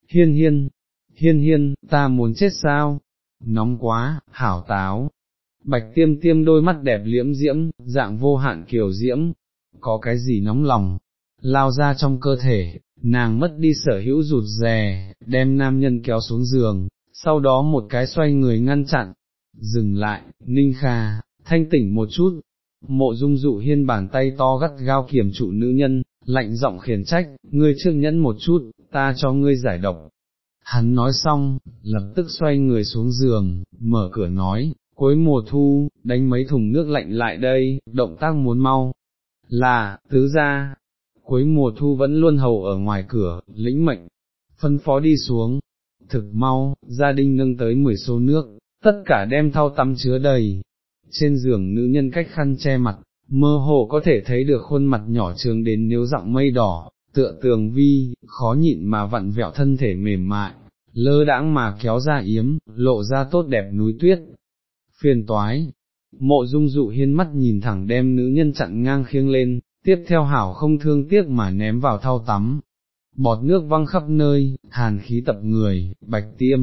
Hiên hiên, hiên hiên, ta muốn chết sao? Nóng quá, hảo táo. Bạch tiêm tiêm đôi mắt đẹp liễm diễm, dạng vô hạn kiều diễm, có cái gì nóng lòng, lao ra trong cơ thể, nàng mất đi sở hữu rụt rè, đem nam nhân kéo xuống giường, sau đó một cái xoay người ngăn chặn, dừng lại, ninh kha, thanh tỉnh một chút, mộ dung dụ hiên bàn tay to gắt gao kiểm trụ nữ nhân, lạnh giọng khiển trách, ngươi trước nhẫn một chút, ta cho ngươi giải độc. Hắn nói xong, lập tức xoay người xuống giường, mở cửa nói, cuối mùa thu, đánh mấy thùng nước lạnh lại đây, động tác muốn mau. Là, tứ ra, cuối mùa thu vẫn luôn hầu ở ngoài cửa, lĩnh mệnh, phân phó đi xuống, thực mau, gia đình nâng tới 10 số nước, tất cả đem thau tắm chứa đầy, trên giường nữ nhân cách khăn che mặt, mơ hồ có thể thấy được khuôn mặt nhỏ trường đến nếu giọng mây đỏ, tựa tường vi, khó nhịn mà vặn vẹo thân thể mềm mại, lơ đãng mà kéo ra yếm, lộ ra tốt đẹp núi tuyết. Phiền toái, mộ dung dụ hiên mắt nhìn thẳng đem nữ nhân chặn ngang khiêng lên, tiếp theo hảo không thương tiếc mà ném vào thau tắm. Bọt nước văng khắp nơi, hàn khí tập người, bạch tiêm,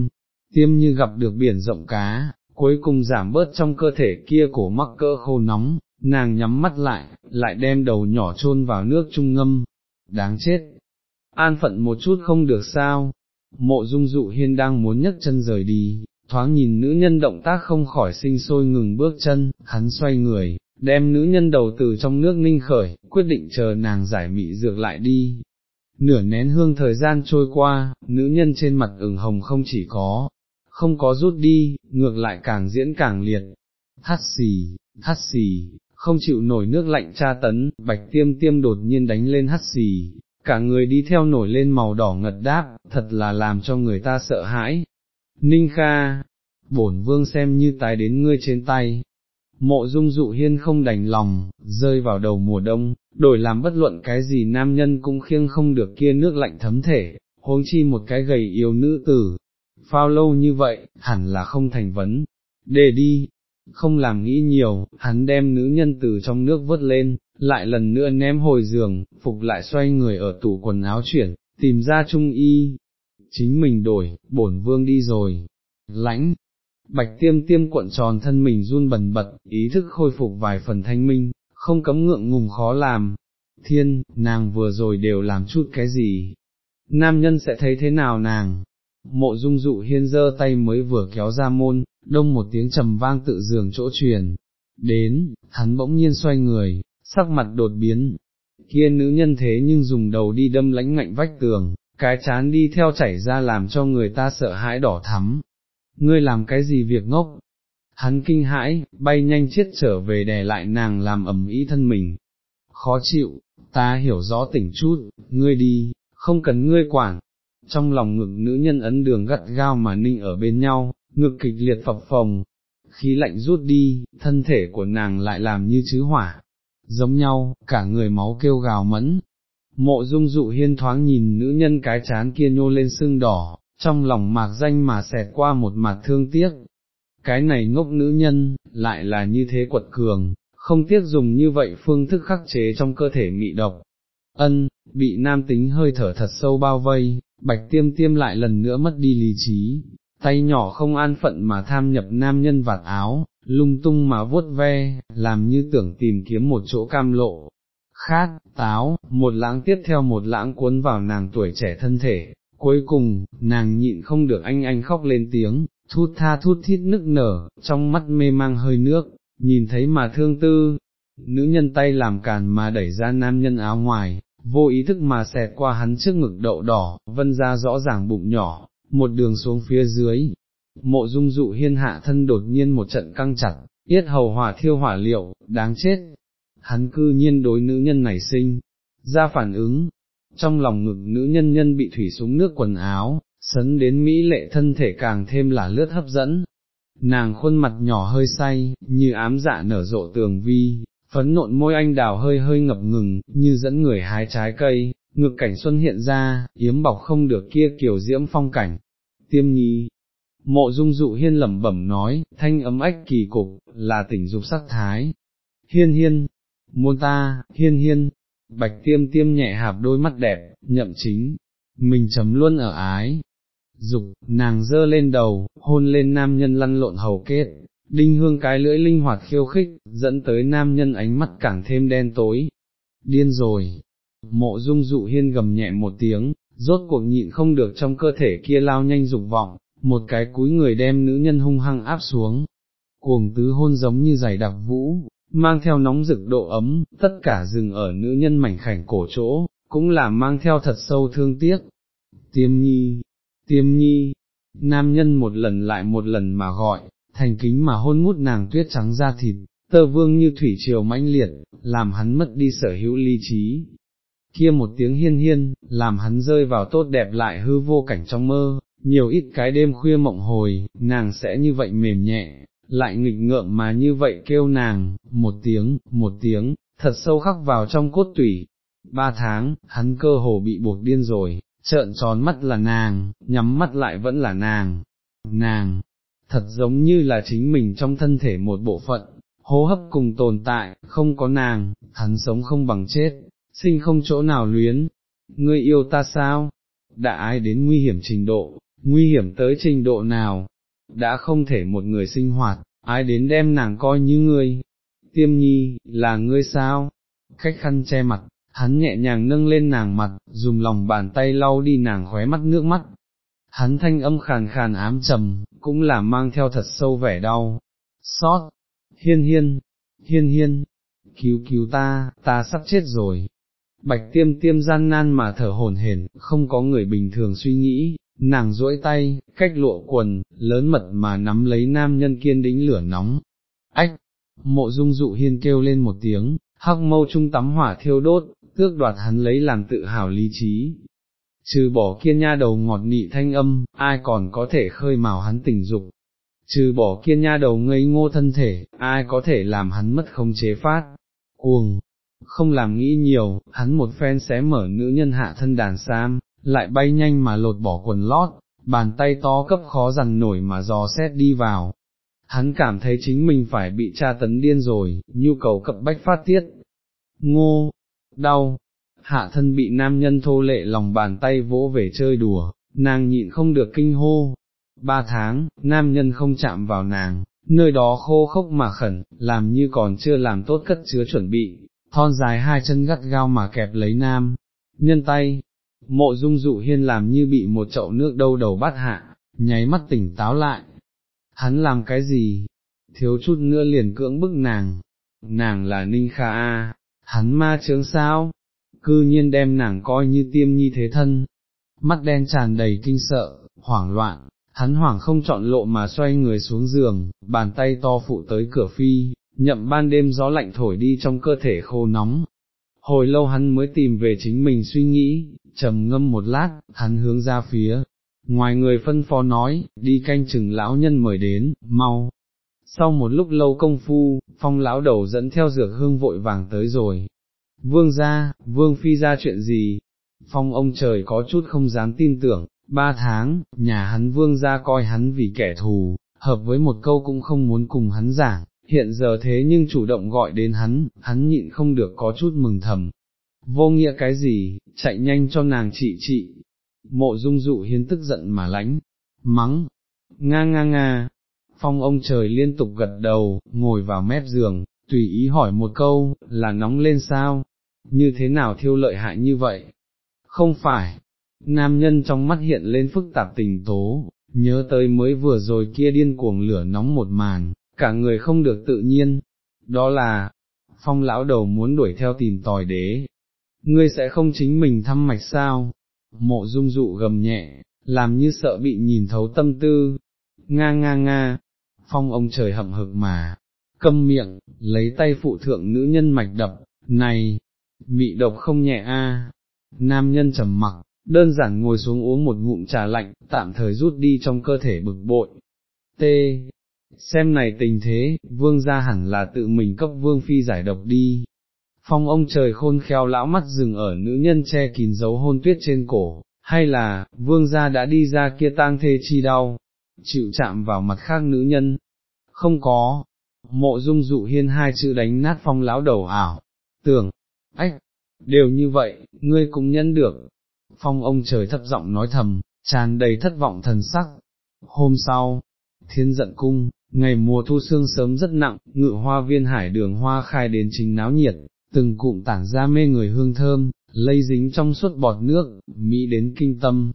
tiêm như gặp được biển rộng cá, cuối cùng giảm bớt trong cơ thể kia cổ mắc cỡ khô nóng, nàng nhắm mắt lại, lại đem đầu nhỏ chôn vào nước trung ngâm, đáng chết, an phận một chút không được sao, mộ dung dụ hiên đang muốn nhấc chân rời đi, thoáng nhìn nữ nhân động tác không khỏi sinh sôi ngừng bước chân, hắn xoay người, đem nữ nhân đầu từ trong nước ninh khởi, quyết định chờ nàng giải mị dược lại đi. Nửa nén hương thời gian trôi qua, nữ nhân trên mặt ửng hồng không chỉ có, không có rút đi, ngược lại càng diễn càng liệt. thắt xì, thắt xì, không chịu nổi nước lạnh tra tấn, bạch tiêm tiêm đột nhiên đánh lên hắt xì, cả người đi theo nổi lên màu đỏ ngật đáp, thật là làm cho người ta sợ hãi. Ninh Kha, bổn vương xem như tái đến ngươi trên tay. Mộ dung dụ hiên không đành lòng, rơi vào đầu mùa đông, đổi làm bất luận cái gì nam nhân cũng khiêng không được kia nước lạnh thấm thể, huống chi một cái gầy yếu nữ tử, phao lâu như vậy, hẳn là không thành vấn, đề đi, không làm nghĩ nhiều, hắn đem nữ nhân từ trong nước vớt lên, lại lần nữa ném hồi giường, phục lại xoay người ở tủ quần áo chuyển, tìm ra trung y, chính mình đổi, bổn vương đi rồi, lãnh, bạch tiêm tiêm cuộn tròn thân mình run bần bật, ý thức khôi phục vài phần thanh minh, không cấm ngượng ngùng khó làm, thiên, nàng vừa rồi đều làm chút cái gì, nam nhân sẽ thấy thế nào nàng, mộ dung dụ hiên giơ tay mới vừa kéo ra môn, đông một tiếng trầm vang tự giường chỗ truyền, đến, hắn bỗng nhiên xoay người, sắc mặt đột biến, kia nữ nhân thế nhưng dùng đầu đi đâm lãnh ngạnh vách tường, cái chán đi theo chảy ra làm cho người ta sợ hãi đỏ thắm. Ngươi làm cái gì việc ngốc? Hắn kinh hãi, bay nhanh chết trở về đè lại nàng làm ẩm ý thân mình. Khó chịu, ta hiểu rõ tỉnh chút, ngươi đi, không cần ngươi quản. Trong lòng ngực nữ nhân ấn đường gắt gao mà ninh ở bên nhau, ngực kịch liệt phập phồng, khí lạnh rút đi, thân thể của nàng lại làm như chứ hỏa, giống nhau, cả người máu kêu gào mẫn. Mộ dung dụ hiên thoáng nhìn nữ nhân cái chán kia nhô lên sưng đỏ, trong lòng mạc danh mà xẹt qua một mặt thương tiếc. Cái này ngốc nữ nhân, lại là như thế quật cường, không tiếc dùng như vậy phương thức khắc chế trong cơ thể mị độc. Ân, bị nam tính hơi thở thật sâu bao vây, bạch tiêm tiêm lại lần nữa mất đi lý trí, tay nhỏ không an phận mà tham nhập nam nhân vạt áo, lung tung mà vuốt ve, làm như tưởng tìm kiếm một chỗ cam lộ. Khát, táo, một lãng tiếp theo một lãng cuốn vào nàng tuổi trẻ thân thể, cuối cùng, nàng nhịn không được anh anh khóc lên tiếng, thút tha thút thít nức nở, trong mắt mê mang hơi nước, nhìn thấy mà thương tư, nữ nhân tay làm càn mà đẩy ra nam nhân áo ngoài, vô ý thức mà xẹt qua hắn trước ngực đậu đỏ, vân ra rõ ràng bụng nhỏ, một đường xuống phía dưới. Mộ dung dụ hiên hạ thân đột nhiên một trận căng chặt, yết hầu hỏa thiêu hỏa liệu, đáng chết. Hắn cư nhiên đối nữ nhân này sinh, ra phản ứng, trong lòng ngực nữ nhân nhân bị thủy súng nước quần áo, sấn đến mỹ lệ thân thể càng thêm là lướt hấp dẫn. Nàng khuôn mặt nhỏ hơi say, như ám dạ nở rộ tường vi, phấn nộn môi anh đào hơi hơi ngập ngừng, như dẫn người hái trái cây, ngược cảnh xuân hiện ra, yếm bọc không được kia kiểu diễm phong cảnh. Tiêm nhi, mộ dung dụ hiên lẩm bẩm nói, thanh ấm ách kỳ cục, là tỉnh dục sắc thái. Hiên hiên, muôn ta, hiên hiên, bạch tiêm tiêm nhẹ hạp đôi mắt đẹp, nhậm chính, mình chấm luôn ở ái. Dục, nàng dơ lên đầu, hôn lên nam nhân lăn lộn hầu kết, đinh hương cái lưỡi linh hoạt khiêu khích, dẫn tới nam nhân ánh mắt càng thêm đen tối. Điên rồi, mộ dung dụ hiên gầm nhẹ một tiếng, rốt cuộc nhịn không được trong cơ thể kia lao nhanh dục vọng, một cái cúi người đem nữ nhân hung hăng áp xuống. Cuồng tứ hôn giống như giày đặc vũ, mang theo nóng rực độ ấm, tất cả dừng ở nữ nhân mảnh khảnh cổ chỗ, cũng là mang theo thật sâu thương tiếc. Tiêm nhi, tiêm nhi, nam nhân một lần lại một lần mà gọi, thành kính mà hôn mút nàng tuyết trắng da thịt, tơ vương như thủy triều mãnh liệt, làm hắn mất đi sở hữu lý trí. Kia một tiếng hiên hiên, làm hắn rơi vào tốt đẹp lại hư vô cảnh trong mơ, nhiều ít cái đêm khuya mộng hồi, nàng sẽ như vậy mềm nhẹ, lại nghịch ngợm mà như vậy kêu nàng, một tiếng, một tiếng, thật sâu khắc vào trong cốt tủy. Ba tháng, hắn cơ hồ bị buộc điên rồi, trợn tròn mắt là nàng, nhắm mắt lại vẫn là nàng. Nàng, thật giống như là chính mình trong thân thể một bộ phận, hô hấp cùng tồn tại, không có nàng, hắn sống không bằng chết, sinh không chỗ nào luyến. Ngươi yêu ta sao? Đã ai đến nguy hiểm trình độ, nguy hiểm tới trình độ nào? Đã không thể một người sinh hoạt, ai đến đem nàng coi như ngươi? Tiêm nhi, là ngươi sao? Cách khăn che mặt, hắn nhẹ nhàng nâng lên nàng mặt, dùng lòng bàn tay lau đi nàng khóe mắt nước mắt, hắn thanh âm khàn khàn ám trầm, cũng là mang theo thật sâu vẻ đau, xót, hiên hiên, hiên hiên, cứu cứu ta, ta sắp chết rồi. Bạch tiêm tiêm gian nan mà thở hổn hển, không có người bình thường suy nghĩ, nàng duỗi tay, cách lụa quần, lớn mật mà nắm lấy nam nhân kiên đính lửa nóng. Ách! Mộ dung dụ hiên kêu lên một tiếng, hắc mâu trung tắm hỏa thiêu đốt, tước đoạt hắn lấy làm tự hào lý trí, trừ bỏ kia nha đầu ngọt nị thanh âm, ai còn có thể khơi mào hắn tình dục, trừ bỏ kia nha đầu ngây ngô thân thể, ai có thể làm hắn mất không chế phát, cuồng, không làm nghĩ nhiều, hắn một phen xé mở nữ nhân hạ thân đàn sam, lại bay nhanh mà lột bỏ quần lót, bàn tay to cấp khó dằn nổi mà dò xét đi vào. Hắn cảm thấy chính mình phải bị tra tấn điên rồi, nhu cầu cập bách phát tiết. Ngô, đau, hạ thân bị nam nhân thô lệ lòng bàn tay vỗ về chơi đùa, nàng nhịn không được kinh hô. Ba tháng, nam nhân không chạm vào nàng, nơi đó khô khốc mà khẩn, làm như còn chưa làm tốt cất chứa chuẩn bị, thon dài hai chân gắt gao mà kẹp lấy nam, nhân tay, mộ dung dụ hiên làm như bị một chậu nước đâu đầu bắt hạ, nháy mắt tỉnh táo lại. Hắn làm cái gì? Thiếu chút nữa liền cưỡng bức nàng. Nàng là Ninh Kha A, hắn ma chướng sao? Cư nhiên đem nàng coi như tiêm nhi thế thân. Mắt đen tràn đầy kinh sợ, hoảng loạn, hắn hoảng không chọn lộ mà xoay người xuống giường, bàn tay to phụ tới cửa phi, nhậm ban đêm gió lạnh thổi đi trong cơ thể khô nóng. Hồi lâu hắn mới tìm về chính mình suy nghĩ, trầm ngâm một lát, hắn hướng ra phía, ngoài người phân phó nói, đi canh chừng lão nhân mời đến, mau. Sau một lúc lâu công phu, phong lão đầu dẫn theo dược hương vội vàng tới rồi. Vương ra, vương phi ra chuyện gì? Phong ông trời có chút không dám tin tưởng, ba tháng, nhà hắn vương ra coi hắn vì kẻ thù, hợp với một câu cũng không muốn cùng hắn giảng, hiện giờ thế nhưng chủ động gọi đến hắn, hắn nhịn không được có chút mừng thầm. Vô nghĩa cái gì, chạy nhanh cho nàng trị trị. Mộ dung dụ hiến tức giận mà lãnh, mắng, nga nga nga, phong ông trời liên tục gật đầu, ngồi vào mép giường, tùy ý hỏi một câu, là nóng lên sao, như thế nào thiêu lợi hại như vậy? Không phải, nam nhân trong mắt hiện lên phức tạp tình tố, nhớ tới mới vừa rồi kia điên cuồng lửa nóng một màn, cả người không được tự nhiên, đó là, phong lão đầu muốn đuổi theo tìm tòi đế, ngươi sẽ không chính mình thăm mạch sao, mộ dung dụ gầm nhẹ, làm như sợ bị nhìn thấu tâm tư, nga nga nga, phong ông trời hậm hực mà, câm miệng, lấy tay phụ thượng nữ nhân mạch đập, này, mị độc không nhẹ a. nam nhân trầm mặc, đơn giản ngồi xuống uống một ngụm trà lạnh, tạm thời rút đi trong cơ thể bực bội. T. Xem này tình thế, vương gia hẳn là tự mình cấp vương phi giải độc đi. Phong ông trời khôn khéo lão mắt dừng ở nữ nhân che kín dấu hôn tuyết trên cổ, hay là, vương gia đã đi ra kia tang thê chi đau, chịu chạm vào mặt khác nữ nhân. Không có, mộ dung dụ hiên hai chữ đánh nát phong lão đầu ảo, tưởng, ách, đều như vậy, ngươi cũng nhẫn được, phong ông trời thấp giọng nói thầm, tràn đầy thất vọng thần sắc. Hôm sau, thiên giận cung, ngày mùa thu sương sớm rất nặng, ngự hoa viên hải đường hoa khai đến chính náo nhiệt, từng cụm tản ra mê người hương thơm, lây dính trong suốt bọt nước, mỹ đến kinh tâm.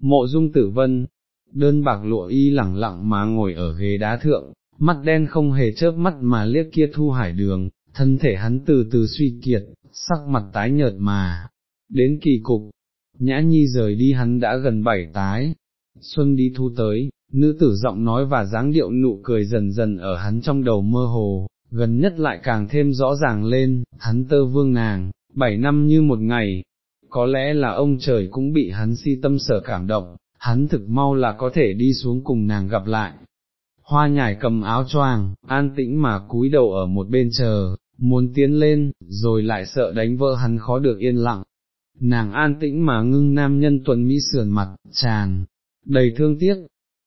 Mộ dung tử vân, đơn bạc lụa y lẳng lặng mà ngồi ở ghế đá thượng, mắt đen không hề chớp mắt mà liếc kia thu hải đường, thân thể hắn từ từ suy kiệt, sắc mặt tái nhợt mà, đến kỳ cục, nhã nhi rời đi hắn đã gần bảy tái, xuân đi thu tới, nữ tử giọng nói và dáng điệu nụ cười dần dần ở hắn trong đầu mơ hồ, gần nhất lại càng thêm rõ ràng lên, hắn tơ vương nàng, bảy năm như một ngày, có lẽ là ông trời cũng bị hắn si tâm sở cảm động, hắn thực mau là có thể đi xuống cùng nàng gặp lại. Hoa nhải cầm áo choàng, an tĩnh mà cúi đầu ở một bên chờ, muốn tiến lên, rồi lại sợ đánh vỡ hắn khó được yên lặng, nàng an tĩnh mà ngưng nam nhân tuần mỹ sườn mặt, tràn, đầy thương tiếc,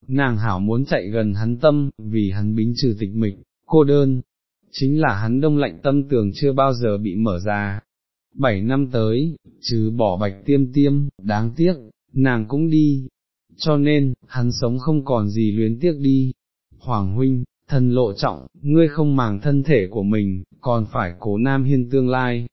nàng hảo muốn chạy gần hắn tâm, vì hắn bính trừ tịch mịch, cô đơn, chính là hắn đông lạnh tâm tường chưa bao giờ bị mở ra. Bảy năm tới, trừ bỏ bạch tiêm tiêm, đáng tiếc, nàng cũng đi, cho nên, hắn sống không còn gì luyến tiếc đi. Hoàng huynh, thần lộ trọng, ngươi không màng thân thể của mình, còn phải cố nam hiên tương lai,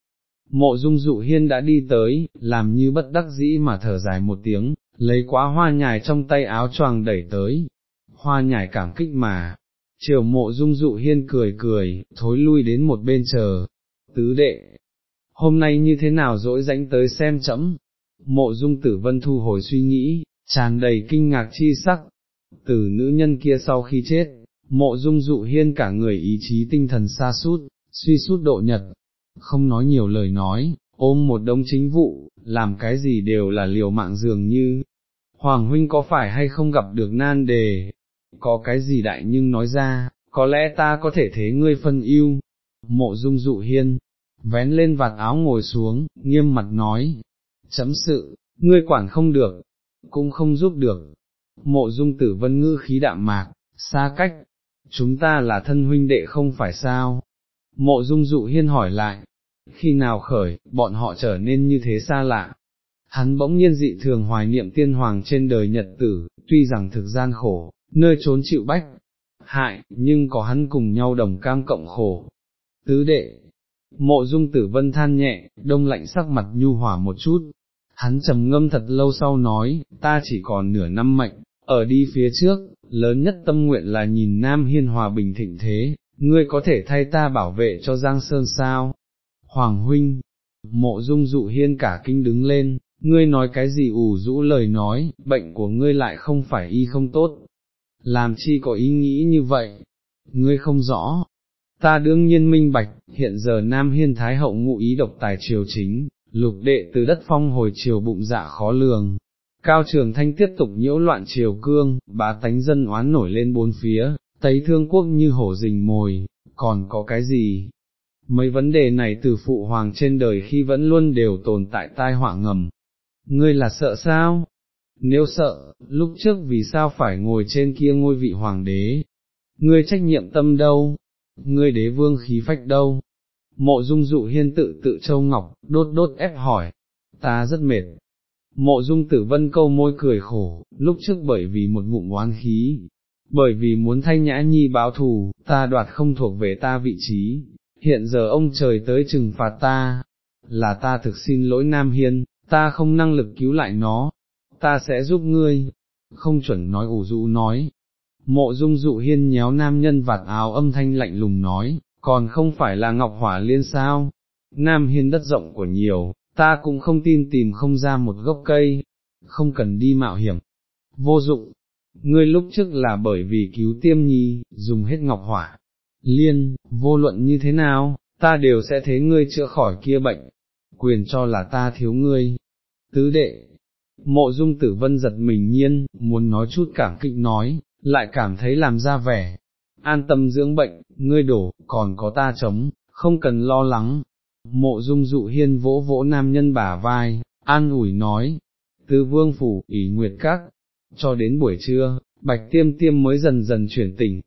Mộ dung dụ hiên đã đi tới, làm như bất đắc dĩ mà thở dài một tiếng, lấy quá hoa nhài trong tay áo choàng đẩy tới, hoa nhài cảm kích mà, chiều mộ dung dụ hiên cười cười, thối lui đến một bên chờ, tứ đệ, hôm nay như thế nào dỗi dãnh tới xem chấm, mộ dung tử vân thu hồi suy nghĩ, tràn đầy kinh ngạc chi sắc, từ nữ nhân kia sau khi chết, mộ dung dụ hiên cả người ý chí tinh thần xa sút suy sút độ nhật, không nói nhiều lời nói, ôm một đống chính vụ, làm cái gì đều là liều mạng dường như, Hoàng huynh có phải hay không gặp được nan đề, có cái gì đại nhưng nói ra, có lẽ ta có thể thế ngươi phân ưu. Mộ dung dụ hiên, vén lên vạt áo ngồi xuống, nghiêm mặt nói, chấm sự, ngươi quản không được, cũng không giúp được. Mộ dung tử vân ngư khí đạm mạc, xa cách, chúng ta là thân huynh đệ không phải sao, Mộ dung dụ hiên hỏi lại, khi nào khởi, bọn họ trở nên như thế xa lạ. Hắn bỗng nhiên dị thường hoài niệm tiên hoàng trên đời nhật tử, tuy rằng thực gian khổ, nơi trốn chịu bách, hại, nhưng có hắn cùng nhau đồng cam cộng khổ. Tứ đệ, mộ dung tử vân than nhẹ, đông lạnh sắc mặt nhu hỏa một chút, hắn trầm ngâm thật lâu sau nói, ta chỉ còn nửa năm mệnh, ở đi phía trước, lớn nhất tâm nguyện là nhìn Nam Hiên hòa bình thịnh thế, ngươi có thể thay ta bảo vệ cho Giang Sơn sao? Hoàng huynh, mộ dung dụ hiên cả kinh đứng lên, ngươi nói cái gì ủ rũ lời nói, bệnh của ngươi lại không phải y không tốt, làm chi có ý nghĩ như vậy, ngươi không rõ. Ta đương nhiên minh bạch, hiện giờ Nam Hiên Thái Hậu ngụ ý độc tài triều chính, lục đệ từ đất phong hồi triều bụng dạ khó lường. Cao Trường Thanh tiếp tục nhiễu loạn triều cương, bá tánh dân oán nổi lên bốn phía, tấy thương quốc như hổ rình mồi, còn có cái gì? Mấy vấn đề này từ phụ hoàng trên đời khi vẫn luôn đều tồn tại tai họa ngầm. Ngươi là sợ sao? Nếu sợ, lúc trước vì sao phải ngồi trên kia ngôi vị hoàng đế? Ngươi trách nhiệm tâm đâu? Ngươi đế vương khí phách đâu? Mộ dung dụ hiên tự tự châu ngọc, đốt đốt ép hỏi, ta rất mệt. Mộ dung tử vân câu môi cười khổ, lúc trước bởi vì một ngụm oán khí, bởi vì muốn thay nhã nhi báo thù, ta đoạt không thuộc về ta vị trí, hiện giờ ông trời tới trừng phạt ta, là ta thực xin lỗi Nam Hiên, ta không năng lực cứu lại nó, ta sẽ giúp ngươi, không chuẩn nói ủ dụ nói. Mộ dung dụ hiên nhéo nam nhân vạt áo âm thanh lạnh lùng nói, còn không phải là ngọc hỏa liên sao, nam hiên đất rộng của nhiều, ta cũng không tin tìm không ra một gốc cây, không cần đi mạo hiểm, vô dụng, ngươi lúc trước là bởi vì cứu tiêm nhi, dùng hết ngọc hỏa, liên, vô luận như thế nào, ta đều sẽ thế ngươi chữa khỏi kia bệnh, quyền cho là ta thiếu ngươi. Tứ đệ, mộ dung tử vân giật mình nhiên, muốn nói chút cảm kịch nói, lại cảm thấy làm ra vẻ, an tâm dưỡng bệnh, ngươi đổ, còn có ta chống, không cần lo lắng. Mộ dung dụ hiên vỗ vỗ nam nhân bả vai, an ủi nói, tứ vương phủ, ỷ nguyệt các, cho đến buổi trưa, bạch tiêm tiêm mới dần dần chuyển tỉnh,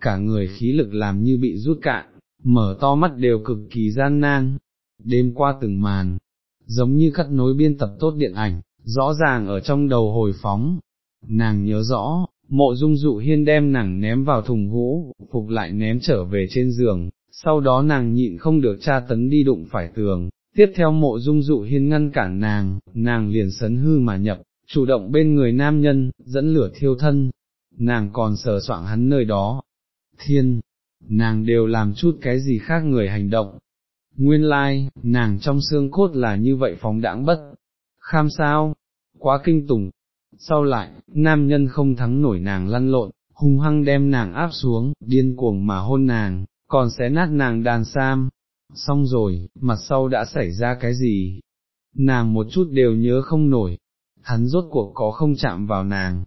cả người khí lực làm như bị rút cạn, mở to mắt đều cực kỳ gian nan, đêm qua từng màn, giống như cắt nối biên tập tốt điện ảnh, rõ ràng ở trong đầu hồi phóng, nàng nhớ rõ, mộ dung dụ hiên đem nàng ném vào thùng gỗ, phục lại ném trở về trên giường, sau đó nàng nhịn không được tra tấn đi đụng phải tường, tiếp theo mộ dung dụ hiên ngăn cản nàng, nàng liền sấn hư mà nhập, chủ động bên người nam nhân, dẫn lửa thiêu thân, nàng còn sờ soạng hắn nơi đó, thiên, nàng đều làm chút cái gì khác người hành động. Nguyên lai, like, nàng trong xương cốt là như vậy phóng đãng bất, kham sao, quá kinh tủng, sau lại, nam nhân không thắng nổi nàng lăn lộn, hung hăng đem nàng áp xuống, điên cuồng mà hôn nàng, còn xé nát nàng đàn sam, xong rồi, mặt sau đã xảy ra cái gì, nàng một chút đều nhớ không nổi, hắn rốt cuộc có không chạm vào nàng.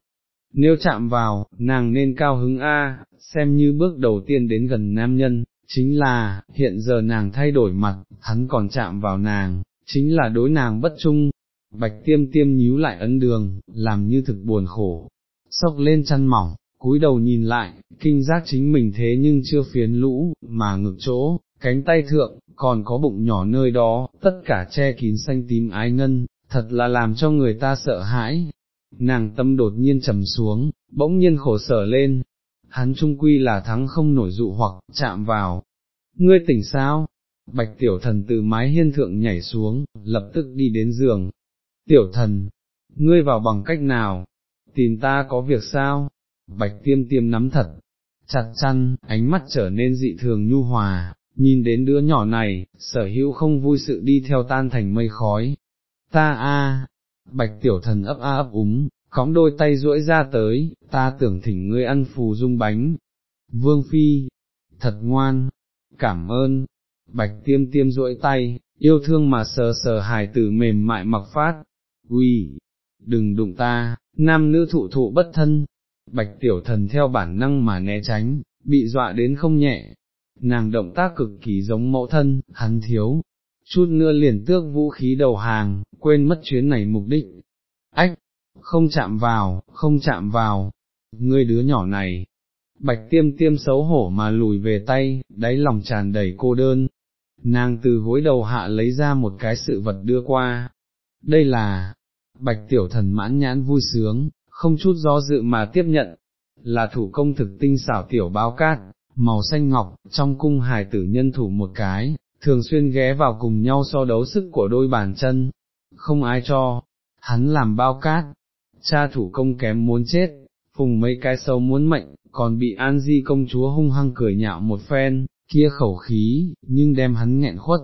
Nếu chạm vào, nàng nên cao hứng A, xem như bước đầu tiên đến gần nam nhân, chính là, hiện giờ nàng thay đổi mặt, hắn còn chạm vào nàng, chính là đối nàng bất trung, bạch tiêm tiêm nhíu lại ấn đường, làm như thực buồn khổ, sốc lên chăn mỏng, cúi đầu nhìn lại, kinh giác chính mình thế nhưng chưa phiến lũ, mà ngực chỗ, cánh tay thượng, còn có bụng nhỏ nơi đó, tất cả che kín xanh tím ái ngân, thật là làm cho người ta sợ hãi. Nàng tâm đột nhiên trầm xuống, bỗng nhiên khổ sở lên, hắn trung quy là thắng không nổi dụ hoặc, chạm vào. Ngươi tỉnh sao? Bạch tiểu thần từ mái hiên thượng nhảy xuống, lập tức đi đến giường, tiểu thần, ngươi vào bằng cách nào, tìm ta có việc sao, bạch tiêm tiêm nắm thật, chặt chăn, ánh mắt trở nên dị thường nhu hòa, nhìn đến đứa nhỏ này, sở hữu không vui sự đi theo tan thành mây khói, ta a, bạch tiểu thần ấp a ấp úng, cóng đôi tay duỗi ra tới, ta tưởng thỉnh ngươi ăn phù dung bánh, vương phi, thật ngoan, cảm ơn, bạch tiêm tiêm duỗi tay, yêu thương mà sờ sờ hài tử mềm mại mặc phát, uy, đừng đụng ta, nam nữ thụ thụ bất thân, bạch tiểu thần theo bản năng mà né tránh, bị dọa đến không nhẹ, nàng động tác cực kỳ giống mẫu thân, hắn thiếu, chút nữa liền tước vũ khí đầu hàng, quên mất chuyến này mục đích, ách, không chạm vào, không chạm vào, ngươi đứa nhỏ này, bạch tiêm tiêm xấu hổ mà lùi về tay, đáy lòng tràn đầy cô đơn, nàng từ gối đầu hạ lấy ra một cái sự vật đưa qua, đây là, bạch tiểu thần mãn nhãn vui sướng, không chút do dự mà tiếp nhận, là thủ công thực tinh xảo tiểu bao cát, màu xanh ngọc, trong cung hài tử nhân thủ một cái, thường xuyên ghé vào cùng nhau so đấu sức của đôi bàn chân, không ai cho, hắn làm bao cát, cha thủ công kém muốn chết, phùng mấy cái sâu muốn mệnh, còn bị An Di công chúa hung hăng cười nhạo một phen, kia khẩu khí, nhưng đem hắn nghẹn khuất.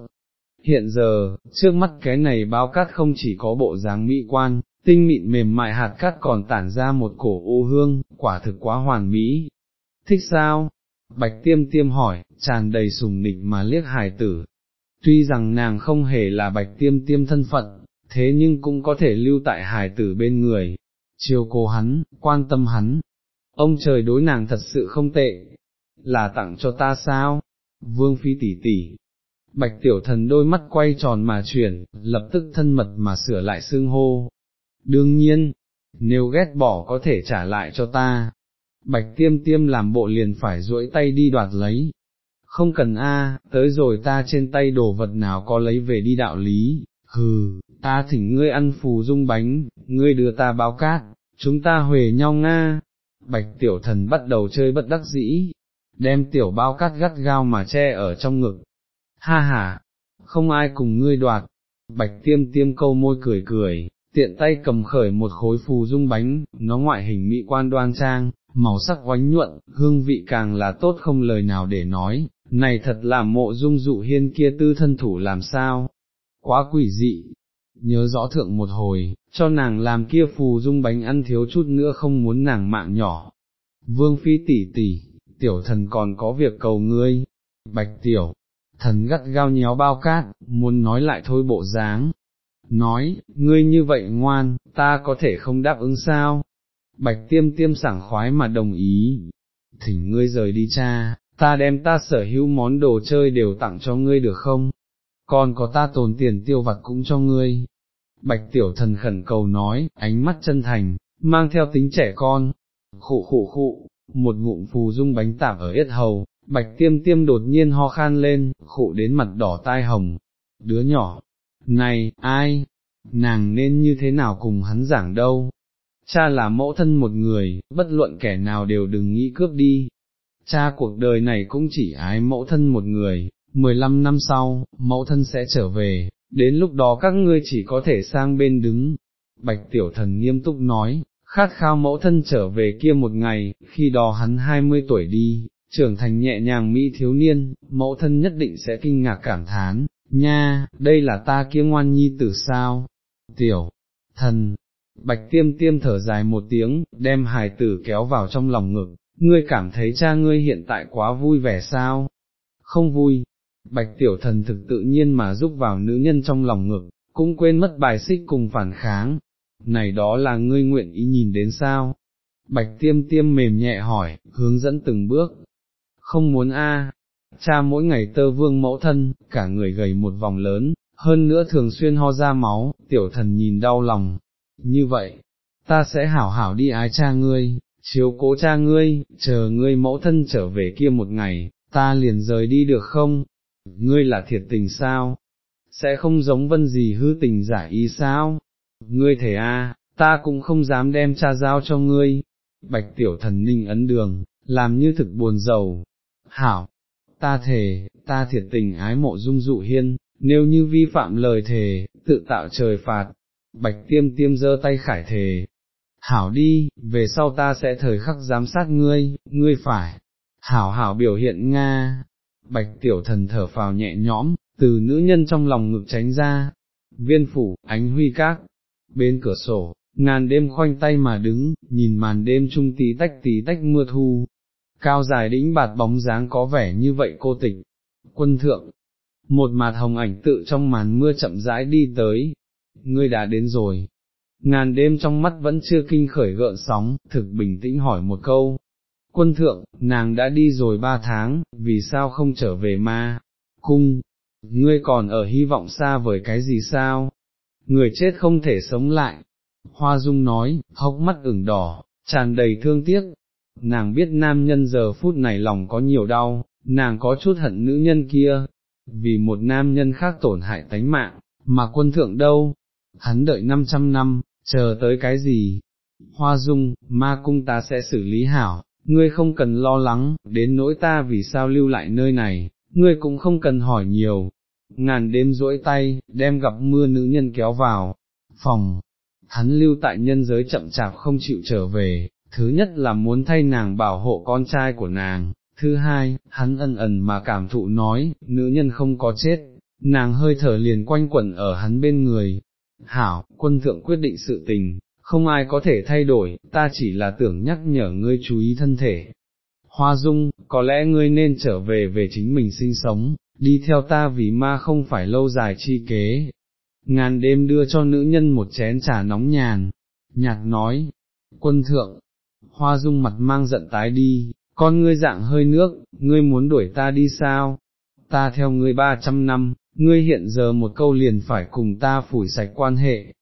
Hiện giờ, trước mắt cái này bao cát không chỉ có bộ dáng mỹ quan, tinh mịn mềm mại hạt cát còn tản ra một cổ ô hương, quả thực quá hoàn mỹ. Thích sao? Bạch tiêm tiêm hỏi, tràn đầy sùng nịch mà liếc hài tử. Tuy rằng nàng không hề là bạch tiêm tiêm thân phận, thế nhưng cũng có thể lưu tại hài tử bên người, chiều cố hắn, quan tâm hắn. Ông trời đối nàng thật sự không tệ, là tặng cho ta sao? Vương phi tỷ tỷ. Bạch tiểu thần đôi mắt quay tròn mà chuyển, lập tức thân mật mà sửa lại xương hô. Đương nhiên, nếu ghét bỏ có thể trả lại cho ta. Bạch tiêm tiêm làm bộ liền phải duỗi tay đi đoạt lấy. Không cần a, tới rồi ta trên tay đồ vật nào có lấy về đi đạo lý, hừ, ta thỉnh ngươi ăn phù dung bánh, ngươi đưa ta báo cát, chúng ta huề nhau nga. Bạch tiểu thần bắt đầu chơi bất đắc dĩ, đem tiểu bao cát gắt gao mà che ở trong ngực. Ha ha, không ai cùng ngươi đoạt. Bạch tiêm tiêm câu môi cười cười, tiện tay cầm khởi một khối phù dung bánh, nó ngoại hình mỹ quan đoan trang, màu sắc oánh nhuận, hương vị càng là tốt không lời nào để nói, này thật là mộ dung dụ hiên kia tư thân thủ làm sao, quá quỷ dị, nhớ rõ thượng một hồi, cho nàng làm kia phù dung bánh ăn thiếu chút nữa không muốn nàng mạng nhỏ. Vương phi tỷ tỷ, tiểu thần còn có việc cầu ngươi, bạch tiểu, thần gắt gao nhéo bao cát, muốn nói lại thôi bộ dáng. Nói, ngươi như vậy ngoan, ta có thể không đáp ứng sao? Bạch tiêm tiêm sảng khoái mà đồng ý. Thỉnh ngươi rời đi cha, ta đem ta sở hữu món đồ chơi đều tặng cho ngươi được không? còn có ta tồn tiền tiêu vặt cũng cho ngươi. Bạch tiểu thần khẩn cầu nói, ánh mắt chân thành, mang theo tính trẻ con, khụ khụ khụ, một ngụm phù dung bánh tạp ở yết hầu, bạch tiêm tiêm đột nhiên ho khan lên, khụ đến mặt đỏ tai hồng, đứa nhỏ, này, ai, nàng nên như thế nào cùng hắn giảng đâu, cha là mẫu thân một người, bất luận kẻ nào đều đừng nghĩ cướp đi, cha cuộc đời này cũng chỉ ái mẫu thân một người, 15 năm sau, mẫu thân sẽ trở về, đến lúc đó các ngươi chỉ có thể sang bên đứng. Bạch tiểu thần nghiêm túc nói, khát khao mẫu thân trở về kia một ngày, khi đó hắn 20 tuổi đi, trưởng thành nhẹ nhàng mỹ thiếu niên, mẫu thân nhất định sẽ kinh ngạc cảm thán, nha, đây là ta kia ngoan nhi tử sao? Tiểu, thần, bạch tiêm tiêm thở dài một tiếng, đem hài tử kéo vào trong lòng ngực, ngươi cảm thấy cha ngươi hiện tại quá vui vẻ sao? Không vui, Bạch tiểu thần thực tự nhiên mà giúp vào nữ nhân trong lòng ngực, cũng quên mất bài xích cùng phản kháng, này đó là ngươi nguyện ý nhìn đến sao? Bạch tiêm tiêm mềm nhẹ hỏi, hướng dẫn từng bước, không muốn a cha mỗi ngày tơ vương mẫu thân, cả người gầy một vòng lớn, hơn nữa thường xuyên ho ra máu, tiểu thần nhìn đau lòng, như vậy, ta sẽ hảo hảo đi ái cha ngươi, chiếu cố cha ngươi, chờ ngươi mẫu thân trở về kia một ngày, ta liền rời đi được không? ngươi là thiệt tình sao? Sẽ không giống vân gì hư tình giả ý sao? Ngươi thể a, ta cũng không dám đem cha giao cho ngươi. Bạch tiểu thần ninh ấn đường, làm như thực buồn giàu. Hảo, ta thề, ta thiệt tình ái mộ dung dụ hiên, nếu như vi phạm lời thề, tự tạo trời phạt. Bạch tiêm tiêm giơ tay khải thề. Hảo đi, về sau ta sẽ thời khắc giám sát ngươi, ngươi phải. Hảo hảo biểu hiện Nga, bạch tiểu thần thở phào nhẹ nhõm, từ nữ nhân trong lòng ngực tránh ra, viên phủ, ánh huy các, bên cửa sổ, ngàn đêm khoanh tay mà đứng, nhìn màn đêm trung tí tách tí tách mưa thu, cao dài đĩnh bạt bóng dáng có vẻ như vậy cô tịch, quân thượng, một mặt hồng ảnh tự trong màn mưa chậm rãi đi tới, ngươi đã đến rồi. Ngàn đêm trong mắt vẫn chưa kinh khởi gợn sóng, thực bình tĩnh hỏi một câu, quân thượng, nàng đã đi rồi ba tháng, vì sao không trở về ma, cung, ngươi còn ở hy vọng xa vời cái gì sao, người chết không thể sống lại, hoa dung nói, hốc mắt ửng đỏ, tràn đầy thương tiếc, nàng biết nam nhân giờ phút này lòng có nhiều đau, nàng có chút hận nữ nhân kia, vì một nam nhân khác tổn hại tánh mạng, mà quân thượng đâu, hắn đợi 500 năm, chờ tới cái gì, hoa dung, ma cung ta sẽ xử lý hảo, ngươi không cần lo lắng, đến nỗi ta vì sao lưu lại nơi này, ngươi cũng không cần hỏi nhiều. Ngàn đêm rỗi tay, đem gặp mưa nữ nhân kéo vào, phòng, hắn lưu tại nhân giới chậm chạp không chịu trở về, thứ nhất là muốn thay nàng bảo hộ con trai của nàng, thứ hai, hắn ân ẩn mà cảm thụ nói, nữ nhân không có chết, nàng hơi thở liền quanh quẩn ở hắn bên người. Hảo, quân thượng quyết định sự tình, không ai có thể thay đổi, ta chỉ là tưởng nhắc nhở ngươi chú ý thân thể. Hoa dung, có lẽ ngươi nên trở về về chính mình sinh sống, đi theo ta vì ma không phải lâu dài chi kế. Ngàn đêm đưa cho nữ nhân một chén trà nóng nhàn, nhạt nói, quân thượng, hoa dung mặt mang giận tái đi, con ngươi dạng hơi nước, ngươi muốn đuổi ta đi sao? Ta theo ngươi ba trăm năm, ngươi hiện giờ một câu liền phải cùng ta phủi sạch quan hệ.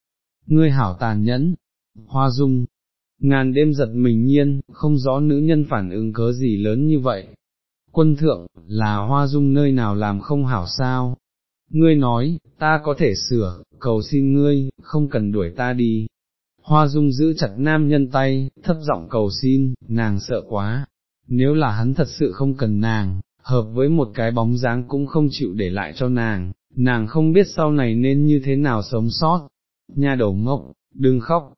Ngươi hảo tàn nhẫn, hoa dung, ngàn đêm giật mình nhiên, không rõ nữ nhân phản ứng cớ gì lớn như vậy. Quân thượng, là hoa dung nơi nào làm không hảo sao? Ngươi nói, ta có thể sửa, cầu xin ngươi, không cần đuổi ta đi. Hoa dung giữ chặt nam nhân tay, thấp giọng cầu xin, nàng sợ quá, nếu là hắn thật sự không cần nàng, hợp với một cái bóng dáng cũng không chịu để lại cho nàng, nàng không biết sau này nên như thế nào sống sót. Nha đầu ngốc, đừng khóc,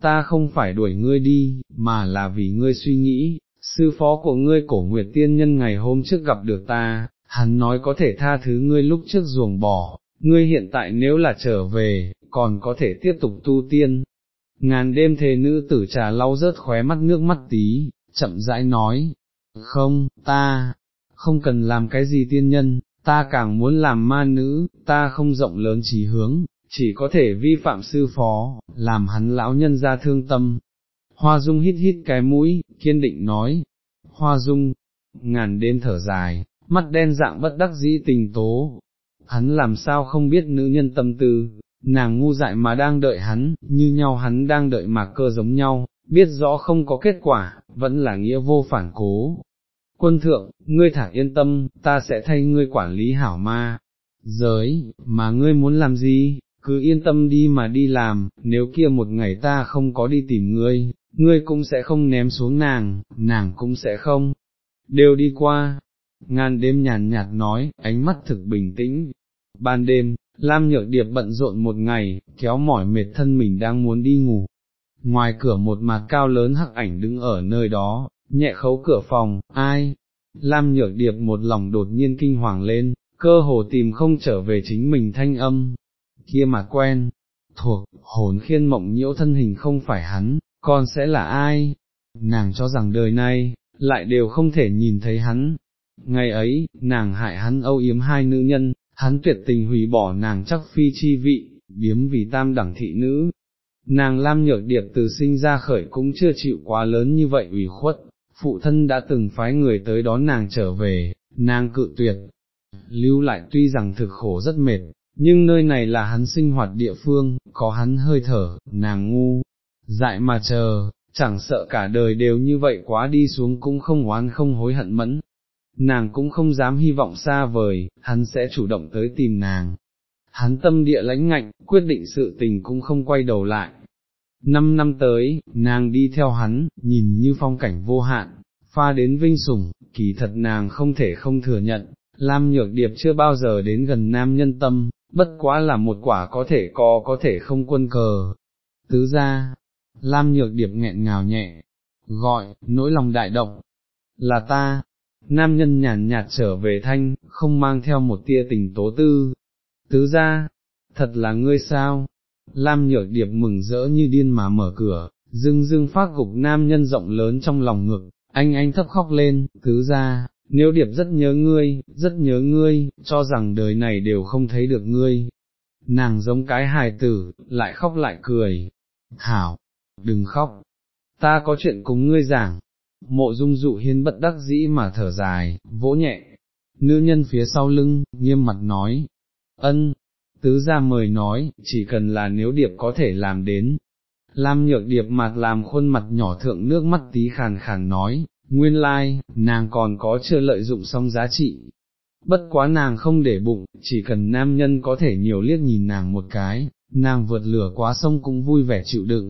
ta không phải đuổi ngươi đi, mà là vì ngươi suy nghĩ, sư phó của ngươi cổ nguyệt tiên nhân ngày hôm trước gặp được ta, hắn nói có thể tha thứ ngươi lúc trước ruồng bỏ, ngươi hiện tại nếu là trở về, còn có thể tiếp tục tu tiên. Ngàn đêm thề nữ tử trà lau rớt khóe mắt nước mắt tí, chậm rãi nói, không, ta, không cần làm cái gì tiên nhân, ta càng muốn làm ma nữ, ta không rộng lớn trí hướng, chỉ có thể vi phạm sư phó, làm hắn lão nhân ra thương tâm. Hoa Dung hít hít cái mũi, kiên định nói, Hoa Dung, ngàn đêm thở dài, mắt đen dạng bất đắc dĩ tình tố, hắn làm sao không biết nữ nhân tâm tư, nàng ngu dại mà đang đợi hắn, như nhau hắn đang đợi mạc cơ giống nhau, biết rõ không có kết quả, vẫn là nghĩa vô phản cố. Quân thượng, ngươi thả yên tâm, ta sẽ thay ngươi quản lý hảo ma, giới, mà ngươi muốn làm gì, cứ yên tâm đi mà đi làm, nếu kia một ngày ta không có đi tìm ngươi, ngươi cũng sẽ không ném xuống nàng, nàng cũng sẽ không, đều đi qua. Ngàn đêm nhàn nhạt nói, ánh mắt thực bình tĩnh. Ban đêm, Lam nhược điệp bận rộn một ngày, kéo mỏi mệt thân mình đang muốn đi ngủ, ngoài cửa một mặt cao lớn hắc ảnh đứng ở nơi đó, nhẹ khấu cửa phòng, ai? Lam nhược điệp một lòng đột nhiên kinh hoàng lên, cơ hồ tìm không trở về chính mình thanh âm, kia mà quen, thuộc, hồn khiên mộng nhiễu thân hình không phải hắn, con sẽ là ai? Nàng cho rằng đời này, lại đều không thể nhìn thấy hắn. Ngày ấy, nàng hại hắn âu yếm hai nữ nhân, hắn tuyệt tình hủy bỏ nàng chắc phi chi vị, biếm vì tam đẳng thị nữ, Nàng Lam Nhược Điệp từ sinh ra khởi cũng chưa chịu quá lớn như vậy ủy khuất, phụ thân đã từng phái người tới đón nàng trở về, nàng cự tuyệt, lưu lại tuy rằng thực khổ rất mệt, nhưng nơi này là hắn sinh hoạt địa phương, có hắn hơi thở, nàng ngu, dại mà chờ, chẳng sợ cả đời đều như vậy quá đi xuống cũng không oán không hối hận mẫn. Nàng cũng không dám hy vọng xa vời, hắn sẽ chủ động tới tìm nàng, hắn tâm địa lãnh ngạnh, quyết định sự tình cũng không quay đầu lại. Năm năm tới, nàng đi theo hắn, nhìn như phong cảnh vô hạn, pha đến vinh sủng, kỳ thật nàng không thể không thừa nhận, Lam Nhược Điệp chưa bao giờ đến gần nam nhân tâm, bất quá là một quả có thể co có thể không quân cờ. Tứ ra, Lam Nhược Điệp nghẹn ngào nhẹ, gọi, nỗi lòng đại động, là ta, nam nhân nhàn nhạt trở về thanh, không mang theo một tia tình tố tư, tứ ra, thật là ngươi sao, Lam nhược điệp mừng rỡ như điên mà mở cửa, dưng dưng phát gục nam nhân rộng lớn trong lòng ngực, anh anh thấp khóc lên, tứ ra, nếu điệp rất nhớ ngươi, rất nhớ ngươi, cho rằng đời này đều không thấy được ngươi. Nàng giống cái hài tử, lại khóc lại cười. Hảo, đừng khóc, ta có chuyện cùng ngươi giảng. Mộ dung dụ hiên bất đắc dĩ mà thở dài, vỗ nhẹ. Nữ nhân phía sau lưng, nghiêm mặt nói, ân, tứ ra mời nói, chỉ cần là nếu điệp có thể làm đến. Lam nhược điệp mặt làm khuôn mặt nhỏ thượng nước mắt tí khàn khàn nói, nguyên lai, like, nàng còn có chưa lợi dụng xong giá trị. Bất quá nàng không để bụng, chỉ cần nam nhân có thể nhiều liếc nhìn nàng một cái, nàng vượt lửa quá sông cũng vui vẻ chịu đựng.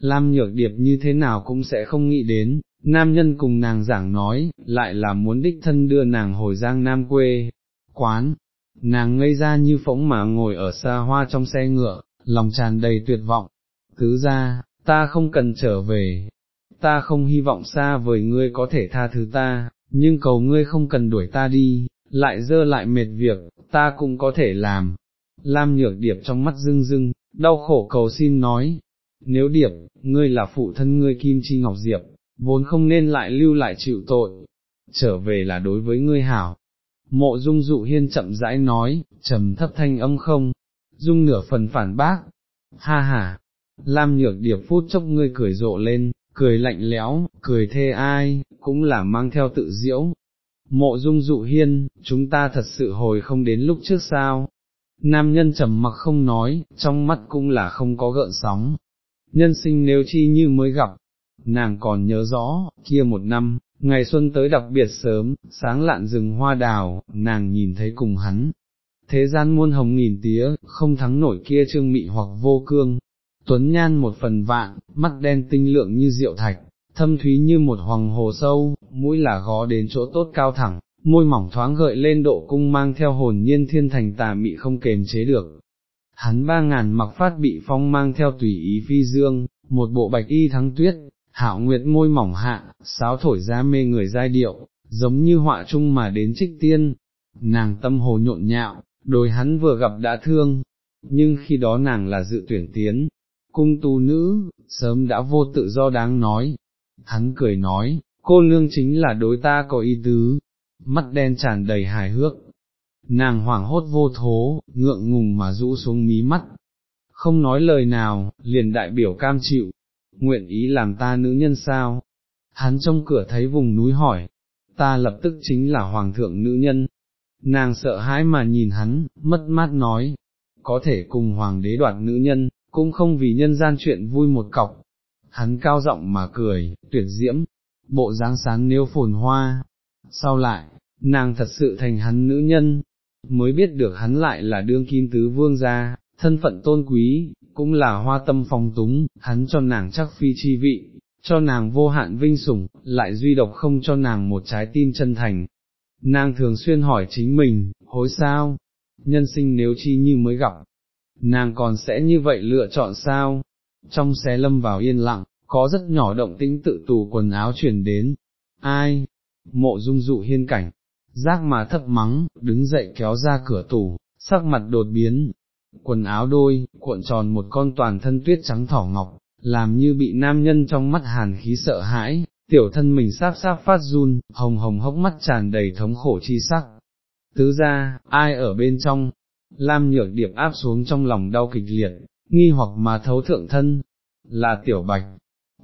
Lam nhược điệp như thế nào cũng sẽ không nghĩ đến, nam nhân cùng nàng giảng nói, lại là muốn đích thân đưa nàng hồi giang nam quê, quán, nàng ngây ra như phóng mà ngồi ở xa hoa trong xe ngựa, lòng tràn đầy tuyệt vọng. Thứ ra, ta không cần trở về, ta không hy vọng xa vời ngươi có thể tha thứ ta, nhưng cầu ngươi không cần đuổi ta đi, lại dơ lại mệt việc, ta cũng có thể làm. Lam nhược điệp trong mắt rưng rưng, đau khổ cầu xin nói, nếu điệp, ngươi là phụ thân ngươi Kim Chi Ngọc Diệp, vốn không nên lại lưu lại chịu tội, trở về là đối với ngươi hảo. Mộ dung dụ hiên chậm rãi nói, trầm thấp thanh âm không, dung nửa phần phản bác, ha ha, Lam nhược điệp phút chốc ngươi cười rộ lên, cười lạnh lẽo, cười thê ai, cũng là mang theo tự diễu. Mộ dung dụ hiên, chúng ta thật sự hồi không đến lúc trước sao. Nam nhân trầm mặc không nói, trong mắt cũng là không có gợn sóng. Nhân sinh nếu chi như mới gặp, nàng còn nhớ rõ, kia một năm, ngày xuân tới đặc biệt sớm, sáng lạn rừng hoa đào, nàng nhìn thấy cùng hắn. Thế gian muôn hồng nghìn tía, không thắng nổi kia trương mị hoặc vô cương, tuấn nhan một phần vạn, mắt đen tinh lượng như rượu thạch, thâm thúy như một hoàng hồ sâu, mũi là gó đến chỗ tốt cao thẳng, môi mỏng thoáng gợi lên độ cung mang theo hồn nhiên thiên thành tà mị không kềm chế được. Hắn ba ngàn mặc phát bị phong mang theo tùy ý phi dương, một bộ bạch y thắng tuyết, hảo nguyệt môi mỏng hạ, sáo thổi ra mê người giai điệu, giống như họa chung mà đến trích tiên, nàng tâm hồ nhộn nhạo, đôi hắn vừa gặp đã thương, nhưng khi đó nàng là dự tuyển tiến, cung tu nữ, sớm đã vô tự do đáng nói. Hắn cười nói, cô nương chính là đối ta có ý tứ, mắt đen tràn đầy hài hước. Nàng hoảng hốt vô thố, ngượng ngùng mà rũ xuống mí mắt, không nói lời nào, liền đại biểu cam chịu, nguyện ý làm ta nữ nhân sao? Hắn trong cửa thấy vùng núi hỏi, ta lập tức chính là hoàng thượng nữ nhân. Nàng sợ hãi mà nhìn hắn, mất mát nói, có thể cùng hoàng đế đoạt nữ nhân, cũng không vì nhân gian chuyện vui một cọc. Hắn cao giọng mà cười, tuyệt diễm, bộ dáng sáng nêu phồn hoa. Sau lại, nàng thật sự thành hắn nữ nhân, mới biết được hắn lại là đương kim tứ vương gia, thân phận tôn quý, cũng là hoa tâm phong túng, hắn cho nàng chắc phi chi vị, cho nàng vô hạn vinh sủng, lại duy độc không cho nàng một trái tim chân thành. Nàng thường xuyên hỏi chính mình, hối sao, nhân sinh nếu chi như mới gặp, nàng còn sẽ như vậy lựa chọn sao? Trong xé lâm vào yên lặng, có rất nhỏ động tĩnh tự tù quần áo chuyển đến. Ai? Mộ dung dụ hiên cảnh, giác mà thấp mắng, đứng dậy kéo ra cửa tủ, sắc mặt đột biến. Quần áo đôi, cuộn tròn một con toàn thân tuyết trắng thỏ ngọc, làm như bị nam nhân trong mắt hàn khí sợ hãi, tiểu thân mình sáp sáp phát run, hồng hồng hốc mắt tràn đầy thống khổ chi sắc. Tứ ra, ai ở bên trong, Lam nhược điệp áp xuống trong lòng đau kịch liệt, nghi hoặc mà thấu thượng thân, là tiểu bạch.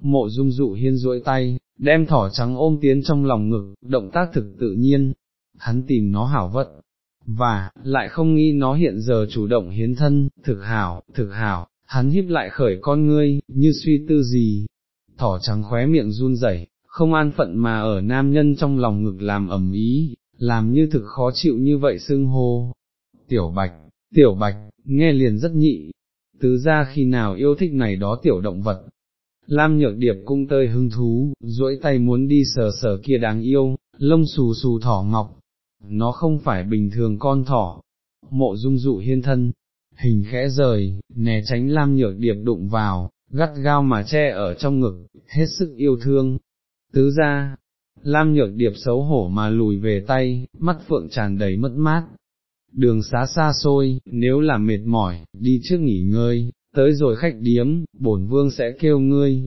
Mộ dung dụ hiên duỗi tay, đem thỏ trắng ôm tiến trong lòng ngực, động tác thực tự nhiên, hắn tìm nó hảo vận, và, lại không nghĩ nó hiện giờ chủ động hiến thân, thực hảo, thực hảo, hắn híp lại khởi con ngươi, như suy tư gì, thỏ trắng khóe miệng run rẩy, không an phận mà ở nam nhân trong lòng ngực làm ẩm ý, làm như thực khó chịu như vậy xưng hô, tiểu bạch, tiểu bạch, nghe liền rất nhị, tứ ra khi nào yêu thích này đó tiểu động vật. Lam nhược điệp cung tơi hứng thú, duỗi tay muốn đi sờ sờ kia đáng yêu, lông xù xù thỏ ngọc, nó không phải bình thường con thỏ, mộ dung dụ hiên thân, hình khẽ rời, né tránh Lam nhược điệp đụng vào, gắt gao mà che ở trong ngực, hết sức yêu thương. Tứ ra, Lam nhược điệp xấu hổ mà lùi về tay, mắt phượng tràn đầy mất mát, đường xá xa xôi, nếu là mệt mỏi, đi trước nghỉ ngơi, tới rồi khách điếm, bổn vương sẽ kêu ngươi.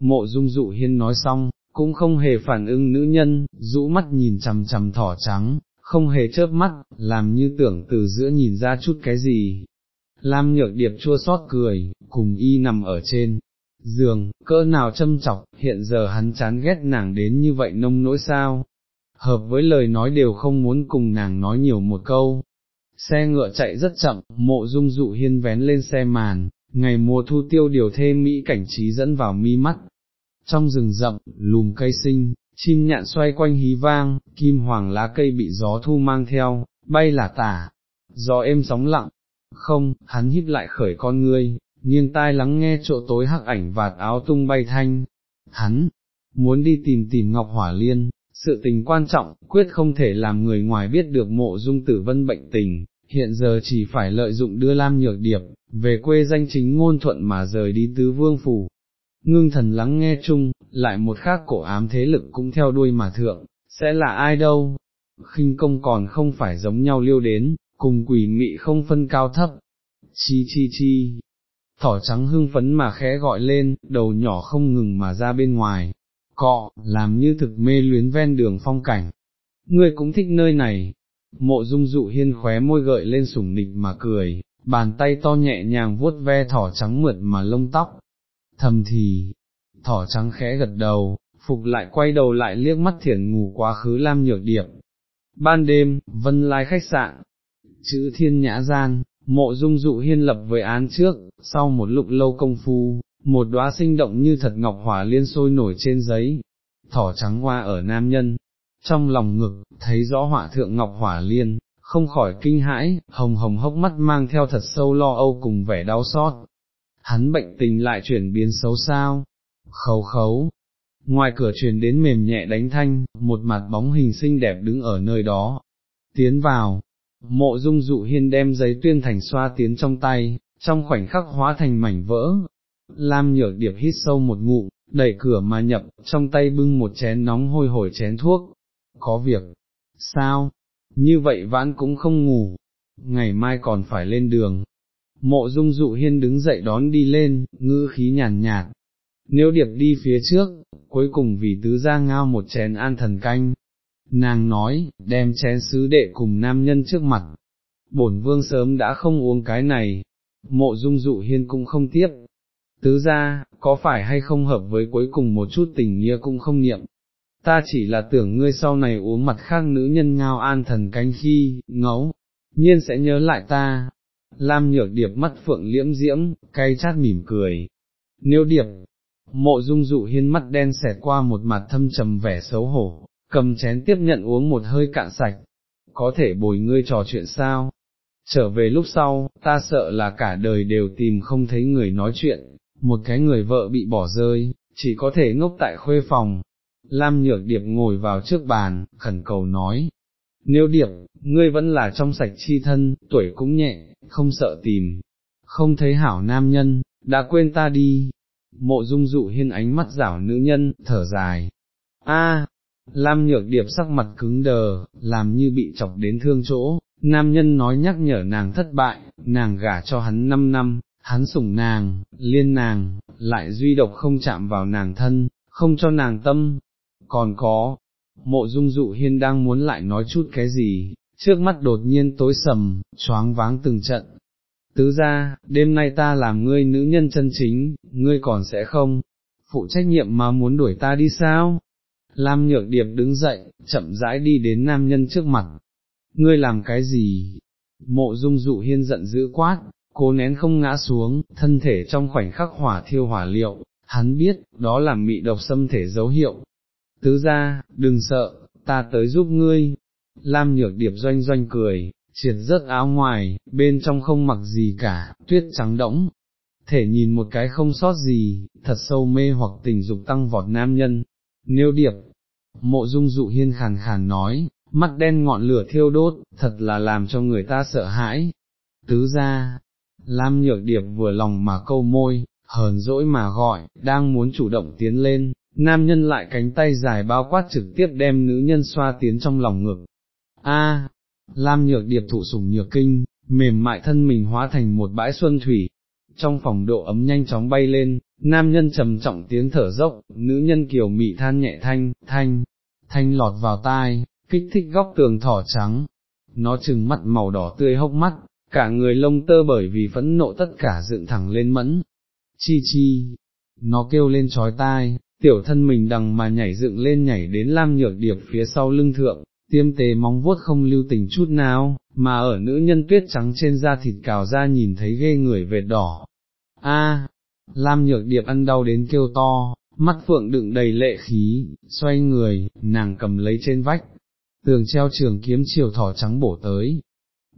Mộ dung dụ hiên nói xong, cũng không hề phản ứng nữ nhân, rũ mắt nhìn chằm chằm thỏ trắng, không hề chớp mắt, làm như tưởng từ giữa nhìn ra chút cái gì. Lam nhược điệp chua xót cười, cùng y nằm ở trên giường, cỡ nào châm chọc, hiện giờ hắn chán ghét nàng đến như vậy nông nỗi sao, hợp với lời nói đều không muốn cùng nàng nói nhiều một câu, xe ngựa chạy rất chậm, mộ dung dụ hiên vén lên xe màn, ngày mùa thu tiêu điều thêm mỹ cảnh trí dẫn vào mi mắt. Trong rừng rậm, lùm cây sinh, chim nhạn xoay quanh hí vang, kim hoàng lá cây bị gió thu mang theo, bay là tả, gió êm sóng lặng, không, hắn hít lại khởi con ngươi, nghiêng tai lắng nghe chỗ tối hắc ảnh vạt áo tung bay thanh, hắn, muốn đi tìm tìm Ngọc Hỏa Liên, sự tình quan trọng, quyết không thể làm người ngoài biết được mộ dung tử vân bệnh tình, hiện giờ chỉ phải lợi dụng đưa Lam Nhược Điệp, về quê danh chính ngôn thuận mà rời đi tứ vương phủ. Ngưng thần lắng nghe chung, lại một khác cổ ám thế lực cũng theo đuôi mà thượng, sẽ là ai đâu? khinh công còn không phải giống nhau liêu đến, cùng quỷ mị không phân cao thấp. Chi chi chi, thỏ trắng hưng phấn mà khẽ gọi lên, đầu nhỏ không ngừng mà ra bên ngoài, cọ, làm như thực mê luyến ven đường phong cảnh. Ngươi cũng thích nơi này, mộ dung dụ hiên khóe môi gợi lên sủng nịch mà cười, bàn tay to nhẹ nhàng vuốt ve thỏ trắng mượt mà lông tóc. Thầm thì, thỏ trắng khẽ gật đầu, phục lại quay đầu lại liếc mắt thiển ngủ quá khứ lam nhược điệp. Ban đêm, vân lai khách sạn, chữ thiên nhã gian, mộ dung dụ hiên lập với án trước, sau một lúc lâu công phu, một đóa sinh động như thật ngọc hỏa liên sôi nổi trên giấy, thỏ trắng hoa ở nam nhân, trong lòng ngực, thấy rõ họa thượng ngọc hỏa liên, không khỏi kinh hãi, hồng hồng hốc mắt mang theo thật sâu lo âu cùng vẻ đau xót. Hắn bệnh tình lại chuyển biến xấu sao, khấu khấu, ngoài cửa truyền đến mềm nhẹ đánh thanh, một mặt bóng hình xinh đẹp đứng ở nơi đó, tiến vào, mộ dung dụ hiên đem giấy tuyên thành xoa tiến trong tay, trong khoảnh khắc hóa thành mảnh vỡ, Lam nhược điệp hít sâu một ngụm, đẩy cửa mà nhập, trong tay bưng một chén nóng hôi hổi chén thuốc, có việc, sao, như vậy vãn cũng không ngủ, ngày mai còn phải lên đường. Mộ dung dụ hiên đứng dậy đón đi lên, ngữ khí nhàn nhạt, nếu điệp đi phía trước, cuối cùng vì tứ ra ngao một chén an thần canh. Nàng nói, đem chén sứ đệ cùng nam nhân trước mặt. Bổn vương sớm đã không uống cái này, mộ dung dụ hiên cũng không tiếp. Tứ ra, có phải hay không hợp với cuối cùng một chút tình nghĩa cũng không niệm. Ta chỉ là tưởng ngươi sau này uống mặt khác nữ nhân ngao an thần canh khi, ngấu, nhiên sẽ nhớ lại ta. Lam nhược điệp mắt phượng liễm diễm, cay chát mỉm cười. Nếu điệp, Mộ dung dụ hiên mắt đen xẹt qua một mặt thâm trầm vẻ xấu hổ, cầm chén tiếp nhận uống một hơi cạn sạch, có thể bồi ngươi trò chuyện sao? Trở về lúc sau, ta sợ là cả đời đều tìm không thấy người nói chuyện, một cái người vợ bị bỏ rơi, chỉ có thể ngốc tại khuê phòng. Lam nhược điệp ngồi vào trước bàn, khẩn cầu nói, nếu điệp, ngươi vẫn là trong sạch chi thân, tuổi cũng nhẹ, không sợ tìm, không thấy hảo nam nhân, đã quên ta đi, mộ dung dụ hiên ánh mắt rảo nữ nhân, thở dài. A, Lam nhược điệp sắc mặt cứng đờ, làm như bị chọc đến thương chỗ, nam nhân nói nhắc nhở nàng thất bại, nàng gả cho hắn 5 năm, hắn sủng nàng, liên nàng, lại duy độc không chạm vào nàng thân, không cho nàng tâm. Còn có, mộ dung dụ hiên đang muốn lại nói chút cái gì, trước mắt đột nhiên tối sầm, choáng váng từng trận, tứ ra, đêm nay ta làm ngươi nữ nhân chân chính, ngươi còn sẽ không, phụ trách nhiệm mà muốn đuổi ta đi sao? Lam nhược điệp đứng dậy, chậm rãi đi đến nam nhân trước mặt. Ngươi làm cái gì? Mộ dung dụ hiên giận dữ quát, cố nén không ngã xuống, thân thể trong khoảnh khắc hỏa thiêu hỏa liệu, hắn biết, đó là mị độc xâm thể dấu hiệu. Tứ ra, đừng sợ, ta tới giúp ngươi. Lam nhược điệp doanh doanh cười, triệt rớt áo ngoài, bên trong không mặc gì cả, tuyết trắng đỗng, thể nhìn một cái không sót gì, thật sâu mê hoặc tình dục tăng vọt nam nhân, nêu điệp, mộ dung dụ hiên khàn khàn nói, mắt đen ngọn lửa thiêu đốt, thật là làm cho người ta sợ hãi, tứ ra, Lam nhược điệp vừa lòng mà câu môi, hờn dỗi mà gọi, đang muốn chủ động tiến lên, nam nhân lại cánh tay dài bao quát trực tiếp đem nữ nhân xoa tiến trong lòng ngực. A, Lam nhược điệp thủ sủng nhược kinh, mềm mại thân mình hóa thành một bãi xuân thủy, trong phòng độ ấm nhanh chóng bay lên, nam nhân trầm trọng tiếng thở dốc, nữ nhân kiều mị than nhẹ thanh, thanh, thanh lọt vào tai, kích thích góc tường thỏ trắng, nó trừng mắt màu đỏ tươi hốc mắt, cả người lông tơ bởi vì phẫn nộ tất cả dựng thẳng lên mẫn, chi chi, nó kêu lên trói tai, tiểu thân mình đằng mà nhảy dựng lên nhảy đến lam nhược điệp phía sau lưng thượng, tiêm tế móng vuốt không lưu tình chút nào, mà ở nữ nhân tuyết trắng trên da thịt cào ra nhìn thấy ghê người vệt đỏ. A, Lam nhược điệp ăn đau đến kêu to, mắt phượng đựng đầy lệ khí, xoay người, nàng cầm lấy trên vách, tường treo trường kiếm chiều thỏ trắng bổ tới.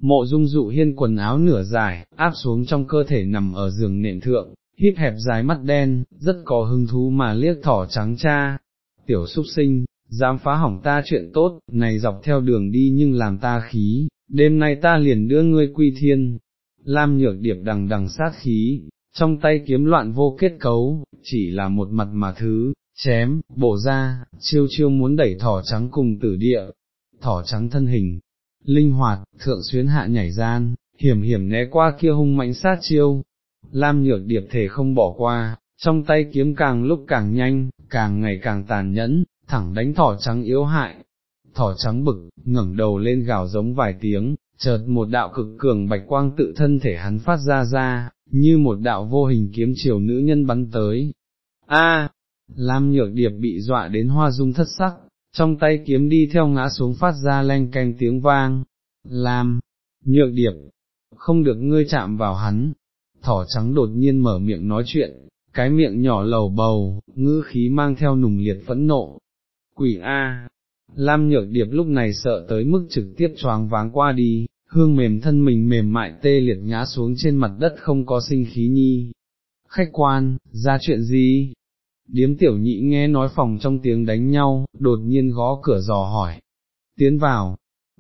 Mộ dung dụ hiên quần áo nửa dài, áp xuống trong cơ thể nằm ở giường nệm thượng, híp hẹp dài mắt đen, rất có hứng thú mà liếc thỏ trắng cha. Tiểu súc sinh, dám phá hỏng ta chuyện tốt, này dọc theo đường đi nhưng làm ta khí, đêm nay ta liền đưa ngươi quy thiên, Lam nhược điệp đằng đằng sát khí, trong tay kiếm loạn vô kết cấu, chỉ là một mặt mà thứ, chém, bổ ra, chiêu chiêu muốn đẩy thỏ trắng cùng tử địa, thỏ trắng thân hình, linh hoạt, thượng xuyến hạ nhảy gian, hiểm hiểm né qua kia hung mạnh sát chiêu, Lam nhược điệp thể không bỏ qua, trong tay kiếm càng lúc càng nhanh, càng ngày càng tàn nhẫn, thẳng đánh thỏ trắng yếu hại. Thỏ trắng bực, ngẩng đầu lên gào giống vài tiếng, chợt một đạo cực cường bạch quang tự thân thể hắn phát ra ra, như một đạo vô hình kiếm chiều nữ nhân bắn tới. A, Lam nhược điệp bị dọa đến hoa dung thất sắc, trong tay kiếm đi theo ngã xuống phát ra len canh tiếng vang. Lam, nhược điệp, không được ngươi chạm vào hắn. Thỏ trắng đột nhiên mở miệng nói chuyện, cái miệng nhỏ lầu bầu, ngữ khí mang theo nùng liệt phẫn nộ. Quỷ A, Lam nhược điệp lúc này sợ tới mức trực tiếp choáng váng qua đi, hương mềm thân mình mềm mại tê liệt ngã xuống trên mặt đất không có sinh khí nhi. Khách quan, ra chuyện gì? Điếm tiểu nhị nghe nói phòng trong tiếng đánh nhau, đột nhiên gõ cửa dò hỏi. Tiến vào,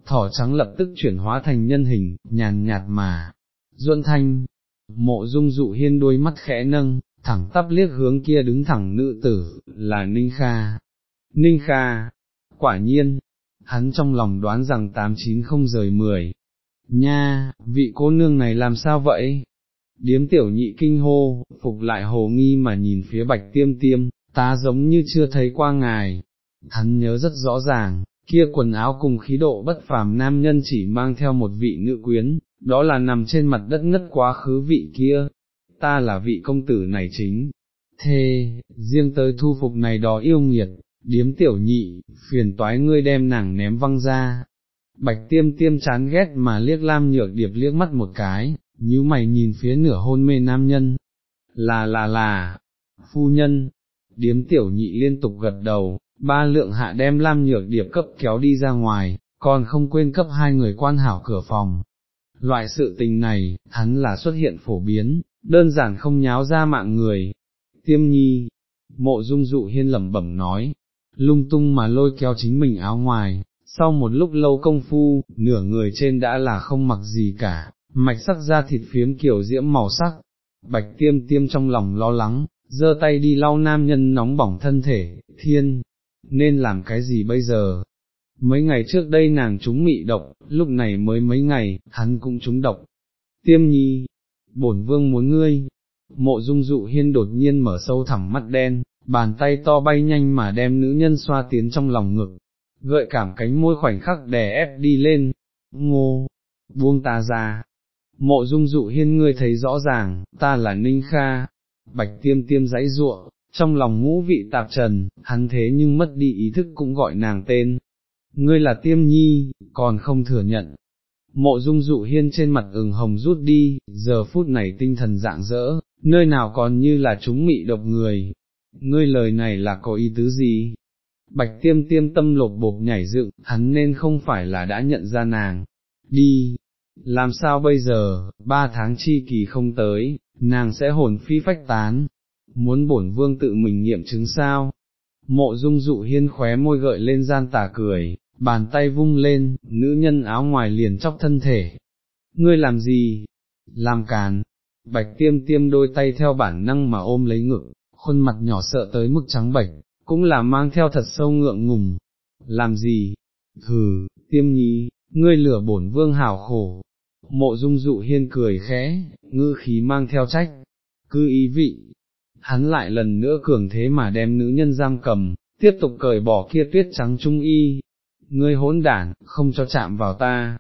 thỏ trắng lập tức chuyển hóa thành nhân hình, nhàn nhạt mà. Duẫn thanh, mộ dung dụ hiên đôi mắt khẽ nâng, thẳng tắp liếc hướng kia đứng thẳng nữ tử, là Ninh Kha. Ninh Kha, quả nhiên, hắn trong lòng đoán rằng tám chín không rời mười. Nha, vị cô nương này làm sao vậy? Điếm tiểu nhị kinh hô, phục lại hồ nghi mà nhìn phía bạch tiêm tiêm, ta giống như chưa thấy qua ngài. Hắn nhớ rất rõ ràng, kia quần áo cùng khí độ bất phàm nam nhân chỉ mang theo một vị nữ quyến, đó là nằm trên mặt đất ngất quá khứ vị kia, ta là vị công tử này chính. Thê, riêng tới thu phục này đó yêu nghiệt, điếm tiểu nhị, phiền toái ngươi đem nàng ném văng ra. Bạch tiêm tiêm chán ghét mà liếc lam nhược điệp liếc mắt một cái, nhíu mày nhìn phía nửa hôn mê nam nhân. Là là là, phu nhân, điếm tiểu nhị liên tục gật đầu, ba lượng hạ đem lam nhược điệp cấp kéo đi ra ngoài, còn không quên cấp hai người quan hảo cửa phòng. Loại sự tình này, hắn là xuất hiện phổ biến, đơn giản không nháo ra mạng người. Tiêm nhi, mộ dung dụ hiên lẩm bẩm nói, lung tung mà lôi kéo chính mình áo ngoài, sau một lúc lâu công phu, nửa người trên đã là không mặc gì cả, mạch sắc da thịt phiếm kiểu diễm màu sắc, bạch tiêm tiêm trong lòng lo lắng, giơ tay đi lau nam nhân nóng bỏng thân thể, thiên, nên làm cái gì bây giờ? Mấy ngày trước đây nàng trúng mị độc, lúc này mới mấy ngày, hắn cũng trúng độc. Tiêm nhi, bổn vương muốn ngươi, mộ dung dụ hiên đột nhiên mở sâu thẳm mắt đen, bàn tay to bay nhanh mà đem nữ nhân xoa tiến trong lòng ngực, gợi cảm cánh môi khoảnh khắc đè ép đi lên, ngô, buông ta ra. Mộ dung dụ hiên ngươi thấy rõ ràng, ta là Ninh Kha, bạch tiêm tiêm dãy ruộng, trong lòng ngũ vị tạp trần, hắn thế nhưng mất đi ý thức cũng gọi nàng tên. Ngươi là tiêm nhi, còn không thừa nhận, Mộ dung dụ hiên trên mặt ửng hồng rút đi, giờ phút này tinh thần dạng dỡ, nơi nào còn như là chúng mị độc người. Ngươi lời này là có ý tứ gì? Bạch tiêm tiêm tâm lột bột nhảy dựng, hắn nên không phải là đã nhận ra nàng. Đi, làm sao bây giờ, ba tháng chi kỳ không tới, nàng sẽ hồn phi phách tán, muốn bổn vương tự mình nghiệm chứng sao? Mộ dung dụ hiên khóe môi gợi lên gian tà cười, bàn tay vung lên, nữ nhân áo ngoài liền chóc thân thể. Ngươi làm gì? Làm càn. Bạch tiêm tiêm đôi tay theo bản năng mà ôm lấy ngực, khuôn mặt nhỏ sợ tới mức trắng bệch, cũng là mang theo thật sâu ngượng ngùng. Làm gì? Hừ, tiêm nhí, ngươi lửa bổn vương hảo khổ. Mộ dung dụ hiên cười khẽ, ngư khí mang theo trách, Cư ý vị. Hắn lại lần nữa cường thế mà đem nữ nhân giam cầm, tiếp tục cởi bỏ kia tuyết trắng trung y, ngươi hỗn đản, không cho chạm vào ta,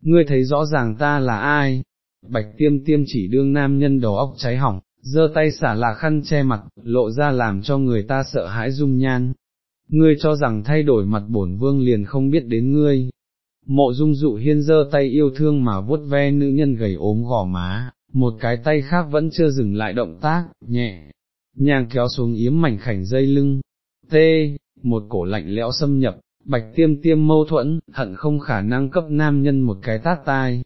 ngươi thấy rõ ràng ta là ai, bạch tiêm tiêm chỉ đương nam nhân đầu óc cháy hỏng, giơ tay xả là khăn che mặt, lộ ra làm cho người ta sợ hãi dung nhan, ngươi cho rằng thay đổi mặt bổn vương liền không biết đến ngươi. Mộ dung dụ hiên giơ tay yêu thương mà vuốt ve nữ nhân gầy ốm gò má, một cái tay khác vẫn chưa dừng lại động tác, nhẹ, nhàng kéo xuống yếm mảnh khảnh dây lưng, tê, một cổ lạnh lẽo xâm nhập, Bạch tiêm tiêm mâu thuẫn, hận không khả năng cấp nam nhân một cái tát tai.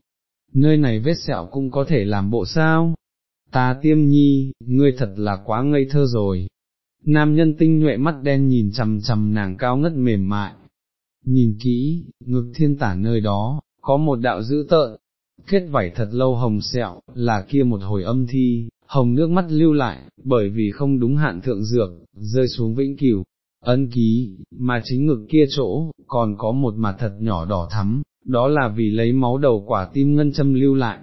Nơi này vết sẹo cũng có thể làm bộ sao? Ta tiêm nhi, ngươi thật là quá ngây thơ rồi. Nam nhân tinh nhuệ mắt đen nhìn chầm chầm nàng cao ngất mềm mại. Nhìn kỹ, ngực thiên tả nơi đó, có một đạo dữ tợn, kết vảy thật lâu hồng sẹo, là kia một hồi âm thi, hồng nước mắt lưu lại, bởi vì không đúng hạn thượng dược, rơi xuống vĩnh cửu, ân ký, mà chính ngực kia chỗ, còn có một mặt thật nhỏ đỏ thắm, đó là vì lấy máu đầu quả tim ngân châm lưu lại.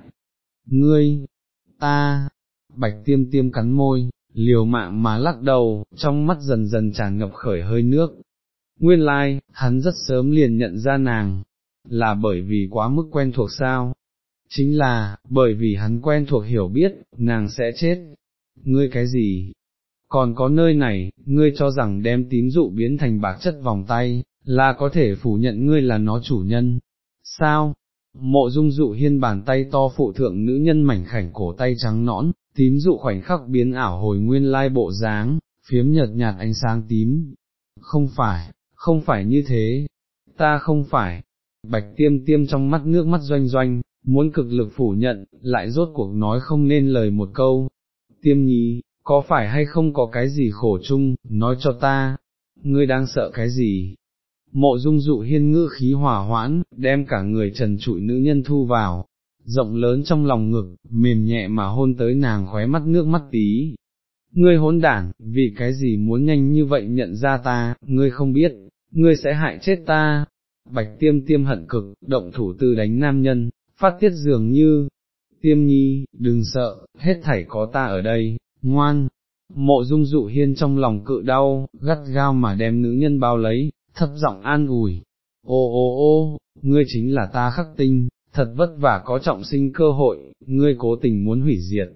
Ngươi, ta, bạch tiêm tiêm cắn môi, liều mạng mà lắc đầu, trong mắt dần dần tràn ngập khởi hơi nước. Nguyên lai, like, hắn rất sớm liền nhận ra nàng, là bởi vì quá mức quen thuộc sao, chính là, bởi vì hắn quen thuộc hiểu biết, nàng sẽ chết. Ngươi cái gì? Còn có nơi này, ngươi cho rằng đem tím dụ biến thành bạc chất vòng tay, là có thể phủ nhận ngươi là nó chủ nhân. Sao? Mộ dung dụ hiên bàn tay to phụ thượng nữ nhân mảnh khảnh cổ tay trắng nõn, tím dụ khoảnh khắc biến ảo hồi nguyên lai bộ dáng, phiếm nhợt nhạt ánh sáng tím. Không phải, không phải như thế, ta không phải. Bạch tiêm tiêm trong mắt nước mắt doanh doanh, muốn cực lực phủ nhận, lại rốt cuộc nói không nên lời một câu. Tiêm nhí có phải hay không có cái gì khổ chung, nói cho ta, ngươi đang sợ cái gì? Mộ dung dụ hiên ngữ khí hỏa hoãn, đem cả người trần trụi nữ nhân thu vào, rộng lớn trong lòng ngực, mềm nhẹ mà hôn tới nàng khóe mắt nước mắt tí. Ngươi hỗn đản, vì cái gì muốn nhanh như vậy nhận ra ta, ngươi không biết, ngươi sẽ hại chết ta. Bạch tiêm tiêm hận cực, động thủ tư đánh nam nhân, phát tiết dường như, tiêm nhi, đừng sợ, hết thảy có ta ở đây, ngoan, mộ dung dụ hiên trong lòng cự đau, gắt gao mà đem nữ nhân bao lấy, thấp giọng an ủi, ô ô ô, ngươi chính là ta khắc tinh, thật vất vả có trọng sinh cơ hội, ngươi cố tình muốn hủy diệt.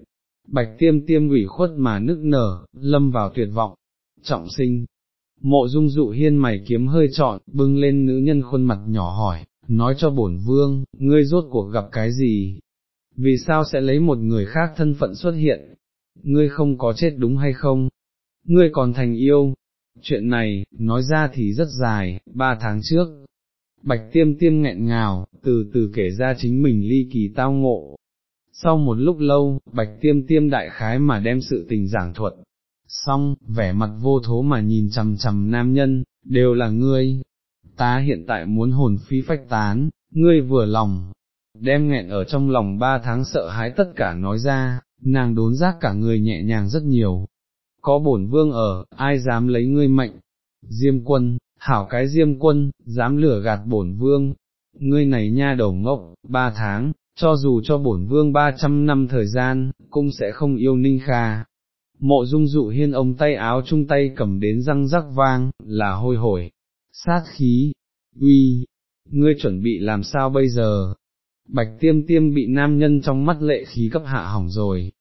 Bạch tiêm tiêm ủy khuất mà nức nở, lâm vào tuyệt vọng, trọng sinh. Mộ dung dụ hiên mày kiếm hơi trọn, bưng lên nữ nhân khuôn mặt nhỏ hỏi, nói cho bổn vương, ngươi rốt cuộc gặp cái gì? Vì sao sẽ lấy một người khác thân phận xuất hiện? Ngươi không có chết đúng hay không? Ngươi còn thành yêu? Chuyện này, nói ra thì rất dài, ba tháng trước. Bạch tiêm tiêm nghẹn ngào, từ từ kể ra chính mình ly kỳ tao ngộ. Sau một lúc lâu, bạch tiêm tiêm đại khái mà đem sự tình giảng thuật. Xong, vẻ mặt vô thố mà nhìn chằm chằm nam nhân, đều là ngươi, ta hiện tại muốn hồn phi phách tán, ngươi vừa lòng, đem nghẹn ở trong lòng ba tháng sợ hãi tất cả nói ra, nàng đốn giác cả người nhẹ nhàng rất nhiều. Có bổn vương ở, ai dám lấy ngươi mệnh? Diêm quân, hảo cái diêm quân, dám lửa gạt bổn vương, ngươi này nha đầu ngốc, ba tháng, cho dù cho bổn vương ba trăm năm thời gian, cũng sẽ không yêu ninh kha. Mộ dung dụ hiên ông tay áo chung tay cầm đến răng rắc vang, là hôi hổi, sát khí, uy, ngươi chuẩn bị làm sao bây giờ? Bạch tiêm tiêm bị nam nhân trong mắt lệ khí cấp hạ hỏng rồi,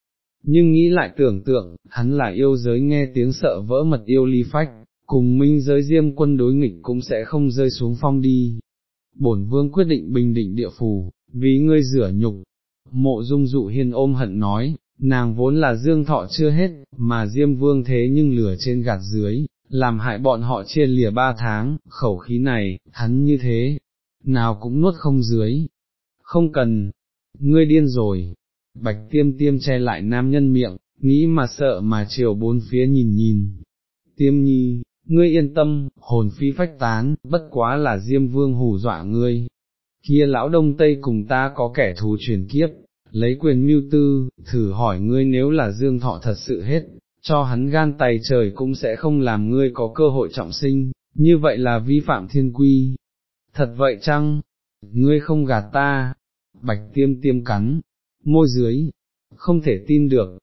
nhưng nghĩ lại tưởng tượng, hắn là yêu giới nghe tiếng sợ vỡ mật yêu ly phách, cùng minh giới diêm quân đối nghịch cũng sẽ không rơi xuống phong đi. Bổn vương quyết định bình định địa phù, vì ngươi rửa nhục. Mộ dung dụ hiên ôm hận nói, nàng vốn là dương thọ chưa hết, mà diêm vương thế nhưng lửa trên gạt dưới, làm hại bọn họ chia lìa ba tháng, khẩu khí này, hắn như thế, nào cũng nuốt không dưới, không cần, ngươi điên rồi, bạch tiêm tiêm che lại nam nhân miệng, nghĩ mà sợ mà chiều bốn phía nhìn nhìn, tiêm nhi, ngươi yên tâm, hồn phi phách tán, bất quá là diêm vương hù dọa ngươi, kia lão đông tây cùng ta có kẻ thù truyền kiếp, lấy quyền mưu tư, thử hỏi ngươi nếu là dương thọ thật sự hết, cho hắn gan tay trời cũng sẽ không làm ngươi có cơ hội trọng sinh, như vậy là vi phạm thiên quy. Thật vậy chăng? Ngươi không gạt ta, bạch tiêm tiêm cắn, môi dưới, không thể tin được.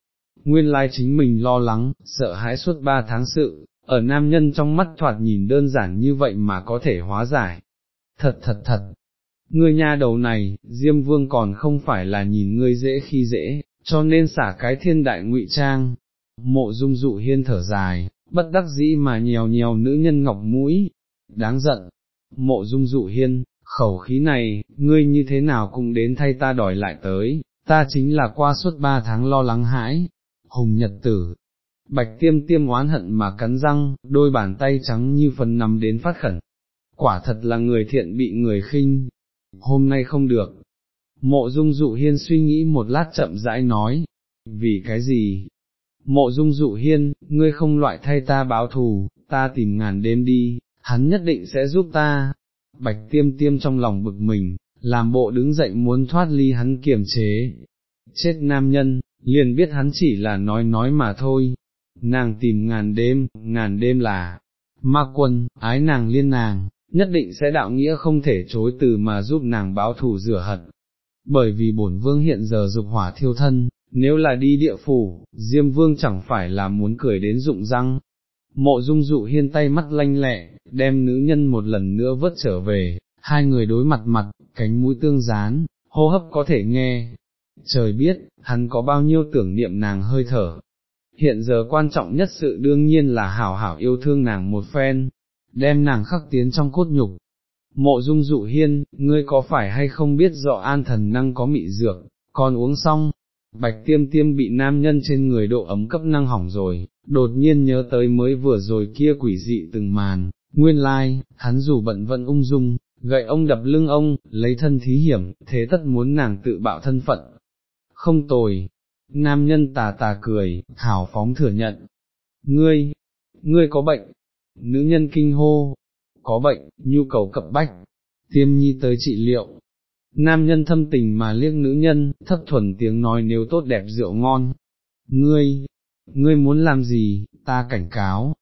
Nguyên lai chính mình lo lắng, sợ hãi suốt ba tháng sự, ở nam nhân trong mắt thoạt nhìn đơn giản như vậy mà có thể hóa giải. Thật thật thật, ngươi nha đầu này, Diêm Vương còn không phải là nhìn ngươi dễ khi dễ, cho nên xả cái thiên đại ngụy trang, mộ dung dụ hiên thở dài, bất đắc dĩ mà nhèo nhèo nữ nhân ngọc mũi, đáng giận, mộ dung dụ hiên, khẩu khí này, ngươi như thế nào cũng đến thay ta đòi lại tới, ta chính là qua suốt ba tháng lo lắng hãi, hùng nhật tử. Bạch tiêm tiêm oán hận mà cắn răng, đôi bàn tay trắng như phần nằm đến phát khẩn. Quả thật là người thiện bị người khinh, hôm nay không được. Mộ dung dụ hiên suy nghĩ một lát chậm rãi nói, vì cái gì, Mộ dung dụ hiên, ngươi không loại thay ta báo thù, ta tìm ngàn đêm đi, hắn nhất định sẽ giúp ta. Bạch tiêm tiêm trong lòng bực mình, làm bộ đứng dậy muốn thoát ly hắn kiềm chế. Chết nam nhân, liền biết hắn chỉ là nói nói mà thôi. Nàng tìm ngàn đêm, ngàn đêm là, ma quân, ái nàng liên nàng, nhất định sẽ đạo nghĩa không thể chối từ mà giúp nàng báo thù rửa hận. Bởi vì bổn vương hiện giờ dục hỏa thiêu thân, nếu là đi địa phủ, Diêm vương chẳng phải là muốn cười đến rụng răng. Mộ dung dụ hiên tay mắt lanh lẹ, đem nữ nhân một lần nữa vớt trở về, hai người đối mặt mặt, cánh mũi tương dán, hô hấp có thể nghe. Trời biết, hắn có bao nhiêu tưởng niệm nàng hơi thở. Hiện giờ quan trọng nhất sự đương nhiên là hảo hảo yêu thương nàng một phen, đem nàng khắc tiến trong cốt nhục. Mộ dung dụ hiên, ngươi có phải hay không biết rõ an thần năng có mị dược, còn uống xong, bạch tiêm tiêm bị nam nhân trên người độ ấm cấp năng hỏng rồi, đột nhiên nhớ tới mới vừa rồi kia quỷ dị từng màn, nguyên lai, hắn dù bận vẫn ung dung, gậy ông đập lưng ông, lấy thân thí hiểm, thế tất muốn nàng tự bạo thân phận. Không tồi, nam nhân tà tà cười, hảo phóng thừa nhận. Ngươi, ngươi có bệnh, nữ nhân kinh hô, có bệnh, nhu cầu cập bách, tiêm nhi tới trị liệu. Nam nhân thâm tình mà liếc nữ nhân, thấp thuần tiếng nói nếu tốt đẹp rượu ngon. Ngươi, ngươi muốn làm gì, ta cảnh cáo.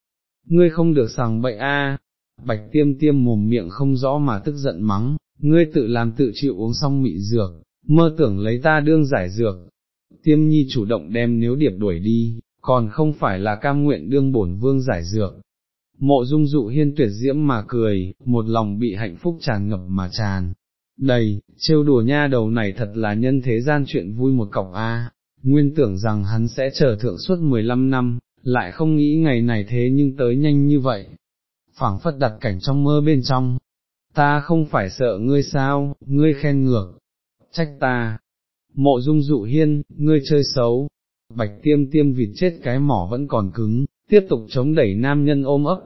Ngươi không được sàng bậy a. Bạch tiêm tiêm mồm miệng không rõ mà tức giận mắng, ngươi tự làm tự chịu uống xong mị dược, mơ tưởng lấy ta đương giải dược. Tiêm nhi chủ động đem nếu điệp đuổi đi, còn không phải là cam nguyện đương bổn vương giải dược, Mộ dung dụ hiên tuyệt diễm mà cười, một lòng bị hạnh phúc tràn ngập mà tràn. Đầy, trêu đùa nha đầu này thật là nhân thế gian chuyện vui một cọc a. nguyên tưởng rằng hắn sẽ chờ thượng suốt 15 năm, lại không nghĩ ngày này thế nhưng tới nhanh như vậy phảng phất đặt cảnh trong mơ bên trong, ta không phải sợ ngươi sao, ngươi khen ngược, trách ta. Mộ dung dụ hiên, ngươi chơi xấu, bạch tiêm tiêm vịt chết cái mỏ vẫn còn cứng, tiếp tục chống đẩy nam nhân ôm ấp.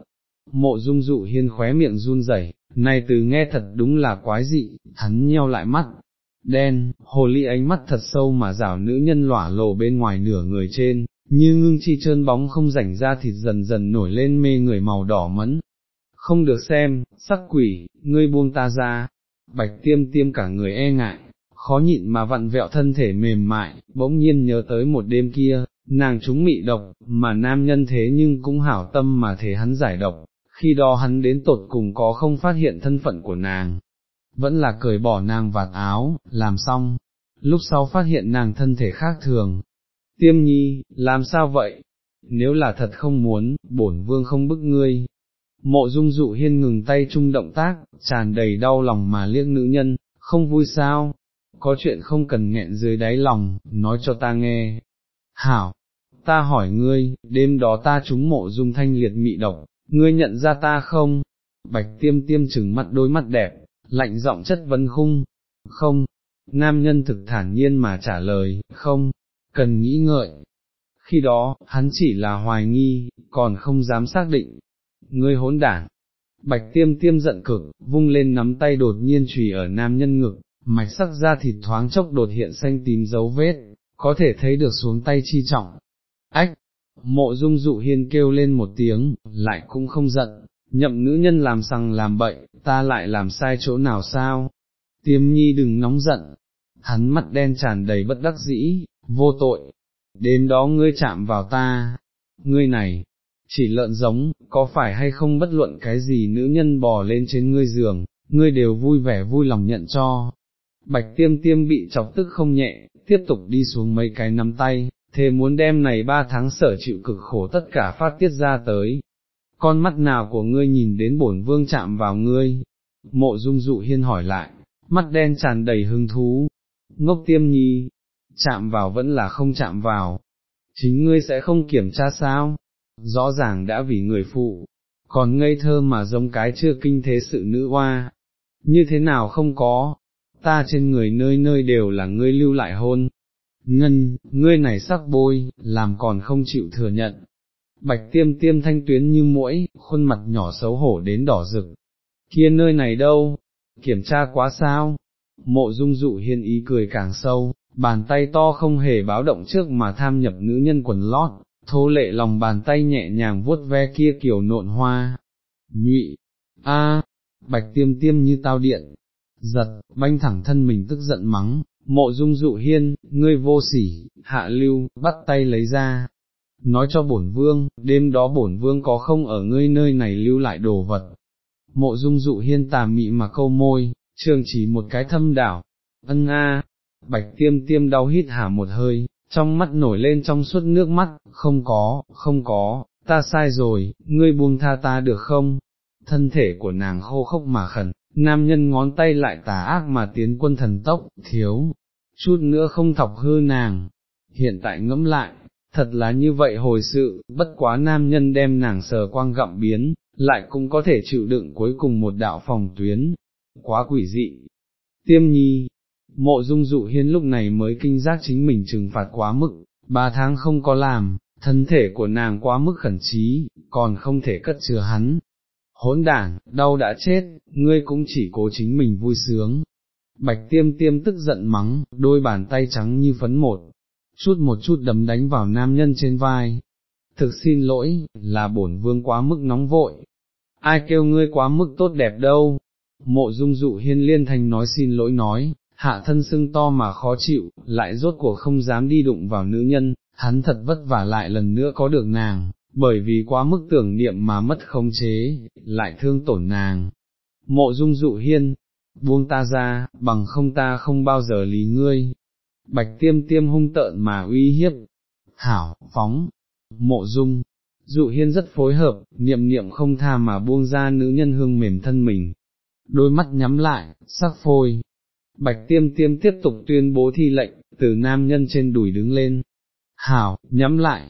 Mộ dung dụ hiên khóe miệng run rẩy, này từ nghe thật đúng là quái dị, hắn nheo lại mắt, đen, hồ ly ánh mắt thật sâu mà rảo nữ nhân lỏa lồ bên ngoài nửa người trên, như ngưng chi trơn bóng không rảnh ra thịt dần dần nổi lên mê người màu đỏ mẫn. Không được xem, sắc quỷ, ngươi buông ta ra, bạch tiêm tiêm cả người e ngại, khó nhịn mà vặn vẹo thân thể mềm mại, bỗng nhiên nhớ tới một đêm kia, nàng chúng mị độc, mà nam nhân thế nhưng cũng hảo tâm mà thế hắn giải độc, khi đó hắn đến tột cùng có không phát hiện thân phận của nàng, vẫn là cởi bỏ nàng vạt áo, làm xong, lúc sau phát hiện nàng thân thể khác thường. Tiêm nhi, làm sao vậy? Nếu là thật không muốn, bổn vương không bức ngươi. Mộ dung dụ hiên ngừng tay chung động tác, tràn đầy đau lòng mà liếc nữ nhân, không vui sao? Có chuyện không cần nghẹn dưới đáy lòng, nói cho ta nghe, Hảo, ta hỏi ngươi, đêm đó ta trúng mộ dung thanh liệt mị độc, ngươi nhận ra ta không? Bạch tiêm tiêm chừng mắt đôi mắt đẹp, lạnh giọng chất vấn khung, không, nam nhân thực thản nhiên mà trả lời, không, cần nghĩ ngợi. Khi đó, hắn chỉ là hoài nghi, còn không dám xác định. Ngươi hỗn đảng. Bạch tiêm tiêm giận cực, vung lên nắm tay đột nhiên trùy ở nam nhân ngực, mạch sắc da thịt thoáng chốc đột hiện xanh tím dấu vết, có thể thấy được xuống tay chi trọng. Ách, mộ dung dụ hiên kêu lên một tiếng, lại cũng không giận, nhậm nữ nhân làm sằng làm bậy, ta lại làm sai chỗ nào sao? Tiêm nhi đừng nóng giận, hắn mắt đen tràn đầy bất đắc dĩ, vô tội, đến đó ngươi chạm vào ta, ngươi này, chỉ lợn giống, có phải hay không bất luận cái gì nữ nhân bò lên trên ngươi giường, ngươi đều vui vẻ vui lòng nhận cho. Bạch tiêm tiêm bị chọc tức không nhẹ, tiếp tục đi xuống mấy cái nắm tay, thề muốn đem này ba tháng sở chịu cực khổ tất cả phát tiết ra tới. Con mắt nào của ngươi nhìn đến bổn vương chạm vào ngươi? Mộ dung dụ hiên hỏi lại, mắt đen tràn đầy hứng thú. Ngốc tiêm nhi, chạm vào vẫn là không chạm vào. Chính ngươi sẽ không kiểm tra sao? Rõ ràng đã vì người phụ, còn ngây thơ mà giống cái chưa kinh thế sự nữ hoa. Như thế nào không có, ta trên người nơi nơi đều là ngươi lưu lại hôn. Ngân, ngươi này sắc bôi, làm còn không chịu thừa nhận. Bạch tiêm tiêm thanh tuyến như mũi, khuôn mặt nhỏ xấu hổ đến đỏ rực. Kia nơi này đâu? Kiểm tra quá sao? Mộ dung dụ hiên ý cười càng sâu, bàn tay to không hề báo động trước mà tham nhập nữ nhân quần lót, thô lệ lòng bàn tay nhẹ nhàng vuốt ve kia kiểu nộn hoa. Nhụy, a, bạch tiêm tiêm như tao điện, giật, banh thẳng thân mình tức giận mắng, mộ dung dụ hiên, ngươi vô sỉ, hạ lưu, bắt tay lấy ra. Nói cho bổn vương, đêm đó bổn vương có không ở ngươi nơi này lưu lại đồ vật. Mộ dung dụ hiên tà mị mà câu môi, trường chỉ một cái thâm đảo, ân a, bạch tiêm tiêm đau hít hả một hơi, trong mắt nổi lên trong suốt nước mắt, không có, không có, ta sai rồi, ngươi buông tha ta được không? Thân thể của nàng khô khốc mà khẩn, nam nhân ngón tay lại tà ác mà tiến quân thần tốc, thiếu, chút nữa không thọc hư nàng. Hiện tại ngẫm lại, thật là như vậy hồi sự, bất quá nam nhân đem nàng sờ quang gặm biến, lại cũng có thể chịu đựng cuối cùng một đạo phòng tuyến, quá quỷ dị. Tiêm nhi, mộ dung dụ hiên lúc này mới kinh giác chính mình trừng phạt quá mức, ba tháng không có làm, thân thể của nàng quá mức khẩn trí, còn không thể cất chứa hắn. Hỗn đảng, đau đã chết, ngươi cũng chỉ cố chính mình vui sướng. Bạch tiêm tiêm tức giận mắng, đôi bàn tay trắng như phấn một, chút một chút đấm đánh vào nam nhân trên vai. Thực xin lỗi, là bổn vương quá mức nóng vội. Ai kêu ngươi quá mức tốt đẹp đâu? Mộ dung dụ hiên liên thành nói xin lỗi nói, hạ thân sưng to mà khó chịu, lại rốt cuộc không dám đi đụng vào nữ nhân, hắn thật vất vả lại lần nữa có được nàng, bởi vì quá mức tưởng niệm mà mất khống chế, lại thương tổn nàng. Mộ dung dụ hiên, buông ta ra, bằng không ta không bao giờ lý ngươi. Bạch tiêm tiêm hung tợn mà uy hiếp, hảo, phóng, mộ dung, dụ hiên rất phối hợp, niệm niệm không tha mà buông ra nữ nhân hương mềm thân mình, đôi mắt nhắm lại, sắc phôi. Bạch tiêm tiêm tiếp tục tuyên bố thi lệnh, từ nam nhân trên đùi đứng lên, hảo, nhắm lại,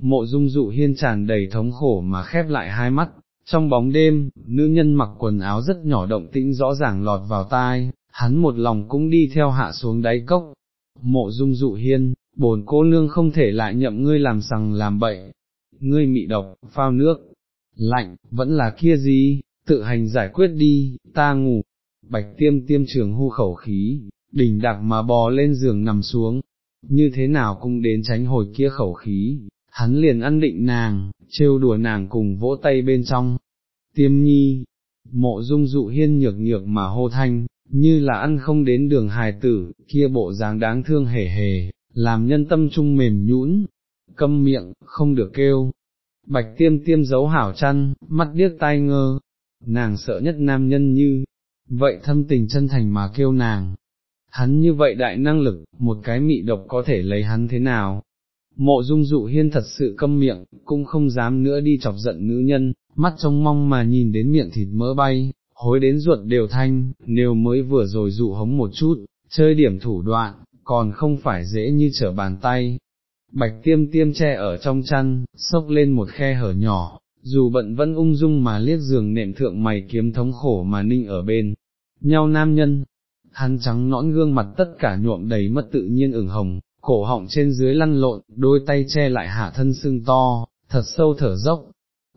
mộ dung dụ hiên tràn đầy thống khổ mà khép lại hai mắt, trong bóng đêm, nữ nhân mặc quần áo rất nhỏ động tĩnh rõ ràng lọt vào tai, hắn một lòng cũng đi theo hạ xuống đáy cốc, mộ dung dụ hiên, bồn cô nương không thể lại nhậm ngươi làm sằng làm bậy, ngươi mị độc, phao nước, lạnh, vẫn là kia gì, tự hành giải quyết đi, ta ngủ, bạch tiêm tiêm trường hô khẩu khí, đỉnh đặc mà bò lên giường nằm xuống, như thế nào cũng đến tránh hồi kia khẩu khí, hắn liền ăn định nàng, trêu đùa nàng cùng vỗ tay bên trong. Tiêm nhi, mộ dung dụ hiên nhược nhược mà hô thanh, như là ăn không đến đường hài tử, kia bộ dáng đáng thương hề hề, làm nhân tâm trung mềm nhũn, câm miệng, không được kêu. Bạch tiêm tiêm giấu hảo chăn, mắt điếc tai ngơ, nàng sợ nhất nam nhân như, vậy thâm tình chân thành mà kêu nàng, hắn như vậy đại năng lực, một cái mị độc có thể lấy hắn thế nào. Mộ dung dụ hiên thật sự câm miệng, cũng không dám nữa đi chọc giận nữ nhân, mắt trông mong mà nhìn đến miệng thịt mỡ bay, hối đến ruột đều thanh, nếu mới vừa rồi dụ hống một chút, chơi điểm thủ đoạn, còn không phải dễ như trở bàn tay. Bạch tiêm tiêm che ở trong chăn, sốc lên một khe hở nhỏ, dù bận vẫn ung dung mà liếc giường nệm thượng mày kiếm thống khổ mà ninh ở bên. Nhau nam nhân, hắn trắng nõn gương mặt tất cả nhuộm đầy mất tự nhiên ửng hồng, cổ họng trên dưới lăn lộn, đôi tay che lại hạ thân sưng to, thật sâu thở dốc.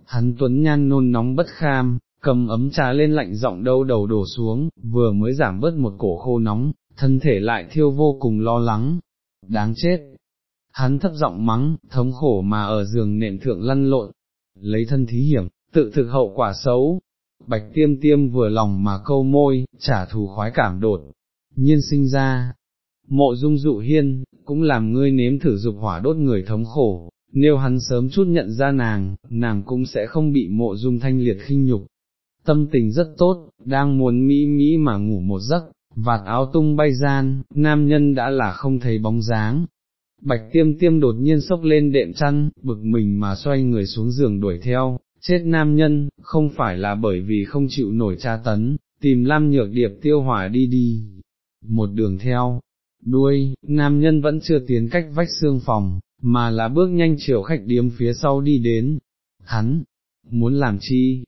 Hắn tuấn nhan nôn nóng bất kham, cầm ấm trà lên lạnh giọng đâu đầu đổ xuống, vừa mới giảm bớt một cổ khô nóng, thân thể lại thiêu vô cùng lo lắng, đáng chết. Hắn thấp giọng mắng, thống khổ mà ở giường nệm thượng lăn lộn, lấy thân thí hiểm, tự thực hậu quả xấu, bạch tiêm tiêm vừa lòng mà câu môi, trả thù khoái cảm đột, nhiên sinh ra. Mộ dung dụ hiên, cũng làm ngươi nếm thử dục hỏa đốt người thống khổ, nếu hắn sớm chút nhận ra nàng, nàng cũng sẽ không bị mộ dung thanh liệt khinh nhục. Tâm tình rất tốt, đang muốn mỹ mỹ mà ngủ một giấc, vạt áo tung bay gian, nam nhân đã là không thấy bóng dáng. Bạch tiêm tiêm đột nhiên sốc lên đệm chăn, bực mình mà xoay người xuống giường đuổi theo, chết nam nhân, không phải là bởi vì không chịu nổi tra tấn, tìm Lam Nhược Điệp tiêu hỏa đi đi. Một đường theo, đuôi, nam nhân vẫn chưa tiến cách vách xương phòng, mà là bước nhanh chiều khách điếm phía sau đi đến. Hắn, muốn làm chi?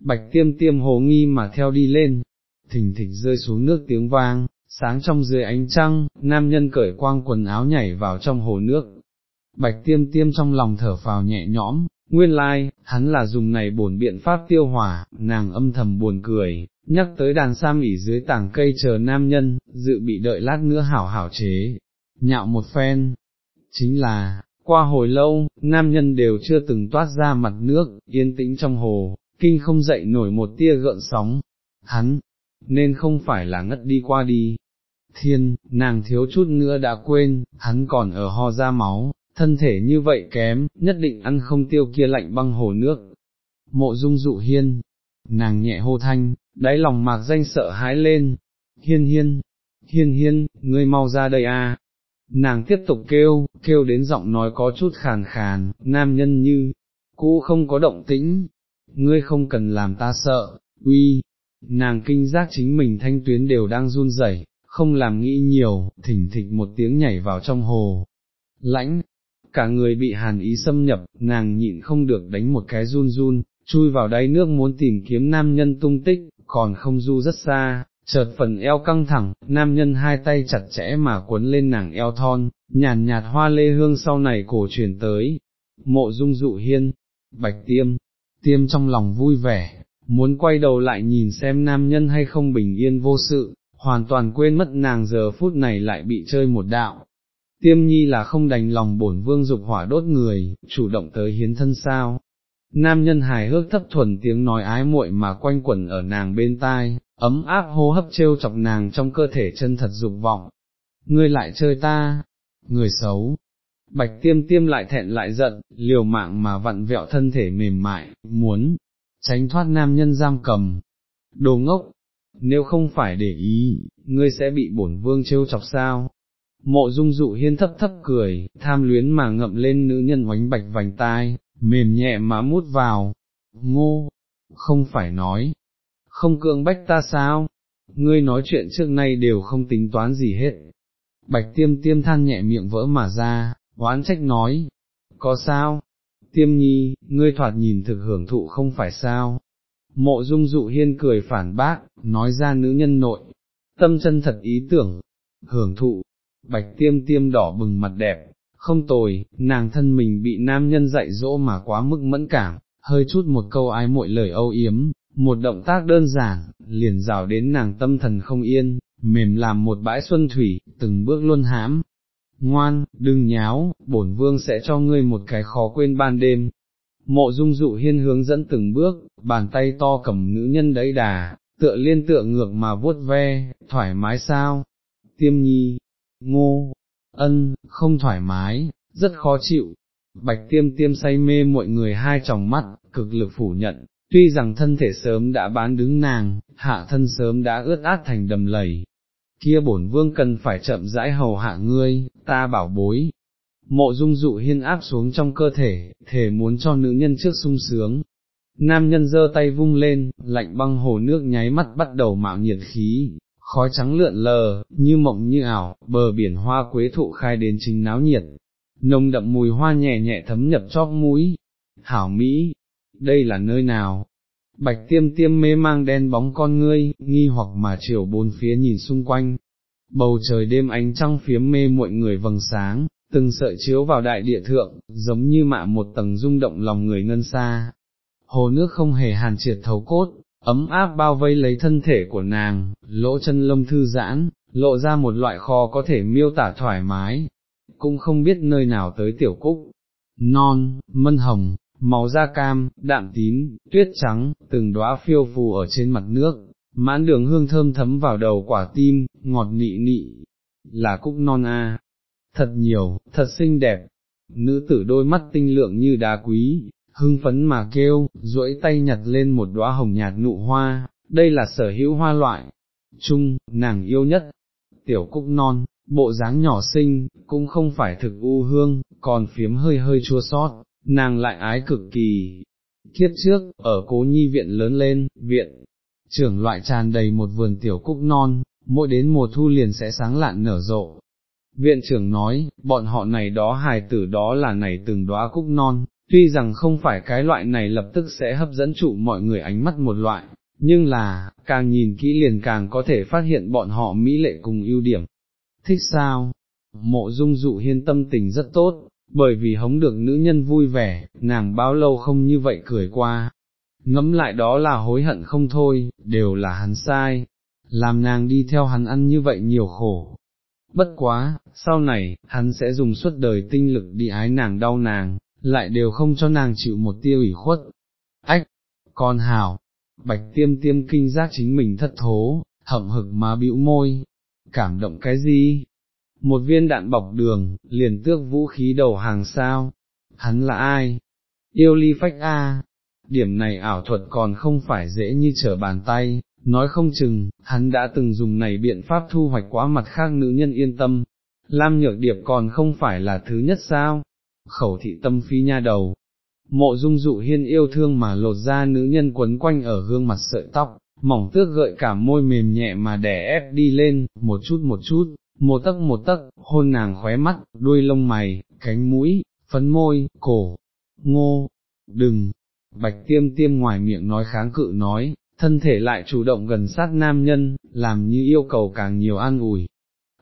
Bạch tiêm tiêm hồ nghi mà theo đi lên, thình thịch rơi xuống nước tiếng vang, sáng trong dưới ánh trăng, nam nhân cởi quang quần áo nhảy vào trong hồ nước. Bạch tiêm tiêm trong lòng thở phào nhẹ nhõm, Nguyên lai, like, hắn là dùng này bổn biện pháp tiêu hỏa, nàng âm thầm buồn cười, nhắc tới đàn sam ỉ dưới tảng cây chờ nam nhân, dự bị đợi lát nữa hảo hảo chế, nhạo một phen. Chính là, qua hồi lâu, nam nhân đều chưa từng toát ra mặt nước, yên tĩnh trong hồ, kinh không dậy nổi một tia gợn sóng. Hắn, nên không phải là ngất đi qua đi. Thiên, nàng thiếu chút nữa đã quên, hắn còn ở ho ra máu, thân thể như vậy kém, nhất định ăn không tiêu kia lạnh băng hồ nước. Mộ dung dụ hiên, nàng nhẹ hô thanh, đáy lòng mạc danh sợ hãi lên, hiên hiên, hiên hiên, ngươi mau ra đây a. Nàng tiếp tục kêu, kêu đến giọng nói có chút khàn khàn, nam nhân như, cũ không có động tĩnh, ngươi không cần làm ta sợ, uy, nàng kinh giác chính mình thanh tuyến đều đang run rẩy, không làm nghĩ nhiều, thỉnh thịch một tiếng nhảy vào trong hồ. Lãnh, cả người bị hàn ý xâm nhập, nàng nhịn không được đánh một cái run run, chui vào đáy nước muốn tìm kiếm nam nhân tung tích, còn không du rất xa, chợt phần eo căng thẳng, nam nhân hai tay chặt chẽ mà cuốn lên nàng eo thon, nhàn nhạt hoa lê hương sau này cổ truyền tới, mộ dung dụ hiên, bạch tiêm, tiêm trong lòng vui vẻ, muốn quay đầu lại nhìn xem nam nhân hay không bình yên vô sự, hoàn toàn quên mất nàng giờ phút này lại bị chơi một đạo. Tiêm nhi là không đành lòng bổn vương dục hỏa đốt người, chủ động tới hiến thân sao. Nam nhân hài hước thấp thuần tiếng nói ái muội mà quanh quẩn ở nàng bên tai, ấm áp hô hấp trêu chọc nàng trong cơ thể chân thật dục vọng. Ngươi lại chơi ta, người xấu. Bạch tiêm tiêm lại thẹn lại giận, liều mạng mà vặn vẹo thân thể mềm mại, muốn, tránh thoát nam nhân giam cầm. Đồ ngốc, nếu không phải để ý, ngươi sẽ bị bổn vương trêu chọc sao. Mộ dung dụ hiên thấp thấp cười, tham luyến mà ngậm lên nữ nhân oánh bạch vành tai, mềm nhẹ mà mút vào. Ngô, không phải nói, không cưỡng bách ta sao, ngươi nói chuyện trước nay đều không tính toán gì hết. Bạch tiêm tiêm than nhẹ miệng vỡ mà ra, oán trách nói, có sao, tiêm nhi, ngươi thoạt nhìn thực hưởng thụ không phải sao. Mộ dung dụ hiên cười phản bác, nói ra nữ nhân nội, tâm chân thật ý tưởng, hưởng thụ, bạch tiêm tiêm đỏ bừng mặt đẹp, không tồi, nàng thân mình bị nam nhân dạy dỗ mà quá mức mẫn cảm, hơi chút một câu ái muội lời âu yếm, một động tác đơn giản, liền rào đến nàng tâm thần không yên, mềm làm một bãi xuân thủy, từng bước luôn hãm. Ngoan, đừng nháo, bổn vương sẽ cho ngươi một cái khó quên ban đêm. Mộ dung dụ hiên hướng dẫn từng bước, bàn tay to cầm nữ nhân đấy đà, tựa liên tựa ngược mà vuốt ve, thoải mái sao? Tiêm nhi, ngô, ân, không thoải mái, rất khó chịu. Bạch tiêm tiêm say mê mọi người hai tròng mắt, cực lực phủ nhận, tuy rằng thân thể sớm đã bán đứng nàng, hạ thân sớm đã ướt át thành đầm lầy, kia bổn vương cần phải chậm rãi hầu hạ ngươi, ta bảo bối. Mộ dung dụ hiên áp xuống trong cơ thể, thể muốn cho nữ nhân trước sung sướng. Nam nhân giơ tay vung lên, lạnh băng hồ nước nháy mắt bắt đầu mạo nhiệt khí, khói trắng lượn lờ, như mộng như ảo, bờ biển hoa quế thụ khai đến chính náo nhiệt, nồng đậm mùi hoa nhẹ nhẹ thấm nhập chóp mũi. Hảo Mỹ, đây là nơi nào? Bạch tiêm tiêm mê mang đen bóng con ngươi, nghi hoặc mà chiều bốn phía nhìn xung quanh. Bầu trời đêm ánh trăng phiếm mê muội người vầng sáng, từng sợi chiếu vào đại địa thượng, giống như mạ một tầng rung động lòng người ngân xa. Hồ nước không hề hàn triệt thấu cốt, ấm áp bao vây lấy thân thể của nàng, lỗ chân lông thư giãn, lộ ra một loại kho có thể miêu tả thoải mái, cũng không biết nơi nào tới tiểu cúc, non, mân hồng, màu da cam, đạm tím, tuyết trắng, từng đóa phiêu phù ở trên mặt nước, mãn đường hương thơm thấm vào đầu quả tim, ngọt nị nị, là cúc non a, thật nhiều, thật xinh đẹp, nữ tử đôi mắt tinh lượng như đá quý, hưng phấn mà kêu, duỗi tay nhặt lên một đóa hồng nhạt nụ hoa, đây là sở hữu hoa loại, chung, nàng yêu nhất, tiểu cúc non, bộ dáng nhỏ xinh, cũng không phải thực u hương, còn phiếm hơi hơi chua sót, nàng lại ái cực kỳ. Kiếp trước, ở cố nhi viện lớn lên, viện, trưởng loại tràn đầy một vườn tiểu cúc non, mỗi đến mùa thu liền sẽ sáng lạn nở rộ. Viện trưởng nói, bọn họ này đó hài tử đó là này từng đóa cúc non, tuy rằng không phải cái loại này lập tức sẽ hấp dẫn trụ mọi người ánh mắt một loại, nhưng là, càng nhìn kỹ liền càng có thể phát hiện bọn họ mỹ lệ cùng ưu điểm. Thích sao? Mộ dung dụ hiên tâm tình rất tốt, bởi vì hống được nữ nhân vui vẻ, nàng bao lâu không như vậy cười qua. Ngẫm lại đó là hối hận không thôi, đều là hắn sai, làm nàng đi theo hắn ăn như vậy nhiều khổ. Bất quá, sau này, hắn sẽ dùng suốt đời tinh lực đi ái nàng đau nàng, lại đều không cho nàng chịu một tiêu ủy khuất. Ách, con hào, bạch tiêm tiêm kinh giác chính mình thất thố, hậm hực má bĩu môi, cảm động cái gì? Một viên đạn bọc đường, liền tước vũ khí đầu hàng sao? Hắn là ai? Yêu ly phách A, điểm này ảo thuật còn không phải dễ như trở bàn tay, nói không chừng, hắn đã từng dùng này biện pháp thu hoạch quá mặt khác nữ nhân yên tâm, Lam Nhược Điệp còn không phải là thứ nhất sao, khẩu thị tâm phi nha đầu. Mộ dung dụ hiên yêu thương mà lột ra nữ nhân quấn quanh ở gương mặt sợi tóc, mỏng tước gợi cả môi mềm nhẹ mà đè ép đi lên, một chút một chút, một tấc một tấc, hôn nàng khóe mắt, đuôi lông mày, cánh mũi, phấn môi, cổ, ngô, đừng, bạch tiêm tiêm ngoài miệng nói kháng cự nói, thân thể lại chủ động gần sát nam nhân, làm như yêu cầu càng nhiều an ủi.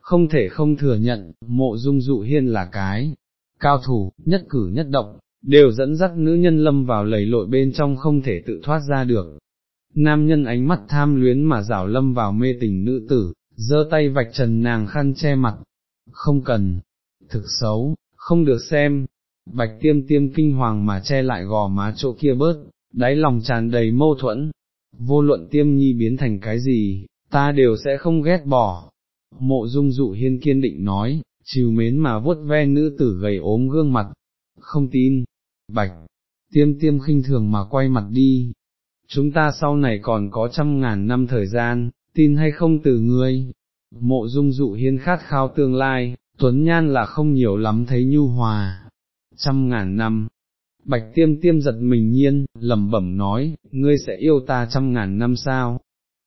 Không thể không thừa nhận, mộ dung dụ hiên là cái, cao thủ, nhất cử nhất động, đều dẫn dắt nữ nhân lâm vào lầy lội bên trong không thể tự thoát ra được. Nam nhân ánh mắt tham luyến mà rảo lâm vào mê tình nữ tử, giơ tay vạch trần nàng khăn che mặt, không cần, thực xấu, không được xem, bạch tiêm tiêm kinh hoàng mà che lại gò má chỗ kia bớt, đáy lòng tràn đầy mâu thuẫn, vô luận tiêm nhi biến thành cái gì, ta đều sẽ không ghét bỏ. Mộ dung dụ hiên kiên định nói, chiều mến mà vuốt ve nữ tử gầy ốm gương mặt, không tin, bạch, tiêm tiêm khinh thường mà quay mặt đi, chúng ta sau này còn có trăm ngàn năm thời gian, tin hay không từ ngươi, mộ dung dụ hiên khát khao tương lai, tuấn nhan là không nhiều lắm thấy nhu hòa, trăm ngàn năm. Bạch tiêm tiêm giật mình nhiên, lẩm bẩm nói, ngươi sẽ yêu ta trăm ngàn năm sao?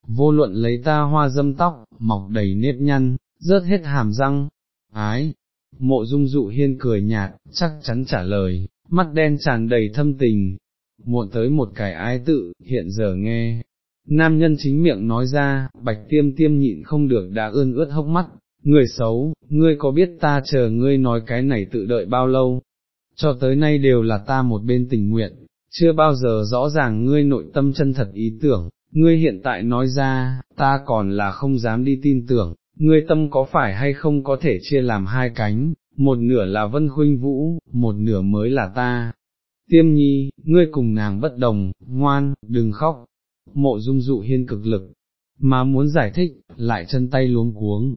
Vô luận lấy ta hoa dâm tóc, mọc đầy nếp nhăn, rớt hết hàm răng, ái, mộ dung dụ hiên cười nhạt, chắc chắn trả lời, mắt đen tràn đầy thâm tình, muộn tới một cái ái tự, hiện giờ nghe. Nam nhân chính miệng nói ra, bạch tiêm tiêm nhịn không được đã ươn ướt hốc mắt, người xấu, ngươi có biết ta chờ ngươi nói cái này tự đợi bao lâu, cho tới nay đều là ta một bên tình nguyện, chưa bao giờ rõ ràng ngươi nội tâm chân thật ý tưởng, ngươi hiện tại nói ra, ta còn là không dám đi tin tưởng, ngươi tâm có phải hay không có thể chia làm hai cánh, một nửa là vân huynh vũ, một nửa mới là ta. Tiêm nhi, ngươi cùng nàng bất đồng, ngoan, đừng khóc. Mộ dung dụ hiên cực lực, mà muốn giải thích, lại chân tay luống cuống.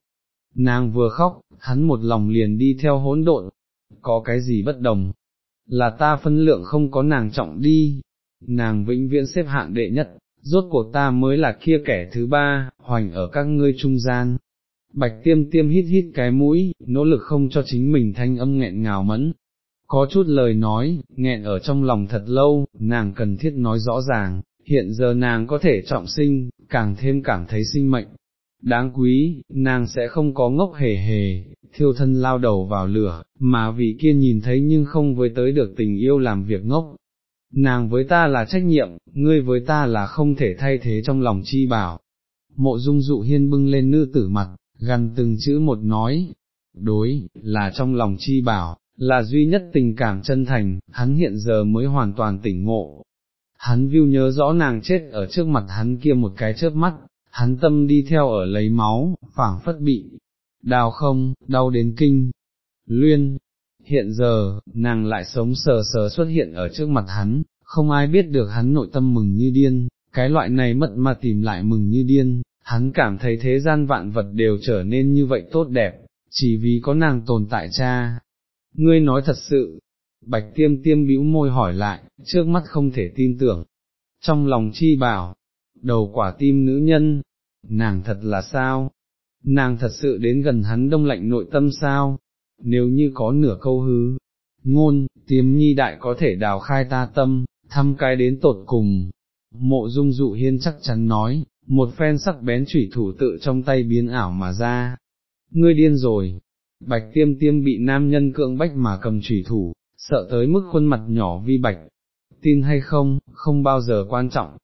Nàng vừa khóc, hắn một lòng liền đi theo hỗn độn, có cái gì bất đồng, là ta phân lượng không có nàng trọng đi, nàng vĩnh viễn xếp hạng đệ nhất, rốt cuộc ta mới là kia kẻ thứ ba, hoành ở các ngươi trung gian, Bạch tiêm tiêm hít hít cái mũi, nỗ lực không cho chính mình thanh âm nghẹn ngào mẫn. Có chút lời nói, nghẹn ở trong lòng thật lâu, nàng cần thiết nói rõ ràng, hiện giờ nàng có thể trọng sinh, càng thêm cảm thấy sinh mệnh. Đáng quý, nàng sẽ không có ngốc hề hề, thiêu thân lao đầu vào lửa, mà vị kia nhìn thấy nhưng không với tới được tình yêu làm việc ngốc. Nàng với ta là trách nhiệm, ngươi với ta là không thể thay thế trong lòng chi bảo. Mộ dung dụ hiên bưng lên nữ tử mặt, gần từng chữ một nói, đối, là trong lòng chi bảo, là duy nhất tình cảm chân thành, hắn hiện giờ mới hoàn toàn tỉnh ngộ. Hắn view nhớ rõ nàng chết ở trước mặt hắn kia một cái chớp mắt, hắn tâm đi theo ở lấy máu, phảng phất bị, đào không, đau đến kinh. Luyên, hiện giờ, nàng lại sống sờ sờ xuất hiện ở trước mặt hắn, không ai biết được hắn nội tâm mừng như điên, cái loại này mất mà tìm lại mừng như điên, hắn cảm thấy thế gian vạn vật đều trở nên như vậy tốt đẹp, chỉ vì có nàng tồn tại cha. Ngươi nói thật sự, bạch tiêm tiêm bĩu môi hỏi lại, trước mắt không thể tin tưởng. Trong lòng chi bảo, đầu quả tim nữ nhân, nàng thật là sao? Nàng thật sự đến gần hắn đông lạnh nội tâm sao? Nếu như có nửa câu hứ, ngôn, tiêm nhi đại có thể đào khai ta tâm, thăm cái đến tột cùng. Mộ dung dụ hiên chắc chắn nói, một phen sắc bén chủy thủ tự trong tay biến ảo mà ra. Ngươi điên rồi, bạch tiêm tiêm bị nam nhân cưỡng bách mà cầm chủy thủ, sợ tới mức khuôn mặt nhỏ vi bạch, tin hay không, không bao giờ quan trọng.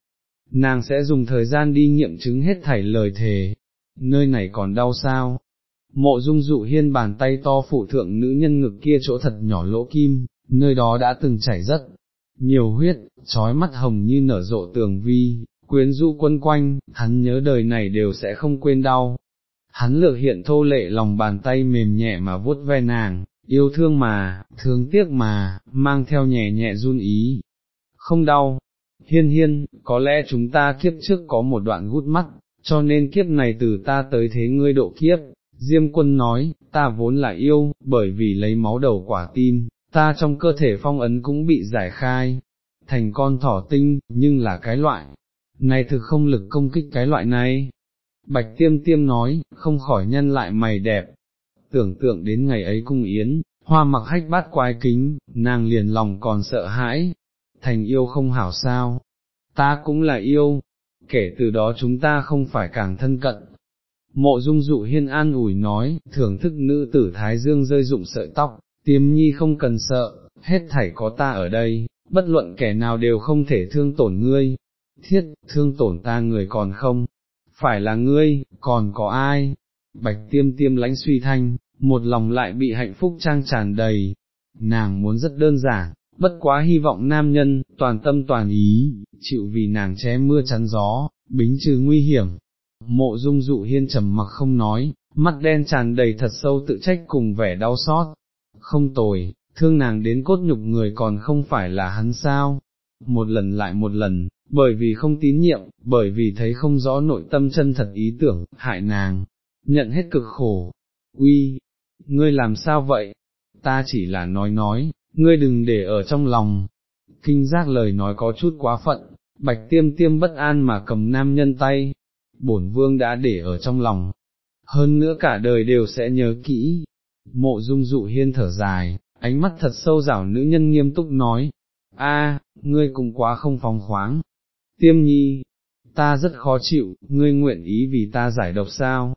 Nàng sẽ dùng thời gian đi nghiệm chứng hết thảy lời thề, nơi này còn đau sao. Mộ dung dụ hiên bàn tay to phụ thượng nữ nhân ngực kia chỗ thật nhỏ lỗ kim, nơi đó đã từng chảy rất nhiều huyết, trói mắt hồng như nở rộ tường vi, quyến rũ quân quanh, hắn nhớ đời này đều sẽ không quên đau. Hắn lược hiện thô lệ lòng bàn tay mềm nhẹ mà vuốt ve nàng, yêu thương mà, thương tiếc mà, mang theo nhẹ nhẹ run ý. Không đau, hiên hiên, có lẽ chúng ta kiếp trước có một đoạn gút mắt, cho nên kiếp này từ ta tới thế ngươi độ kiếp. Diêm quân nói, ta vốn là yêu, bởi vì lấy máu đầu quả tim, ta trong cơ thể phong ấn cũng bị giải khai, thành con thỏ tinh, nhưng là cái loại, này thực không lực công kích cái loại này. Bạch tiêm tiêm nói, không khỏi nhân lại mày đẹp, tưởng tượng đến ngày ấy cung yến, hoa mặc hách bát quái kính, nàng liền lòng còn sợ hãi, thành yêu không hảo sao, ta cũng là yêu, kể từ đó chúng ta không phải càng thân cận. Mộ dung dụ hiên an ủi nói, thưởng thức nữ tử Thái Dương rơi dụng sợi tóc, tiêm nhi không cần sợ, hết thảy có ta ở đây, bất luận kẻ nào đều không thể thương tổn ngươi, thiết, thương tổn ta người còn không, phải là ngươi, còn có ai, bạch tiêm tiêm lãnh suy thanh, một lòng lại bị hạnh phúc trang tràn đầy, nàng muốn rất đơn giản, bất quá hy vọng nam nhân, toàn tâm toàn ý, chịu vì nàng che mưa chắn gió, bính trừ nguy hiểm. Mộ dung dụ hiên trầm mặc không nói, mắt đen tràn đầy thật sâu tự trách cùng vẻ đau xót. Không tồi, thương nàng đến cốt nhục người còn không phải là hắn sao. Một lần lại một lần, bởi vì không tín nhiệm, bởi vì thấy không rõ nội tâm chân thật ý tưởng, hại nàng, nhận hết cực khổ. Uy, ngươi làm sao vậy? Ta chỉ là nói nói, ngươi đừng để ở trong lòng. Kinh giác lời nói có chút quá phận, bạch tiêm tiêm bất an mà cầm nam nhân tay, bổn vương đã để ở trong lòng. Hơn nữa cả đời đều sẽ nhớ kỹ. Mộ dung dụ hiên thở dài, ánh mắt thật sâu rảo nữ nhân nghiêm túc nói, a, ngươi cũng quá không phóng khoáng. Tiêm nhi, ta rất khó chịu, ngươi nguyện ý vì ta giải độc sao?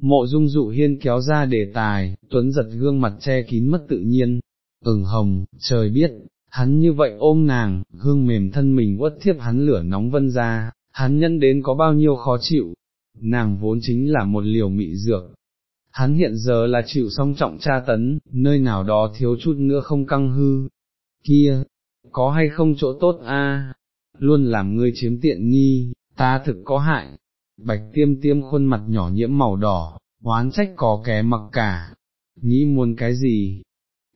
Mộ dung dụ hiên kéo ra đề tài, tuấn giật gương mặt che kín mất tự nhiên, ửng hồng, trời biết, hắn như vậy ôm nàng, hương mềm thân mình quất thiếp hắn lửa nóng vân ra, hắn nhân đến có bao nhiêu khó chịu, nàng vốn chính là một liều mị dược. Hắn hiện giờ là chịu song trọng tra tấn, nơi nào đó thiếu chút nữa không căng hư. Kia, có hay không chỗ tốt a? Luôn làm ngươi chiếm tiện nghi, ta thực có hại. Bạch tiêm tiêm khuôn mặt nhỏ nhiễm màu đỏ, oán trách có ké mặc cả. Nghĩ muốn cái gì,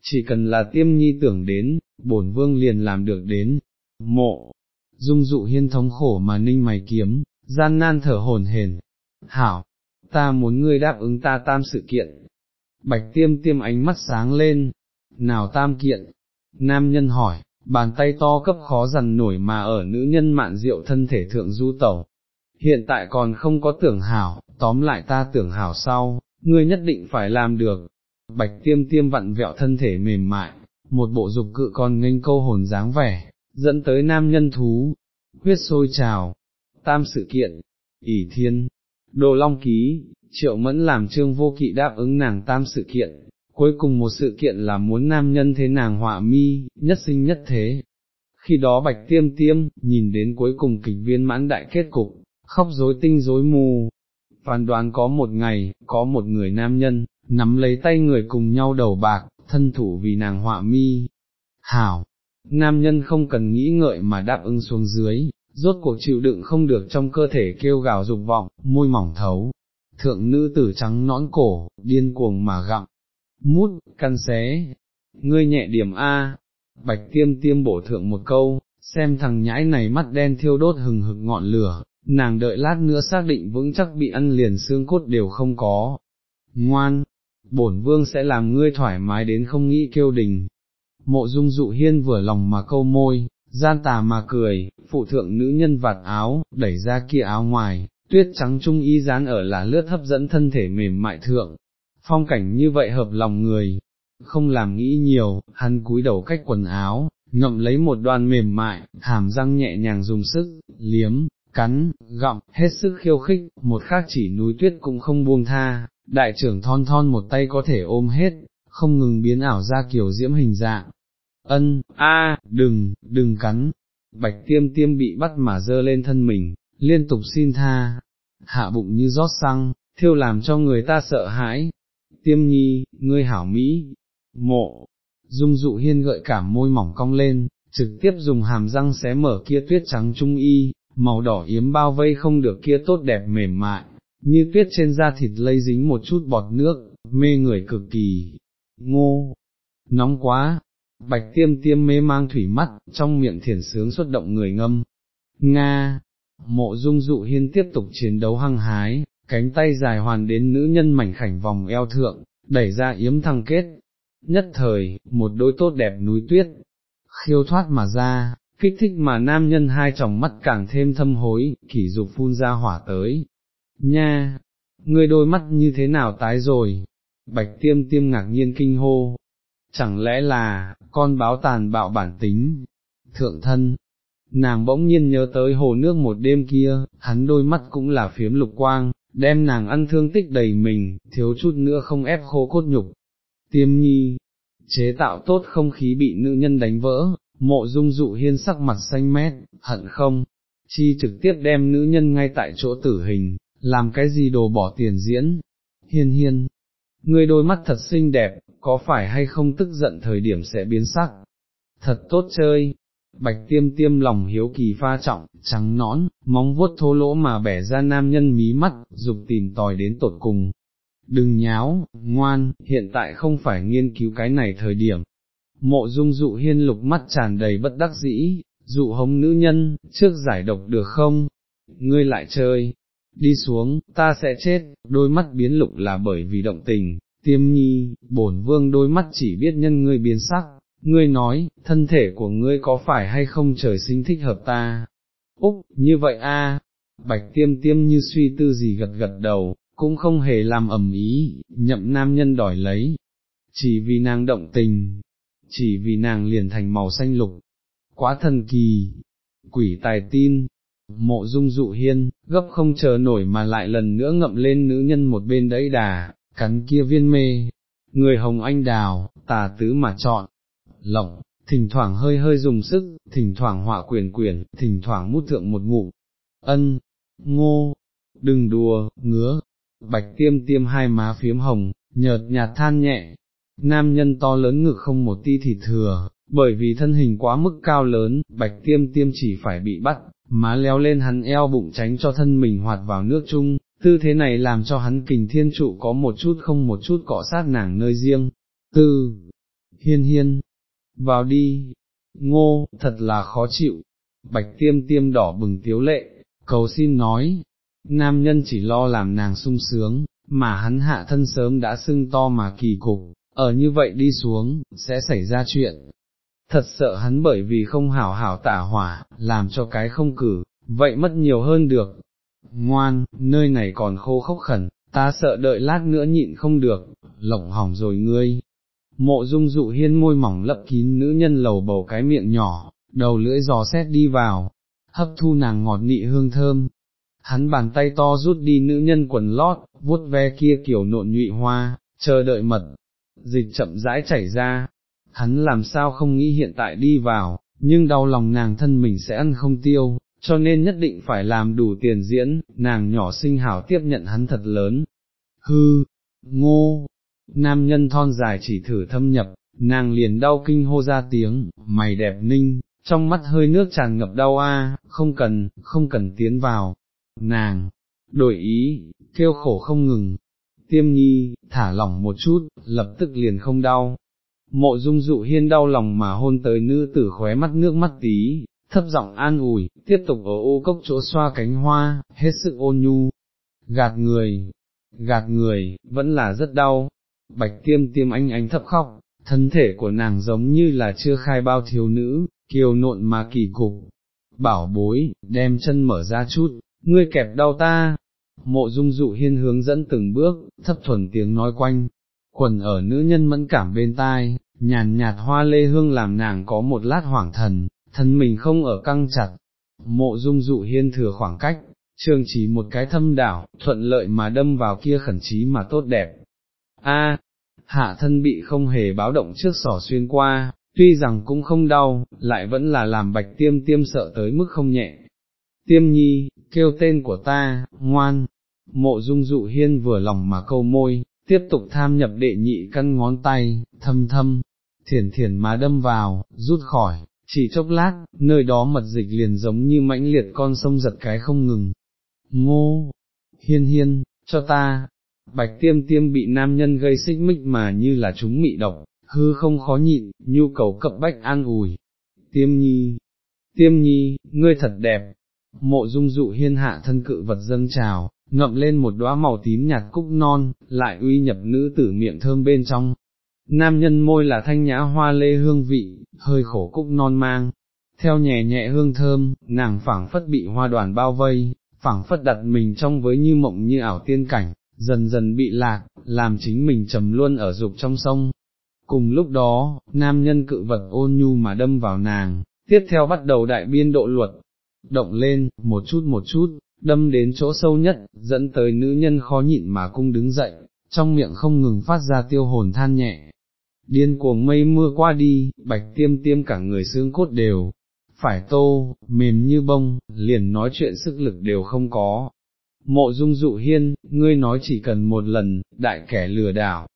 chỉ cần là tiêm nhi tưởng đến, bổn vương liền làm được đến, mộ, dung dụ hiên thống khổ mà ninh mày kiếm, gian nan thở hồn hển. hảo, ta muốn ngươi đáp ứng ta tam sự kiện, bạch tiêm tiêm ánh mắt sáng lên, nào tam kiện, nam nhân hỏi, bàn tay to cấp khó dằn nổi mà ở nữ nhân mạn rượu thân thể thượng du tẩu, hiện tại còn không có tưởng hảo, tóm lại ta tưởng hảo sau, ngươi nhất định phải làm được, bạch tiêm tiêm vặn vẹo thân thể mềm mại, một bộ dục cự con nghênh câu hồn dáng vẻ, dẫn tới nam nhân thú, huyết sôi trào, tam sự kiện, ỷ thiên, đồ long ký, triệu mẫn làm trương vô kỵ đáp ứng nàng tam sự kiện, cuối cùng một sự kiện là muốn nam nhân thế nàng họa mi, nhất sinh nhất thế. Khi đó bạch tiêm tiêm, nhìn đến cuối cùng kịch viên mãn đại kết cục, khóc rối tinh rối mù, phán đoán có một ngày, có một người nam nhân, nắm lấy tay người cùng nhau đầu bạc, thân thủ vì nàng họa mi. Hảo, nam nhân không cần nghĩ ngợi mà đáp ứng xuống dưới, rốt cuộc chịu đựng không được trong cơ thể kêu gào dục vọng, môi mỏng thấu. Thượng nữ tử trắng nõn cổ, điên cuồng mà gặm, mút, căn xé, ngươi nhẹ điểm A, bạch tiêm tiêm bổ thượng một câu, xem thằng nhãi này mắt đen thiêu đốt hừng hực ngọn lửa, nàng đợi lát nữa xác định vững chắc bị ăn liền xương cốt đều không có. Ngoan, bổn vương sẽ làm ngươi thoải mái đến không nghĩ kêu đình. Mộ dung dụ hiên vừa lòng mà câu môi, gian tà mà cười, phụ thượng nữ nhân vạt áo, đẩy ra kia áo ngoài, tuyết trắng trung y dán ở là lướt hấp dẫn thân thể mềm mại thượng. Phong cảnh như vậy hợp lòng người, không làm nghĩ nhiều, hắn cúi đầu cách quần áo, ngậm lấy một đoàn mềm mại, hàm răng nhẹ nhàng dùng sức, liếm, cắn, gọng, hết sức khiêu khích, một khác chỉ núi tuyết cũng không buông tha, đại trưởng thon thon một tay có thể ôm hết, không ngừng biến ảo ra kiểu diễm hình dạng. Ân, a, đừng, đừng cắn, bạch tiêm tiêm bị bắt mà dơ lên thân mình, liên tục xin tha, hạ bụng như rót xăng, thiêu làm cho người ta sợ hãi. Tiêm nhi, ngươi hảo Mỹ, mộ, dung dụ hiên gợi cảm môi mỏng cong lên, trực tiếp dùng hàm răng xé mở kia tuyết trắng trung y, màu đỏ yếm bao vây không được kia tốt đẹp mềm mại, như tuyết trên da thịt lây dính một chút bọt nước, mê người cực kỳ, ngô, nóng quá, bạch tiêm tiêm mê mang thủy mắt, trong miệng thiển sướng xuất động người ngâm, Nga, mộ dung dụ hiên tiếp tục chiến đấu hăng hái, cánh tay dài hoàn đến nữ nhân mảnh khảnh vòng eo thượng, đẩy ra yếm thăng kết. Nhất thời, một đôi tốt đẹp núi tuyết, khiêu thoát mà ra, kích thích mà nam nhân hai tròng mắt càng thêm thâm hối, kỷ dục phun ra hỏa tới. Nha, ngươi đôi mắt như thế nào tái rồi? Bạch tiêm tiêm ngạc nhiên kinh hô. Chẳng lẽ là, con báo tàn bạo bản tính, thượng thân, nàng bỗng nhiên nhớ tới hồ nước một đêm kia, hắn đôi mắt cũng là phiếm lục quang, đem nàng ăn thương tích đầy mình, thiếu chút nữa không ép khô cốt nhục. Tiêm nhi, chế tạo tốt không khí bị nữ nhân đánh vỡ, mộ dung dụ hiên sắc mặt xanh mét, hận không, chi trực tiếp đem nữ nhân ngay tại chỗ tử hình, làm cái gì đồ bỏ tiền diễn. Hiên hiên, ngươi đôi mắt thật xinh đẹp, có phải hay không tức giận thời điểm sẽ biến sắc? Thật tốt chơi, bạch tiêm tiêm lòng hiếu kỳ pha trọng, trắng nõn, móng vuốt thô lỗ mà bẻ ra nam nhân mí mắt, dục tìm tòi đến tột cùng. Đừng nháo, ngoan, hiện tại không phải nghiên cứu cái này thời điểm. Mộ dung dụ hiên lục mắt tràn đầy bất đắc dĩ, dụ hống nữ nhân, trước giải độc được không? Ngươi lại chơi, đi xuống, ta sẽ chết, đôi mắt biến lục là bởi vì động tình, tiêm nhi, bổn vương đôi mắt chỉ biết nhân ngươi biến sắc, ngươi nói, thân thể của ngươi có phải hay không trời sinh thích hợp ta? Úc, như vậy a, bạch tiêm tiêm như suy tư gì gật gật đầu, cũng không hề làm ẩm ý, nhậm nam nhân đòi lấy, chỉ vì nàng động tình, chỉ vì nàng liền thành màu xanh lục, quá thần kỳ, quỷ tài tin, mộ dung dụ hiên, gấp không chờ nổi mà lại lần nữa ngậm lên nữ nhân một bên đẫy đà, cắn kia viên mê, người hồng anh đào, tà tứ mà chọn, lỏng, thỉnh thoảng hơi hơi dùng sức, thỉnh thoảng họa quyền quyền, thỉnh thoảng mút thượng một ngụm, ân, ngô, đừng đùa, ngứa, bạch tiêm tiêm hai má phiếm hồng, nhợt nhạt than nhẹ, nam nhân to lớn ngực không một ti thịt thừa, bởi vì thân hình quá mức cao lớn, bạch tiêm tiêm chỉ phải bị bắt, má leo lên hắn eo bụng tránh cho thân mình hoạt vào nước chung, tư thế này làm cho hắn kình thiên trụ có một chút không một chút cọ sát nàng nơi riêng. Tư, hiên hiên, vào đi, ngô, thật là khó chịu, bạch tiêm tiêm đỏ bừng tiếu lệ, cầu xin nói, nam nhân chỉ lo làm nàng sung sướng, mà hắn hạ thân sớm đã sưng to mà kỳ cục, ở như vậy đi xuống, sẽ xảy ra chuyện. Thật sợ hắn bởi vì không hảo hảo tả hỏa, làm cho cái không cử, vậy mất nhiều hơn được. Ngoan, nơi này còn khô khốc khẩn, ta sợ đợi lát nữa nhịn không được, lộng hỏng rồi ngươi, Mộ dung dụ hiên môi mỏng lấp kín nữ nhân lầu bầu cái miệng nhỏ, đầu lưỡi giò xét đi vào, hấp thu nàng ngọt nị hương thơm. Hắn bàn tay to rút đi nữ nhân quần lót, vuốt ve kia kiểu nộn nhụy hoa, chờ đợi mật, dịch chậm rãi chảy ra. Hắn làm sao không nghĩ hiện tại đi vào, nhưng đau lòng nàng thân mình sẽ ăn không tiêu, cho nên nhất định phải làm đủ tiền diễn, nàng nhỏ sinh hảo tiếp nhận hắn thật lớn. Hư, ngô, nam nhân thon dài chỉ thử thâm nhập, nàng liền đau kinh hô ra tiếng, mày đẹp ninh, trong mắt hơi nước tràn ngập đau a, không cần, không cần tiến vào, nàng, đổi ý, kêu khổ không ngừng, tiêm nhi, thả lỏng một chút, lập tức liền không đau. Mộ dung dụ hiên đau lòng mà hôn tới nữ tử khóe mắt nước mắt tí, thấp giọng an ủi, tiếp tục ở ô cốc chỗ xoa cánh hoa, hết sức ôn nhu, gạt người, gạt người, vẫn là rất đau, bạch tiêm tiêm anh anh thấp khóc, thân thể của nàng giống như là chưa khai bao thiếu nữ, kiều nộn mà kỳ cục, bảo bối, đem chân mở ra chút, ngươi kẹp đau ta, mộ dung dụ hiên hướng dẫn từng bước, thấp thuần tiếng nói quanh, quần ở nữ nhân mẫn cảm bên tai, nhàn nhạt hoa lê hương làm nàng có một lát hoảng thần, thân mình không ở căng chặt, mộ dung dụ hiên thừa khoảng cách, trường chỉ một cái thâm đảo, thuận lợi mà đâm vào kia khẩn trí mà tốt đẹp, A, hạ thân bị không hề báo động trước sỏ xuyên qua, tuy rằng cũng không đau, lại vẫn là làm bạch tiêm tiêm sợ tới mức không nhẹ. Tiêm nhi, kêu tên của ta, ngoan, mộ dung dụ hiên vừa lòng mà câu môi, tiếp tục tham nhập đệ nhị căn ngón tay, thâm thâm, thiền thiền mà đâm vào, rút khỏi, chỉ chốc lát, nơi đó mật dịch liền giống như mãnh liệt con sông giật cái không ngừng. Ngô, hiên hiên, cho ta, bạch tiêm tiêm bị nam nhân gây xích mích mà như là chúng mị độc, hư không khó nhịn, nhu cầu cập bách an ủi. Tiêm nhi, tiêm nhi, ngươi thật đẹp, Mộ dung dụ hiên hạ thân cự vật dâng trào, ngậm lên một đóa màu tím nhạt cúc non, lại uy nhập nữ tử miệng thơm bên trong. Nam nhân môi là thanh nhã hoa lê hương vị, hơi khổ cúc non mang, theo nhẹ nhẹ hương thơm, nàng phảng phất bị hoa đoàn bao vây, phảng phất đặt mình trong với như mộng như ảo tiên cảnh, dần dần bị lạc, làm chính mình trầm luôn ở dục trong sông. Cùng lúc đó, nam nhân cự vật ôn nhu mà đâm vào nàng, tiếp theo bắt đầu đại biên độ luật, động lên, một chút một chút, đâm đến chỗ sâu nhất, dẫn tới nữ nhân khó nhịn mà cung đứng dậy, trong miệng không ngừng phát ra tiêu hồn than nhẹ. Điên cuồng mây mưa qua đi, bạch tiêm tiêm cả người xương cốt đều, phải tô, mềm như bông, liền nói chuyện sức lực đều không có. Mộ dung dụ hiên, ngươi nói chỉ cần một lần, đại kẻ lừa đảo,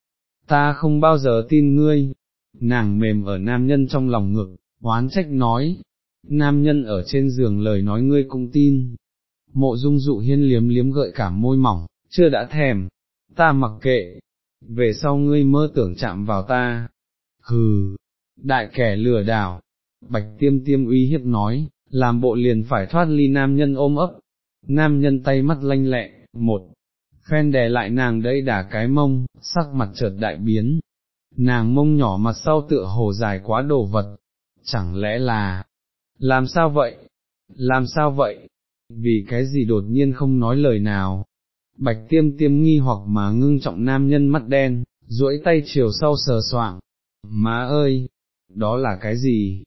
ta không bao giờ tin ngươi, nàng mềm ở nam nhân trong lòng ngực, oán trách nói, nam nhân ở trên giường lời nói ngươi cũng tin. Mộ dung dụ hiên liếm liếm gợi cả môi mỏng, chưa đã thèm, ta mặc kệ, về sau ngươi mơ tưởng chạm vào ta, hừ, đại kẻ lừa đảo, bạch tiêm tiêm uy hiếp nói, làm bộ liền phải thoát ly nam nhân ôm ấp, nam nhân tay mắt lanh lẹ, một, phen đè lại nàng đây đả cái mông, sắc mặt chợt đại biến, nàng mông nhỏ mặt sau tựa hồ dài quá đồ vật, chẳng lẽ là, làm sao vậy, làm sao vậy, vì cái gì đột nhiên không nói lời nào, bạch tiêm tiêm nghi hoặc mà ngưng trọng nam nhân mắt đen, duỗi tay chiều sau sờ soạng, má ơi, đó là cái gì,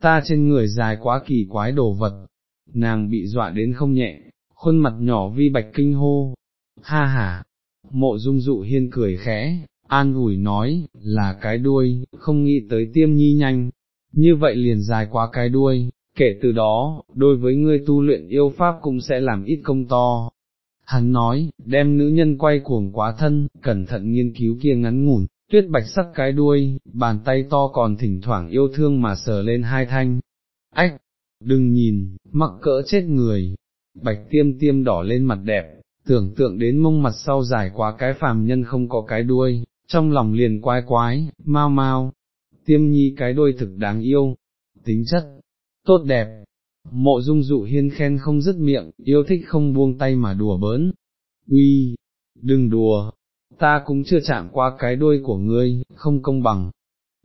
ta trên người dài quá kỳ quái đồ vật, nàng bị dọa đến không nhẹ, khuôn mặt nhỏ vi bạch kinh hô, ha ha, mộ dung dụ hiên cười khẽ, an ủi nói, là cái đuôi, không nghĩ tới tiêm nhi nhanh, như vậy liền dài quá cái đuôi, kể từ đó, đối với ngươi tu luyện yêu pháp cũng sẽ làm ít công to. Hắn nói, đem nữ nhân quay cuồng quá thân, cẩn thận nghiên cứu kia ngắn ngủn, tuyết bạch sắc cái đuôi, bàn tay to còn thỉnh thoảng yêu thương mà sờ lên hai thanh. Ách, đừng nhìn, mặc cỡ chết người, bạch tiêm tiêm đỏ lên mặt đẹp, tưởng tượng đến mông mặt sau dài quá cái phàm nhân không có cái đuôi, trong lòng liền quái quái, mau mau, tiêm nhi cái đuôi thực đáng yêu, tính chất, tốt đẹp. Mộ dung dụ hiên khen không dứt miệng, yêu thích không buông tay mà đùa bỡn. Uy, đừng đùa, ta cũng chưa chạm qua cái đuôi của ngươi, không công bằng.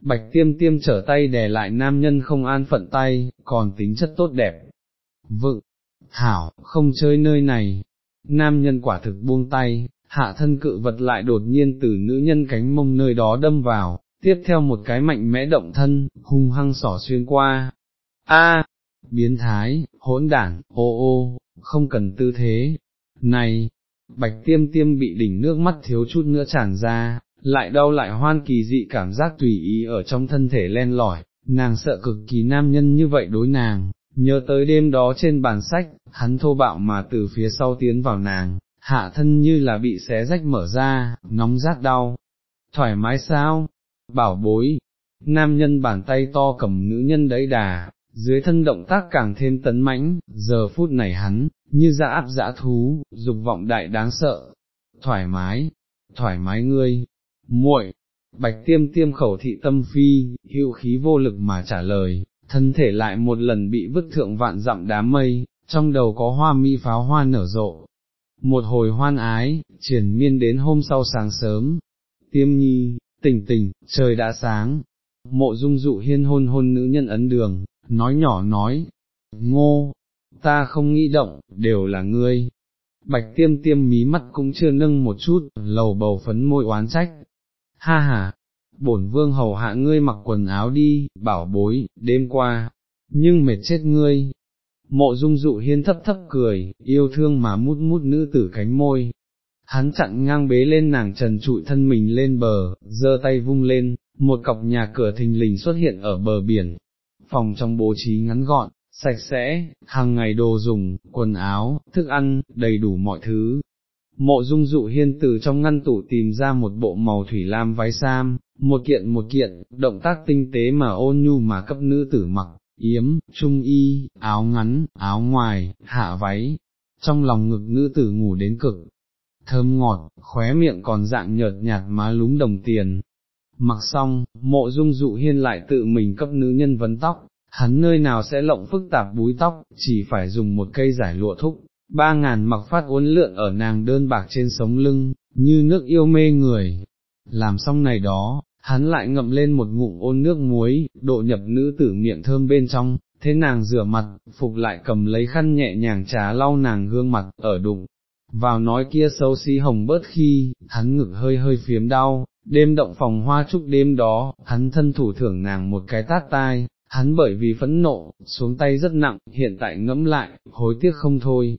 Bạch tiêm tiêm trở tay đè lại nam nhân không an phận tay, còn tính chất tốt đẹp. Vựng, hảo, không chơi nơi này. Nam nhân quả thực buông tay, hạ thân cự vật lại đột nhiên từ nữ nhân cánh mông nơi đó đâm vào, tiếp theo một cái mạnh mẽ động thân, hung hăng sỏ xuyên qua. A, biến thái, hỗn đản, ô ô, không cần tư thế. Này, bạch tiêm tiêm bị đỉnh nước mắt thiếu chút nữa tràn ra, lại đau lại hoan kỳ dị cảm giác tùy ý ở trong thân thể len lỏi, nàng sợ cực kỳ nam nhân như vậy đối nàng, nhớ tới đêm đó trên bàn sách, hắn thô bạo mà từ phía sau tiến vào nàng, hạ thân như là bị xé rách mở ra, nóng rát đau, thoải mái sao, bảo bối, nam nhân bàn tay to cầm nữ nhân đấy đà, dưới thân động tác càng thêm tấn mãnh, giờ phút này hắn, như dã áp dã thú, dục vọng đại đáng sợ, thoải mái, thoải mái ngươi, muội, bạch tiêm tiêm khẩu thị tâm phi, hữu khí vô lực mà trả lời, thân thể lại một lần bị vứt thượng vạn dặm đám mây, trong đầu có hoa mỹ pháo hoa nở rộ. Một hồi hoan ái, triển miên đến hôm sau sáng sớm, tiêm nhi, tỉnh tỉnh, trời đã sáng, mộ dung dụ hiên hôn hôn nữ nhân ấn đường, nói nhỏ nói, ngô, ta không nghĩ động, đều là ngươi. Bạch tiêm tiêm mí mắt cũng chưa nâng một chút, lầu bầu phấn môi oán trách. Ha ha, bổn vương hầu hạ ngươi mặc quần áo đi, bảo bối, đêm qua, nhưng mệt chết ngươi. Mộ dung dụ hiên thấp thấp cười, yêu thương mà mút mút nữ tử cánh môi. Hắn chặn ngang bế lên nàng trần trụi thân mình lên bờ, giơ tay vung lên, một cọc nhà cửa thình lình xuất hiện ở bờ biển, phòng trong bố trí ngắn gọn, sạch sẽ, hàng ngày đồ dùng, quần áo, thức ăn, đầy đủ mọi thứ. Mộ dung dụ hiên từ trong ngăn tủ tìm ra một bộ màu thủy lam váy sam, một kiện một kiện, động tác tinh tế mà ôn nhu mà cấp nữ tử mặc, yếm, trung y, áo ngắn, áo ngoài, hạ váy, trong lòng ngực nữ tử ngủ đến cực, thơm ngọt, khóe miệng còn dạng nhợt nhạt má lúng đồng tiền. Mặc xong, mộ dung dụ hiên lại tự mình cấp nữ nhân vấn tóc, hắn nơi nào sẽ lộng phức tạp búi tóc, chỉ phải dùng một cây giải lụa thúc, ba ngàn mặc phát uốn lượn ở nàng đơn bạc trên sống lưng, như nước yêu mê người. Làm xong này đó, hắn lại ngậm lên một ngụm ôn nước muối, độ nhập nữ tử miệng thơm bên trong, thế nàng rửa mặt, phục lại cầm lấy khăn nhẹ nhàng trá lau nàng gương mặt, ở đụng. Vào nói kia xấu xí hồng bớt khi, hắn ngực hơi hơi phiếm đau, đêm động phòng hoa trúc đêm đó, hắn thân thủ thưởng nàng một cái tát tai, hắn bởi vì phẫn nộ, xuống tay rất nặng, hiện tại ngẫm lại, hối tiếc không thôi,